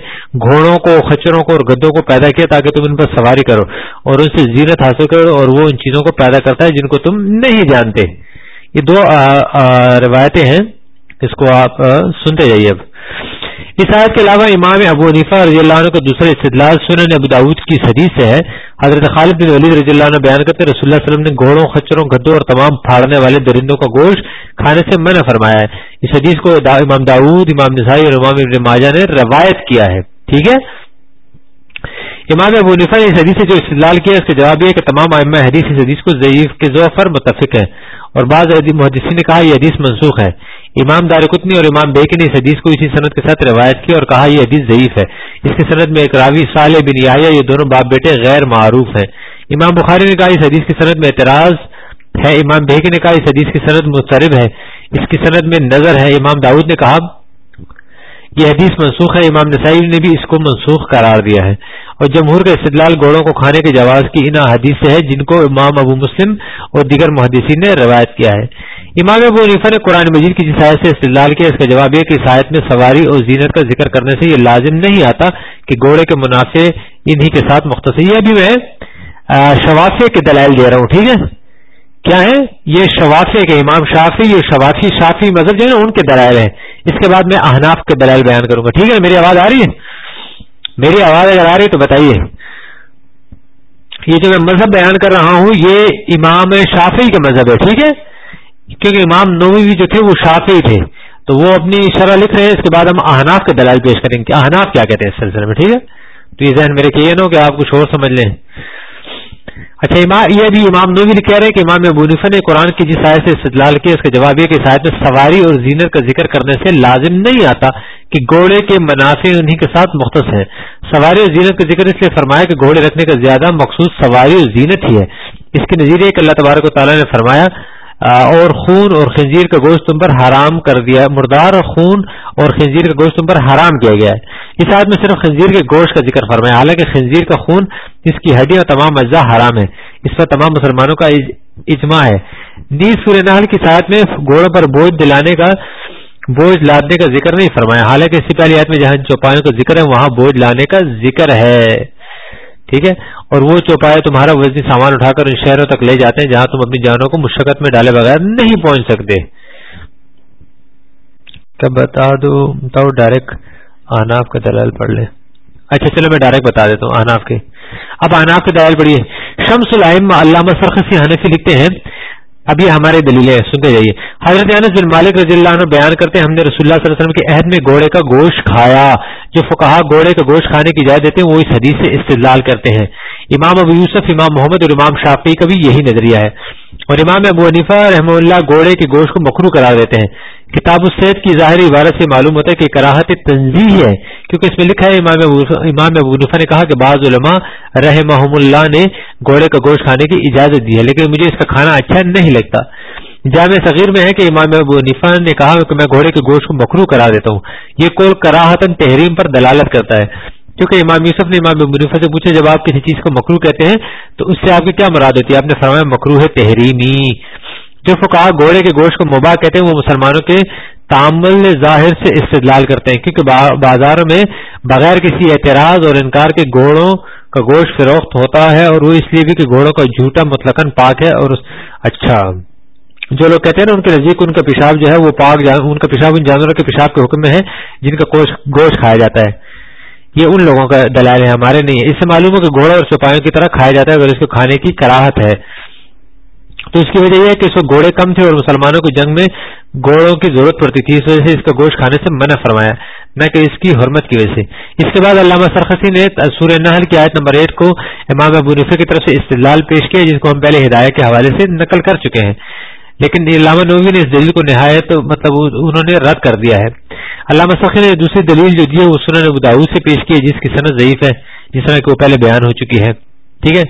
گھوڑوں کو خچروں کو اور گدوں کو پیدا کیا تاکہ تم ان پر سواری کرو اور ان سے زینت حاصل کرو اور وہ ان چیزوں کو پیدا کرتا ہے جن کو تم نہیں جانتے یہ دو روایتیں ہیں اس کو آپ سنتے جائیے اب اس آیت کے علاوہ امام ابو نیفا رضی اللہ عنہ کا دوسرا استدلال سنن ابو داود کی حدیث سے ہے حضرت خالد بن ولید رضی اللہ عنہ بیان ہیں رسول اللہ علیہ وسلم نے گھوڑوں خچروں گدوں اور تمام پھاڑنے والے درندوں کا گوشت کھانے سے منع فرمایا ہے اس حدیث کو امام داود امام نسائی اور امام ابن ماجہ نے روایت کیا ہے ٹھیک ہے امام ابو نفا نے اس حدیث سے جو استدلال کیا اس کا جواب یہ کہ تمام امہ حدیث اس حدیث کو ضعیف کے متفق ہے اور بعض محدثی نے کہا یہ حدیث منسوخ ہے امام دارکتنی اور امام بیک نے اس حدیث کو اسی صنعت کے ساتھ روایت کی اور کہا یہ حدیث ضعیف ہے اس کی صنعت میں ایک راوی صالح بن یا یہ دونوں باپ بیٹے غیر معروف ہیں امام بخاری نے کہا اس حدیث کی صنعت میں اعتراض ہے امام بیک نے کہا اس حدیث کی صنعت مسترب ہے اس کی صنعت میں نظر ہے امام داود نے کہا یہ حدیث منسوخ ہے امام نسائی نے بھی اس کو منسوخ قرار دیا ہے اور جمہور کے استدلال گوڑوں کو کھانے کے جواز کی ان حدیث سے ہے جن کو امام ابو مسلم اور دیگر محدثین نے روایت کیا ہے امام ابو حنیفہ نے قرآن مجید کی جس آیت سے استدلال کیا اس کا جواب یہ کہ اس آیت میں سواری اور زینت کا ذکر کرنے سے یہ لازم نہیں آتا کہ گھوڑے کے منافع انہی کے ساتھ مختصر میں شوافیہ کے دلائل دے رہا ہوں ٹھیک ہے کیا ہے یہ شوافیہ کے امام شافی یہ شوافی شافی مذہب جو ہے نا ان کے دلائل ہیں اس کے بعد میں اہناف کے دلائل بیان کروں گا ٹھیک ہے میری آواز آ رہی ہے میری آواز اگر آ رہی ہے تو بتائیے یہ جو میں مذہب بیان کر رہا ہوں یہ امام شافی کا مذہب ہے ٹھیک ہے کیونکہ امام نومی بھی جو تھے وہ شافی تھے تو وہ اپنی شرح لکھ رہے ہیں اس کے بعد ہم اہناف کے دلائل پیش کریں گے احناف کیا کہتے ہیں اس سلسلے میں ٹھیک ہے تو یہ ذہن میرے نو کہ آپ کچھ اور سمجھ لیں اچھا امام یہ بھی امام نوی نے کہہ رہے ہیں کہ امام ابونیفا نے قرآن کی جس سے استدلال کیا اس کا جواب یہ کہ شاید میں سواری اور زینت کا ذکر کرنے سے لازم نہیں آتا کہ گھوڑے کے منافع انہی کے ساتھ مختص ہیں سواری اور زینت کا ذکر اس لیے فرمایا کہ گھوڑے رکھنے کا زیادہ مخصوص سواری اور زینت ہی ہے اس کے نظیر ایک اللہ تبارک و تعالیٰ نے فرمایا اور خون اور خنزیر کا گوشت تم پر حرام کر دیا مردار اور خون اور خنزیر کا گوشت تم پر حرام کیا گیا ہے اس آیت میں صرف خنزیر کے گوشت کا ذکر فرمایا حالانکہ خنزیر کا خون اس کی ہڈی اور تمام اجزاء حرام ہے اس پر تمام مسلمانوں کا اجماع ہے نیز سورین کی ساتھ میں گھوڑوں پر بوجھ دلانے کا بوجھ لادنے کا ذکر نہیں فرمایا حالانکہ اس سپاہی آیت میں جہاں چوپایوں کا ذکر ہے وہاں بوجھ لانے کا ذکر ہے ٹھیک ہے اور وہ چوپائے تمہارا وزنی سامان اٹھا کر ان شہروں تک لے جاتے ہیں جہاں تم اپنی جانوں کو مشقت میں ڈالے بغیر نہیں پہنچ سکتے کیا بتا دو بتاؤ ڈائریکٹ آناف کا دلال پڑھ لے اچھا چلو میں ڈائریکٹ بتا دیتا ہوں آناف کے اب آناف کے دلال پڑھیے شمس العم علامہ حنفی لکھتے ہیں ابھی دلیل دلیلیں سنتے جائیے حضرت انس بن مالک رضی اللہ عنہ بیان کرتے ہیں ہم نے رسول اللہ اللہ صلی علیہ وسلم کے عہد میں گھوڑے کا گوشت کھایا جو فکاحا گھوڑے کا گوشت کھانے کی اجازت دیتے ہیں وہ اس حدیث سے استدلال کرتے ہیں امام ابو یوسف امام محمد اور امام شافی کا بھی یہی نظریہ ہے اور امام ابو عنیفا رحمہ اللہ گھوڑے کے گوشت کو مخرو کرا دیتے ہیں کتاب السید کی ظاہری عبارت سے معلوم ہوتا ہے کہ کراہت تنظیح ہے کیونکہ اس میں لکھا ہے امام ابو نفا نے کہا کہ بعض علماء رحمہم اللہ نے گھوڑے کا گوشت کھانے کی اجازت دی ہے لیکن مجھے اس کا کھانا اچھا نہیں لگتا جامع صغیر میں ہے کہ امام ابو نفا نے کہا کہ میں گھوڑے کے گوشت کو مکرو کرا دیتا ہوں یہ کول کراہتن تحریم پر دلالت کرتا ہے کیونکہ امام یوسف نے امام ابو نفا سے پوچھا جب آپ کسی چیز کو مکرو کہتے ہیں تو اس سے آپ کی کیا مراد ہوتی ہے آپ نے فرمایا مکرو ہے تحریمی جو فکا گھوڑے کے گوشت کو مباح کہتے ہیں وہ مسلمانوں کے تامل ظاہر سے استدلال کرتے ہیں کیونکہ بازاروں میں بغیر کسی اعتراض اور انکار کے گھوڑوں کا گوشت فروخت ہوتا ہے اور وہ اس لیے بھی کہ گھوڑوں کا جھوٹا مطلق پاک ہے اور اچھا جو لوگ کہتے ہیں نا ان کے نزدیک ان کا پیشاب جو ہے وہ پاک ان کا پیشاب ان جانوروں کے پیشاب کے حکم میں ہے جن کا گوشت کھایا جاتا ہے یہ ان لوگوں کا دلائل ہے ہمارے نہیں ہے اس سے معلوم ہے کہ گھوڑا اور چپایوں کی طرح کھایا جاتا ہے اگر اس کو کھانے کی کراہت ہے تو اس کی وجہ یہ ہے کہ اس کو گھوڑے کم تھے اور مسلمانوں کو جنگ میں گھوڑوں کی ضرورت پڑتی تھی اس وجہ سے اس کا گوشت کھانے سے منع فرمایا نہ کہ اس کی حرمت کی وجہ سے اس کے بعد علامہ سرخسی نے سورہ نہل کی آیت نمبر ایٹ کو امام ابو نفی کی طرف سے استدلال پیش کیا جس کو ہم پہلے ہدایت کے حوالے سے نقل کر چکے ہیں لیکن علامہ نووی نے اس دلیل کو نہایت مطلب انہوں نے رد کر دیا ہے علامہ سخی نے دوسری دلیل جو دی ہے وہ سنن ابو داود سے پیش کی ہے جس کی صنعت ضعیف ہے جس طرح کہ وہ پہلے بیان ہو چکی ہے ٹھیک ہے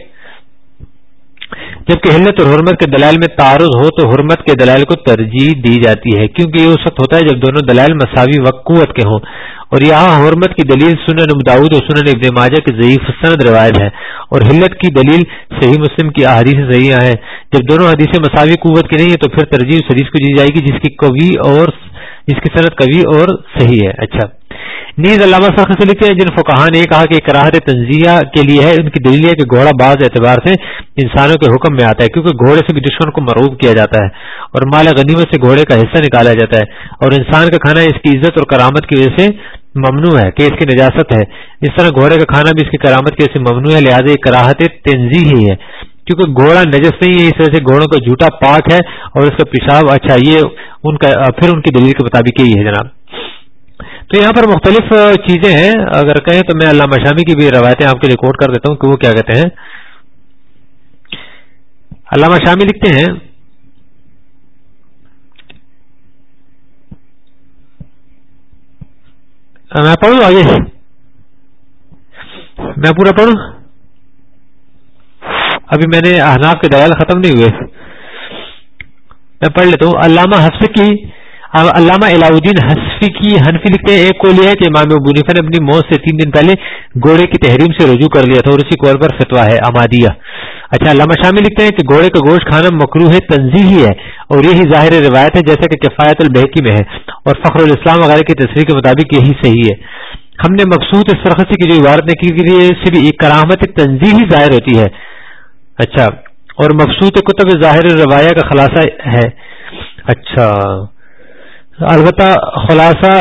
جبکہ حلت اور حرمت کے دلائل میں تعارض ہو تو حرمت کے دلائل کو ترجیح دی جاتی ہے کیونکہ یہ اس وقت ہوتا ہے جب دونوں دلائل مساوی وقت قوت کے ہوں اور یہاں حرمت کی دلیل سنن داود اور سنن ابن ماجہ کے سند روایت ہے اور حلت کی دلیل صحیح مسلم کی احادیث ہے جب دونوں حدیث مساوی قوت کی نہیں ہے تو پھر ترجیح حدیث کو دی جائے گی جس کی اور جس کی سند کبھی اور صحیح ہے اچھا نیز علامہ سخت سے لکھتے ہیں جن فقہ نے کہا کہ کراہت تنزیہ کے لیے ہے ان کی دلیل ہے کہ گھوڑا بعض اعتبار سے انسانوں کے حکم میں آتا ہے کیونکہ گھوڑے سے دشمن کو مروب کیا جاتا ہے اور مال غنیمت سے گھوڑے کا حصہ نکالا جاتا ہے اور انسان کا کھانا اس کی عزت اور کرامت کی وجہ سے ممنوع ہے کہ اس کی نجاست ہے اس طرح گھوڑے کا کھانا بھی اس کی کرامت کی وجہ سے ممنوع ہے لہٰذا یہ کراہت تنزی ہی ہے کیونکہ گھوڑا نجس نہیں ہے اس وجہ سے گھوڑوں کا جھوٹا پاک ہے اور اس کا پیشاب اچھا یہ ان کا پھر ان کی دلیل کے مطابق یہی ہے جناب تو یہاں پر مختلف چیزیں ہیں اگر کہیں تو میں علامہ شامی کی بھی روایتیں آپ کے لیے کوٹ کر دیتا ہوں کہ وہ کیا کہتے ہیں علامہ شامی لکھتے ہیں میں پڑھوں آگے میں پورا پڑھوں ابھی میں نے احناف کے دیال ختم نہیں ہوئے میں پڑھ لیتا ہوں علامہ حسف کی علامہ علاء الدین حنفی لکھتے ہیں ایک کو یہ ہے کہ امام نیفا نے اپنی موت سے تین دن پہلے گوڑے کی تحریم سے رجوع کر لیا تھا اور اسی قور پر فتوا ہے امادیہ اچھا علامہ شامی لکھتے ہیں کہ گھوڑے کا گوشت کھانا مقروح تنظیم ہی ہے اور یہی ظاہر روایت ہے جیسا کہ کفایت البحکی میں ہے اور فخر الاسلام وغیرہ کی تصویر کے مطابق یہی صحیح ہے ہم نے مقصود اس سرخصی کی جو عبارت نے کی بھی ایک تنظیم ہی ظاہر ہوتی ہے اچھا اور مقصود کتب ظاہر روایہ کا خلاصہ ہے اچھا البتہ خلاصہ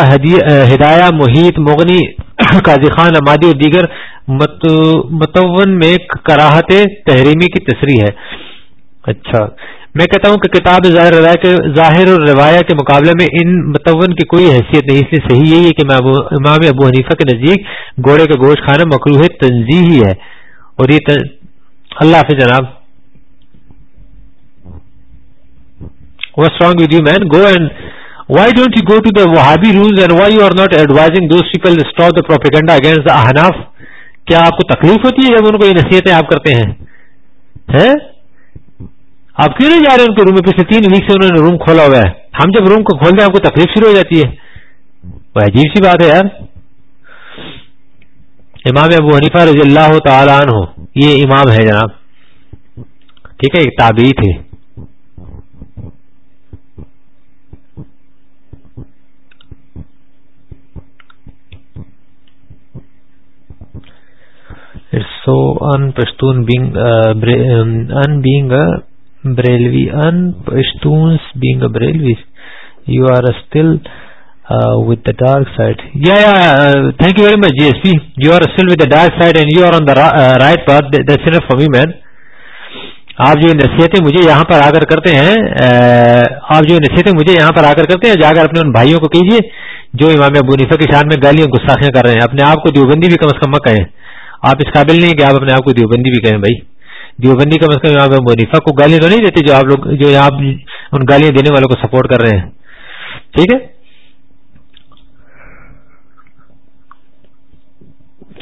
ہدایہ محیط مغنی قاضی خان امادی اور دیگر متون میں کراہت تحریمی کی تصریح ہے اچھا میں کہتا ہوں کہ روایات کے مقابلے میں ان متون کی کوئی حیثیت نہیں اس لیے صحیح یہی ہے کہ امام ابو حنیفہ کے نزدیک گھوڑے کا گوشت کھانا تنظیح تنظیحی ہے اور یہ تن... اللہ حافظ جناب man go and why don't you go to the wahhabi rules and why you are not advising those people to stop the propaganda against the ahnaf کیا آپ کو تکلیف ہوتی ہے جب ان کو یہ نصیحتیں آپ کرتے ہیں آپ کیوں نہیں جا رہے ان کے روم میں پچھلے تین ویک سے انہوں نے روم کھولا ہوا ہے ہم جب روم کو کھولتے ہیں آپ کو تکلیف شروع ہو جاتی ہے وہ عجیب سی بات ہے یار امام ابو حنیفہ رضی اللہ تعالیٰ عنہ یہ امام ہے جناب ٹھیک ہے ایک تابعی تھے thank you very much G S P you are still واقعی آپ جو نصیحتیں مجھے یہاں پر آ کر کرتے ہیں uh, آپ جو نصیحتیں مجھے یہاں پر آ کر کرتے ہیں جا کر اپنے ان بھائیوں کو کیجیے جو امام بنیفا کی شان میں گالیوں گسیاں کر رہے ہیں اپنے آپ کو دیوبندی بھی کم از کم میں کہیں آپ اس قابل نہیں کہ آپ اپنے آپ کو دیوبندی بھی کہیں بھائی دیوبندی کم از کم یہاں پہ منیفا کو گالیاں تو نہیں دیتے جو جو آپ آپ لوگ ان گالیاں دینے والوں کو سپورٹ کر رہے ہیں ٹھیک ہے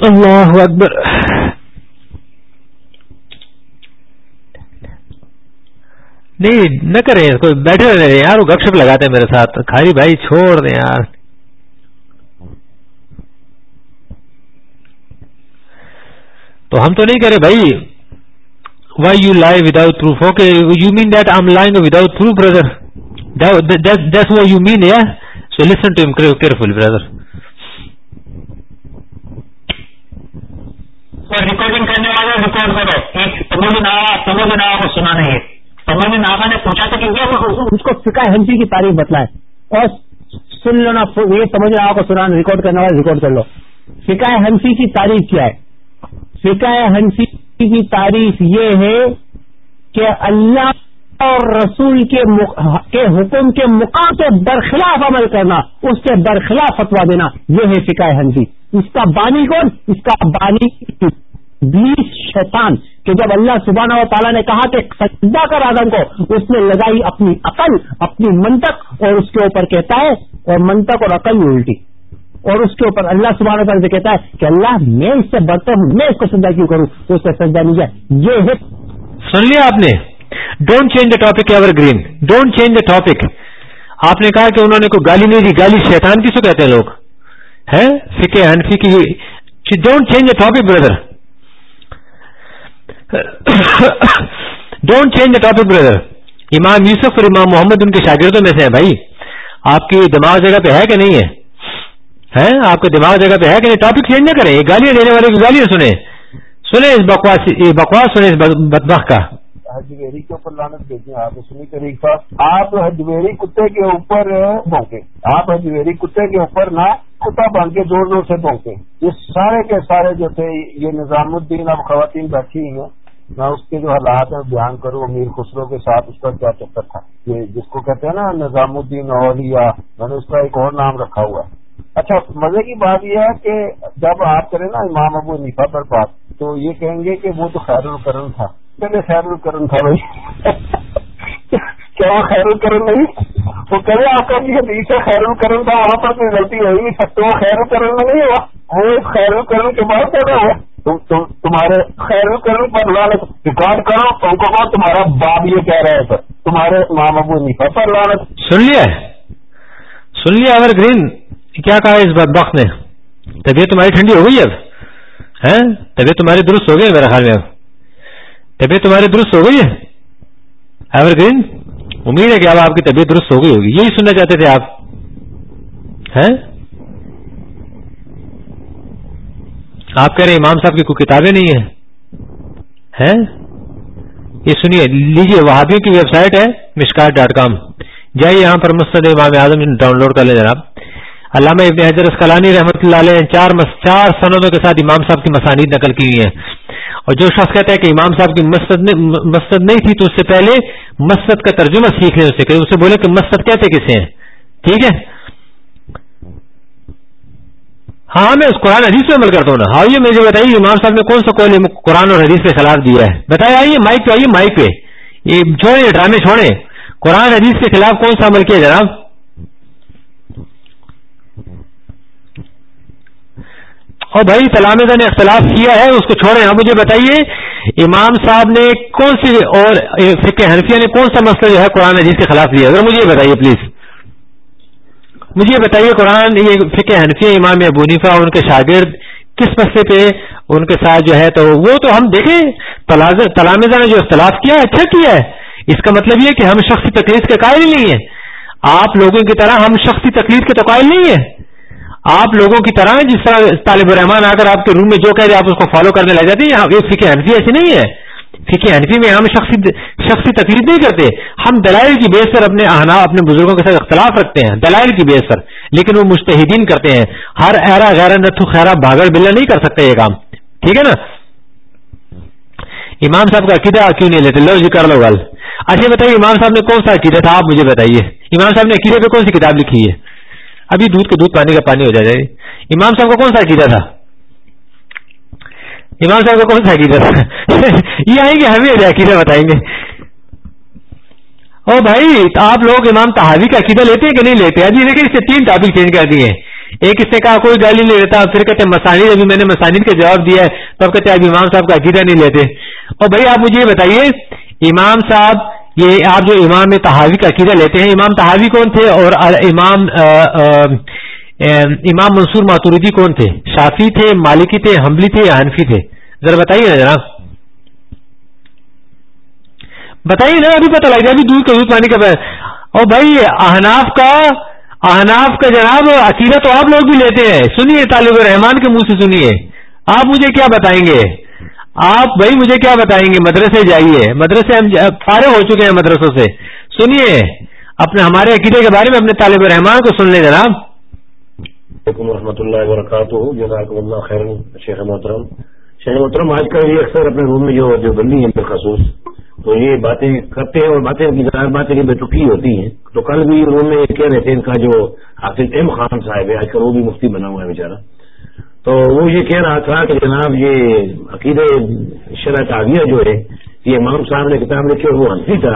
اللہ اکبر نہیں نہ کریں کوئی بیٹھے رہے یار وہ گپ شپ لگاتے ہیں میرے ساتھ بھائی چھوڑ دیں یار تو ہم تو نہیں کرے بھائی why you lie without proof okay you mean that I am lying without proof brother this why you mean یا so listen to am careful brother recording کرنے والا ریکارڈ کرو تمہیں نہ آیا تمہیں نہ آیا وہ سنا نہیں ہے سمجھ بھی نہ نے پوچھا تھا کہ اس کو فکا ہنسی کی تاریخ بتلائے اور سن لو نا یہ سمجھ نہ آیا کو سنا ریکارڈ کرنے والا ریکارڈ کر لو فکا ہنسی کی تاریخ کیا ہے فقہ ہنسی کی تعریف یہ ہے کہ اللہ اور رسول کے کے حکم کے مقام کے برخلاف عمل کرنا اس کے برخلاف فتوا دینا یہ ہے فکا ہنسی اس کا بانی کون اس کا بانی بیس شیطان کہ جب اللہ سبحانہ و تعالیٰ نے کہا کہ سجدہ کر آدم کو اس نے لگائی اپنی عقل اپنی منتق اور اس کے اوپر کہتا ہے اور منتق اور عقل الٹی اور اس کے اوپر اللہ سب سے کہتا ہے کہ اللہ میں اس اس اس سے ہوں میں کو کیوں کروں تو نہیں جائے یہ ہے سن لیا آپ نے don't change the topic evergreen don't change the topic آپ نے کہا کہ انہوں نے کوئی گالی نہیں دی گالی شیطان کی سو کہتے ہیں لوگ ہے ہینڈ سی کی don't topic brother don't change the topic brother امام یوسف اور امام محمد ان کے شاگردوں میں سے ہیں بھائی آپ کی دماغ جگہ پہ ہے کہ نہیں ہے ہے آپ کا دماغ جگہ پہ ہے کہ بکواس سنے بدمخ کا حجبی کے اوپر لانا دیکھتے ہیں آپ نے سنی طریقہ آپ ہجمری کے اوپر بہت آپ اجمیری کتے کے اوپر نہ کتا بن کے زور زور سے بھونکے یہ سارے کے سارے جو تھے یہ نظام الدین اب خواتین بیٹھی ہوئی ہیں میں اس کے جو حالات ہیں بیان کروں امیر خسرو کے ساتھ اس کا کیا چکر تھا یہ جس کو کہتے ہیں نا نظام الدین اولیا میں نے اس کا ایک اور نام رکھا ہوا ہے اچھا مزے کی بات یہ ہے کہ جب آپ کریں نا امام ابو نفا پر بات تو یہ کہیں گے کہ وہ تو خیر الکرن تھا خیر القرن تھا بھائی کیا وہ خیر القرن نہیں وہ کہیں آپ کو بیچ سے خیر الکرن تھا وہاں پر کوئی غلطی ہوگی تو وہ خیر الکرن نہیں ہوا وہ خیر الکرن کے بعد ہوا تمہارے خیر الکرن پر لالت ریکارڈ کرو تم کو کہ تمہارا باپ یہ کہہ رہے سر تمہارے امام ابو نفا پر لالت سن لیا سن لیا اگر گرین کیا کہا اس بات بخت نے طبیعت تمہاری ٹھنڈی ہو گئی اب ہاں طبیعت تمہاری درست ہو گئی میرے میرا خیال میں اب طبیعت تمہاری درست ہو گئی ہے ایور گرین امید ہے کہ اب آپ کی طبیعت درست ہو گئی ہوگی یہی سننا چاہتے تھے آپ ہیں آپ کہہ رہے امام صاحب کی کوئی کتابیں نہیں ہیں یہ سنیے لیجیے وہابیوں کی ویب سائٹ ہے مشکار ڈاٹ کام جائیے یہاں پر مستد امام اعظم ڈاؤن لوڈ کر لیں جناب علامہ ابن حضر اسکلانی رحمۃ اللہ علیہ نے چار چار سندوں کے ساتھ امام صاحب کی مسانید نقل کی ہوئی ہیں اور جو شخص کہتا ہے کہ امام صاحب کی مسجد مسجد نہیں تھی تو اس سے پہلے مسجد کا ترجمہ سیکھ لیں اسے اسے بولے کہ مسجد کہتے کسے ہیں ٹھیک ہے ہاں،, ہاں میں اس قرآن حدیث پہ عمل کرتا ہوں نا ہاں یہ مجھے بتائیے امام صاحب نے کون سا قرآن اور حدیث کے خلاف دیا ہے بتایا آئیے مائک پہ آئیے مائک پہ یہ چھوڑے ڈرامے چھوڑے قرآن حدیث کے خلاف کون سا عمل کیا جناب اور بھائی تلامزہ نے اختلاف کیا ہے اس کو چھوڑے ہاں مجھے بتائیے امام صاحب نے کون سی اور فک حنفیہ نے کون سا مسئلہ جو ہے قرآن عجیز کے خلاف لیا اگر مجھے بتائیے پلیز مجھے بتائیے قرآن یہ فکے حنفیہ امام اور ان کے شاگرد کس مسئلے پہ ان کے ساتھ جو ہے تو وہ تو ہم دیکھیں تلامزہ نے جو اختلاف کیا ہے اچھا کیا ہے اس کا مطلب یہ کہ ہم شخصی تکلیف کے قائل نہیں ہے آپ لوگوں کی طرح ہم شخصی تکلیف کے تو قائل نہیں ہے آپ لوگوں کی طرح جس طرح طالب الرحمان آ کر آپ کے روم میں جو کہہ رہے آپ اس کو فالو کرنے لگ جاتے ہیں یہ فکے حنفی ایسی نہیں ہے فکے حنفی میں ہم شخصی شخصی تقریر نہیں کرتے ہم دلائل کی بیس پر اپنے آنا اپنے بزرگوں کے ساتھ اختلاف رکھتے ہیں دلائل کی بیس پر لیکن وہ مستحدین کرتے ہیں ہر ایرا غیر نتھو خیرا بھاگڑ بلا نہیں کر سکتے یہ کام ٹھیک ہے نا امام صاحب کا عقیدہ کیوں نہیں لیتے لو جی کر لو گل اچھا بتائیے امام صاحب نے کون سا عقیدہ تھا آپ مجھے بتائیے امام صاحب نے عقیدے پہ کون سی کتاب لکھی ہے ابھی دودھ کا دودھ پانی کا پانی ہو جائے جی۔ امام صاحب کا کون سا عقیدہ تھا امام صاحب کا کون سا عقیدہ تھا یہ آئیں گے ہمیں عقیدہ بتائیں گے او بھائی آپ لوگ امام تحاوی کا عقیدہ لیتے ہیں کہ نہیں لیتے ابھی اس سے تین ٹاپک چینج کر دیے ایک اس نے کہا کوئی گالی نہیں لیتا پھر کہتے مسانید ابھی میں نے مسانید کا جواب دیا ہے اب کہتے اب امام صاحب کا عقیدہ نہیں لیتے اور بھائی آپ مجھے یہ بتائیے امام صاحب یہ آپ جو امام تحاوی کا عقیدہ لیتے ہیں امام تحاوی کون تھے اور امام امام منصور ماتوردی کون تھے شافی تھے مالکی تھے حملی تھے یا حنفی تھے ذرا بتائیے نا جناب بتائیے نا ابھی پتہ لگ جائے ابھی دودھ کا دودھ پانی کا اور بھائی احناف کا احناف کا جناب عقیدہ تو آپ لوگ بھی لیتے ہیں سنیے طالب الرحمان کے منہ سے سنیے آپ مجھے کیا بتائیں گے آپ بھائی مجھے کیا بتائیں گے مدرسے جائیے مدرسے ہم فارغ ہو چکے ہیں مدرسوں سے سنیے اپنے ہمارے عقیدے کے بارے میں اپنے طالب رحمان کو سن لیں جناب وعلیکم و اللہ وبرکاتہ اللہ خیر شیخ محترم شیخ محترم آج کل یہ اکثر اپنے روم میں جو جو بندی ہے بالخصوص تو یہ باتیں کرتے ہیں اور باتیں اپنی باتیں بے چکی ہوتی ہیں تو کل بھی روم میں کہہ رہے تھے ان کا جو حافظ ایم خان صاحب ہے آج کل وہ بھی مفتی بنا ہوا ہے بیچارہ تو وہ یہ کہہ رہا تھا کہ جناب یہ عقید شرح تعبیہ جو ہے یہ امام صاحب نے کتاب لکھی اور وہ ہنسی تھا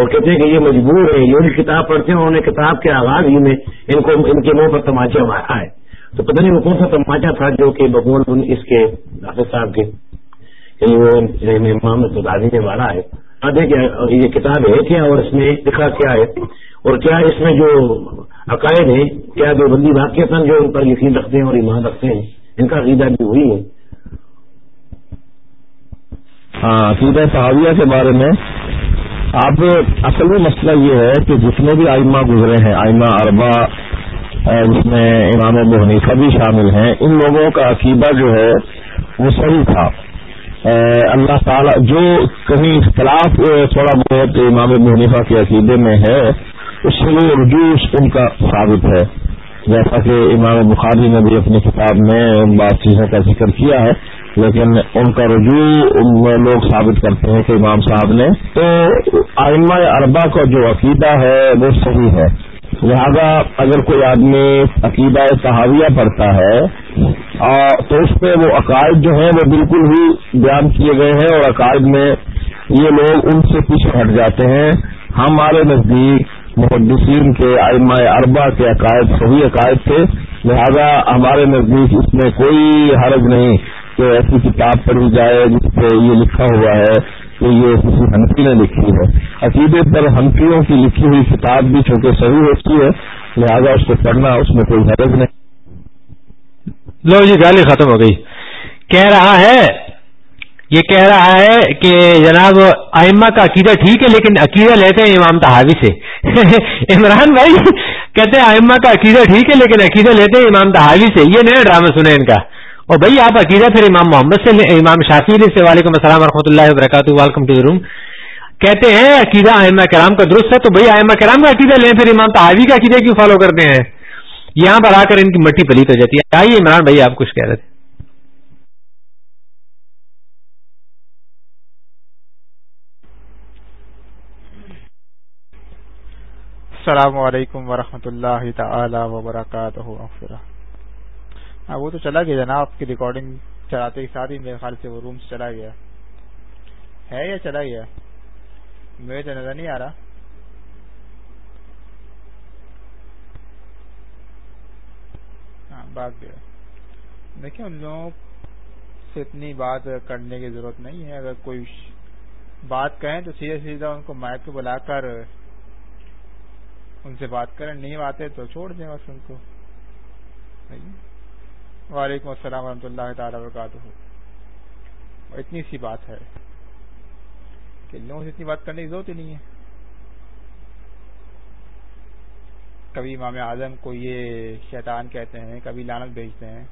اور کہتے ہیں کہ یہ مجبور ہے یہ بھی کتاب پڑھتے ہیں اور کتاب کے آغاز ہی میں ان کو ان کے منہ پر تماچا مارا ہے تو پتہ نہیں وہ کون سا تماچا تھا جو کہ بب اس کے ڈاکٹر صاحب کے وہ یعنی امام نے مارا ہے کہ یہ کتاب ہے کیا اور اس میں لکھا کیا ہے اور کیا اس میں جو عقائد ہیں کیا جو بندی واقع جو ان پر یقین رکھتے ہیں اور ایمان رکھتے ہیں ان کا عقیدہ بھی ہوئی ہے ہاں، عقیدہ صحابیہ کے بارے میں اب اصل میں مسئلہ یہ ہے کہ جتنے بھی آئمہ گزرے ہیں آئمہ اربا جس میں امام حنیفہ بھی شامل ہیں ان لوگوں کا عقیدہ جو ہے وہ صحیح تھا اللہ تعالی جو کہیں اختلاف تھوڑا بہت امام حنیفہ کے عقیدے میں ہے اس سے رجوس ان کا ثابت ہے جیسا کہ امام بخاری نے بھی اپنی کتاب میں ان بات چیزوں کا ذکر کیا ہے لیکن ان کا رجوع ان میں لوگ ثابت کرتے ہیں کہ امام صاحب نے تو آئمہ اربا کا جو عقیدہ ہے وہ صحیح ہے لہذا اگر کوئی آدمی عقیدہ صحاویہ پڑھتا ہے تو اس پہ وہ عقائد جو ہیں وہ بالکل ہی بیان کیے گئے ہیں اور عقائد میں یہ لوگ ان سے پیچھے ہٹ جاتے ہیں ہمارے نزدیک محدثین کے علمائے اربا کے عقائد صحیح عقائد تھے لہذا ہمارے نزدیک اس میں کوئی حرج نہیں کہ ایسی کتاب پڑھی جائے جس پہ یہ لکھا ہوا ہے کہ یہ کسی ہنفی نے لکھی ہے عقیدے پر ہنفیوں کی لکھی ہوئی کتاب بھی چونکہ صحیح ہوتی ہے لہذا اس کو پڑھنا اس میں کوئی حرج نہیں لو جی گالی ختم ہو گئی کہہ رہا ہے یہ کہہ رہا ہے کہ جناب ائمہ کا عقیدہ ٹھیک ہے لیکن عقیدہ لیتے ہیں امام تحاوی سے عمران بھائی کہتے ہیں ائمہ کا عقیدہ ٹھیک ہے لیکن عقیدہ لیتے ہیں امام تحاوی سے یہ نیا ڈرامہ سنے ان کا اور بھائی آپ عقیدہ پھر امام محمد سے امام شافی علیہ سے وعلیکم السلام ورحمۃ اللہ وبرکاتہ ویلکم ٹو روم کہتے ہیں عقیدہ ائمہ کرام کا درست ہے تو بھائی ائمہ کرام کا عقیدہ لیں پھر امام تحاوی کا عقیدہ کیوں فالو کرتے ہیں یہاں پر آ کر ان کی مٹی پلیت ہو جاتی ہے آئیے عمران بھائی آپ کچھ کہہ رہے تھے السلام علیکم ورحمۃ اللہ تعالی وبرکاتہ وہ تو چلا گیا جناب کی ریکارڈنگ چلاتے ہی ساتھ میرے خیال سے وہ روم چلا گیا ہے یا چلا گیا میرے تو نظر نہیں آ رہا ہاں، بات دیکھیں ان لوگوں سے اتنی بات کرنے کی ضرورت نہیں ہے اگر کوئی بات کہیں تو سیدھا سیدھا ان کو مائک پہ بلا کر ان سے بات کریں نہیں آتے تو چھوڑ دیں بس ان کو وعلیکم السلام ورحمۃ اللہ تعالی وبرکاتہ اتنی سی بات ہے کہ لوگوں سے اتنی بات کرنے کی ضرورت ہی نہیں ہے کبھی امام اعظم کو یہ شیطان کہتے ہیں کبھی لانت بھیجتے ہیں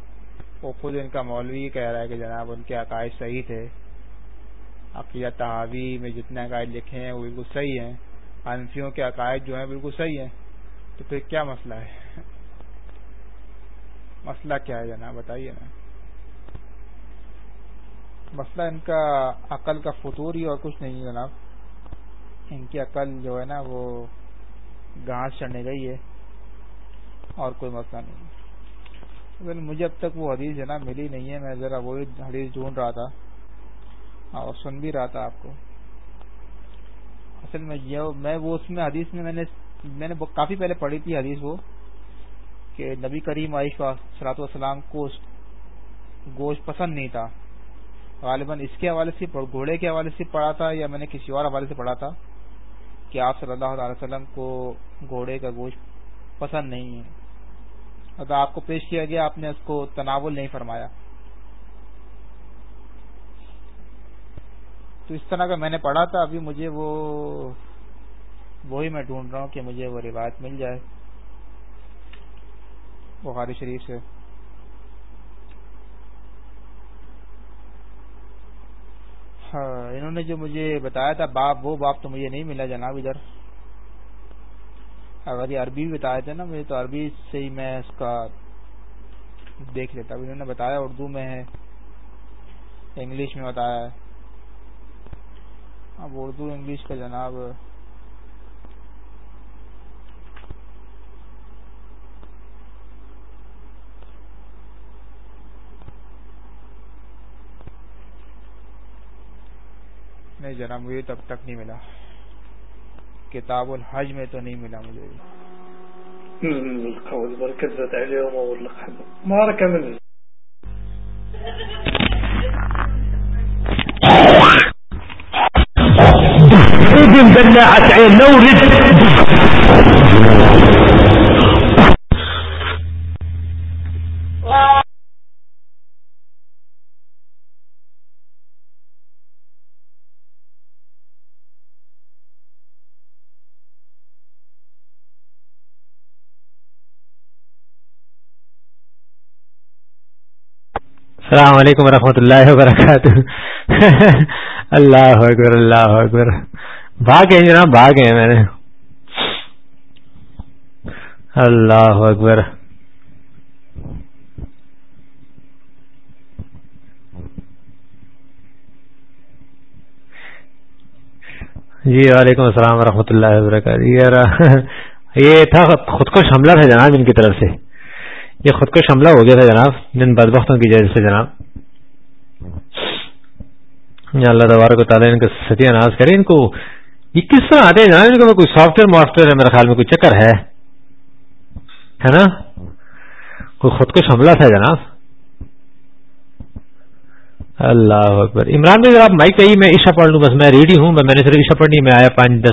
وہ خود ان کا مولوی کہہ رہا ہے کہ جناب ان کے عقائد صحیح تھے عقیدہ تحاوی میں جتنے عقائد لکھے ہیں وہ بالکل صحیح ہیں انفیوں کے عقائد جو ہیں بالکل صحیح ہیں تو پھر کیا مسئلہ ہے مسئلہ کیا ہے جناب بتائیے نا مسئلہ ان کا عقل کا فطور ہی اور کچھ نہیں جناب ان کی عقل جو ہے نا وہ گھاس چڑھنے گئی ہے اور کوئی مسئلہ نہیں مجھے اب تک وہ حدیث ہے نا ملی نہیں ہے میں ذرا وہی حدیث ڈھونڈ رہا تھا اور سن بھی رہا تھا آپ کو اصل میں یہ میں وہ اس میں حدیث میں میں نے میں نے کافی پہلے پڑھی تھی حدیث وہ کہ نبی کریم عائش و والسلام کو گوشت پسند نہیں تھا غالباً اس کے حوالے سے گھوڑے کے حوالے سے پڑھا تھا یا میں نے کسی اور حوالے سے پڑھا تھا کہ آپ صلی اللہ علیہ وسلم کو گھوڑے کا گوشت پسند نہیں ہے اگر آپ کو پیش کیا گیا آپ نے اس کو تناول نہیں فرمایا تو اس طرح کا میں نے پڑھا تھا ابھی مجھے وہ وہی میں ڈھونڈ رہا ہوں کہ مجھے وہ روایت مل جائے بخاری شریف سے ہاں انہوں نے جو مجھے بتایا تھا باپ وہ باپ تو مجھے نہیں ملا جناب ادھر اگر یہ عربی بتایا تھا نا مجھے تو عربی سے ہی میں اس کا دیکھ لیتا انہوں نے بتایا اردو میں ہے انگلش میں بتایا ہے اب اردو انگلش کا جناب نہیں جناب مجھے تب تک نہیں ملا کتاب الحج میں تو نہیں ملا مجھے قلوبهم دلاعت عين لو رجل السلام علیکم ورحمۃ اللہ وبرکاتہ اللہ اکبر اللہ اکبر جناب بھاگ میں نے اللہ اکبر جی وعلیکم السلام ورحمۃ اللہ وبرکاتہ یار یہ تھا خود حملہ تھا جناب ان کی طرف سے یہ خودکش حملہ ہو گیا تھا جناب جن بدبختوں کی وجہ سے جناب اللہ تبارک و تعالیٰ ان کو ستیہ ناز کرے ان کو یہ کس طرح آتے ہیں جناب کوئی سافٹ ویئر وافٹ ویئر ہے میرے خیال میں کوئی چکر ہے ہے نا کوئی خودکش حملہ تھا جناب اللہ اکبر عمران بھائی نے آپ مائک کہی میں عشا پڑھ لوں بس میں ریڈی ہوں میں نے صرف عشا پڑھنی میں آیا پانچ دس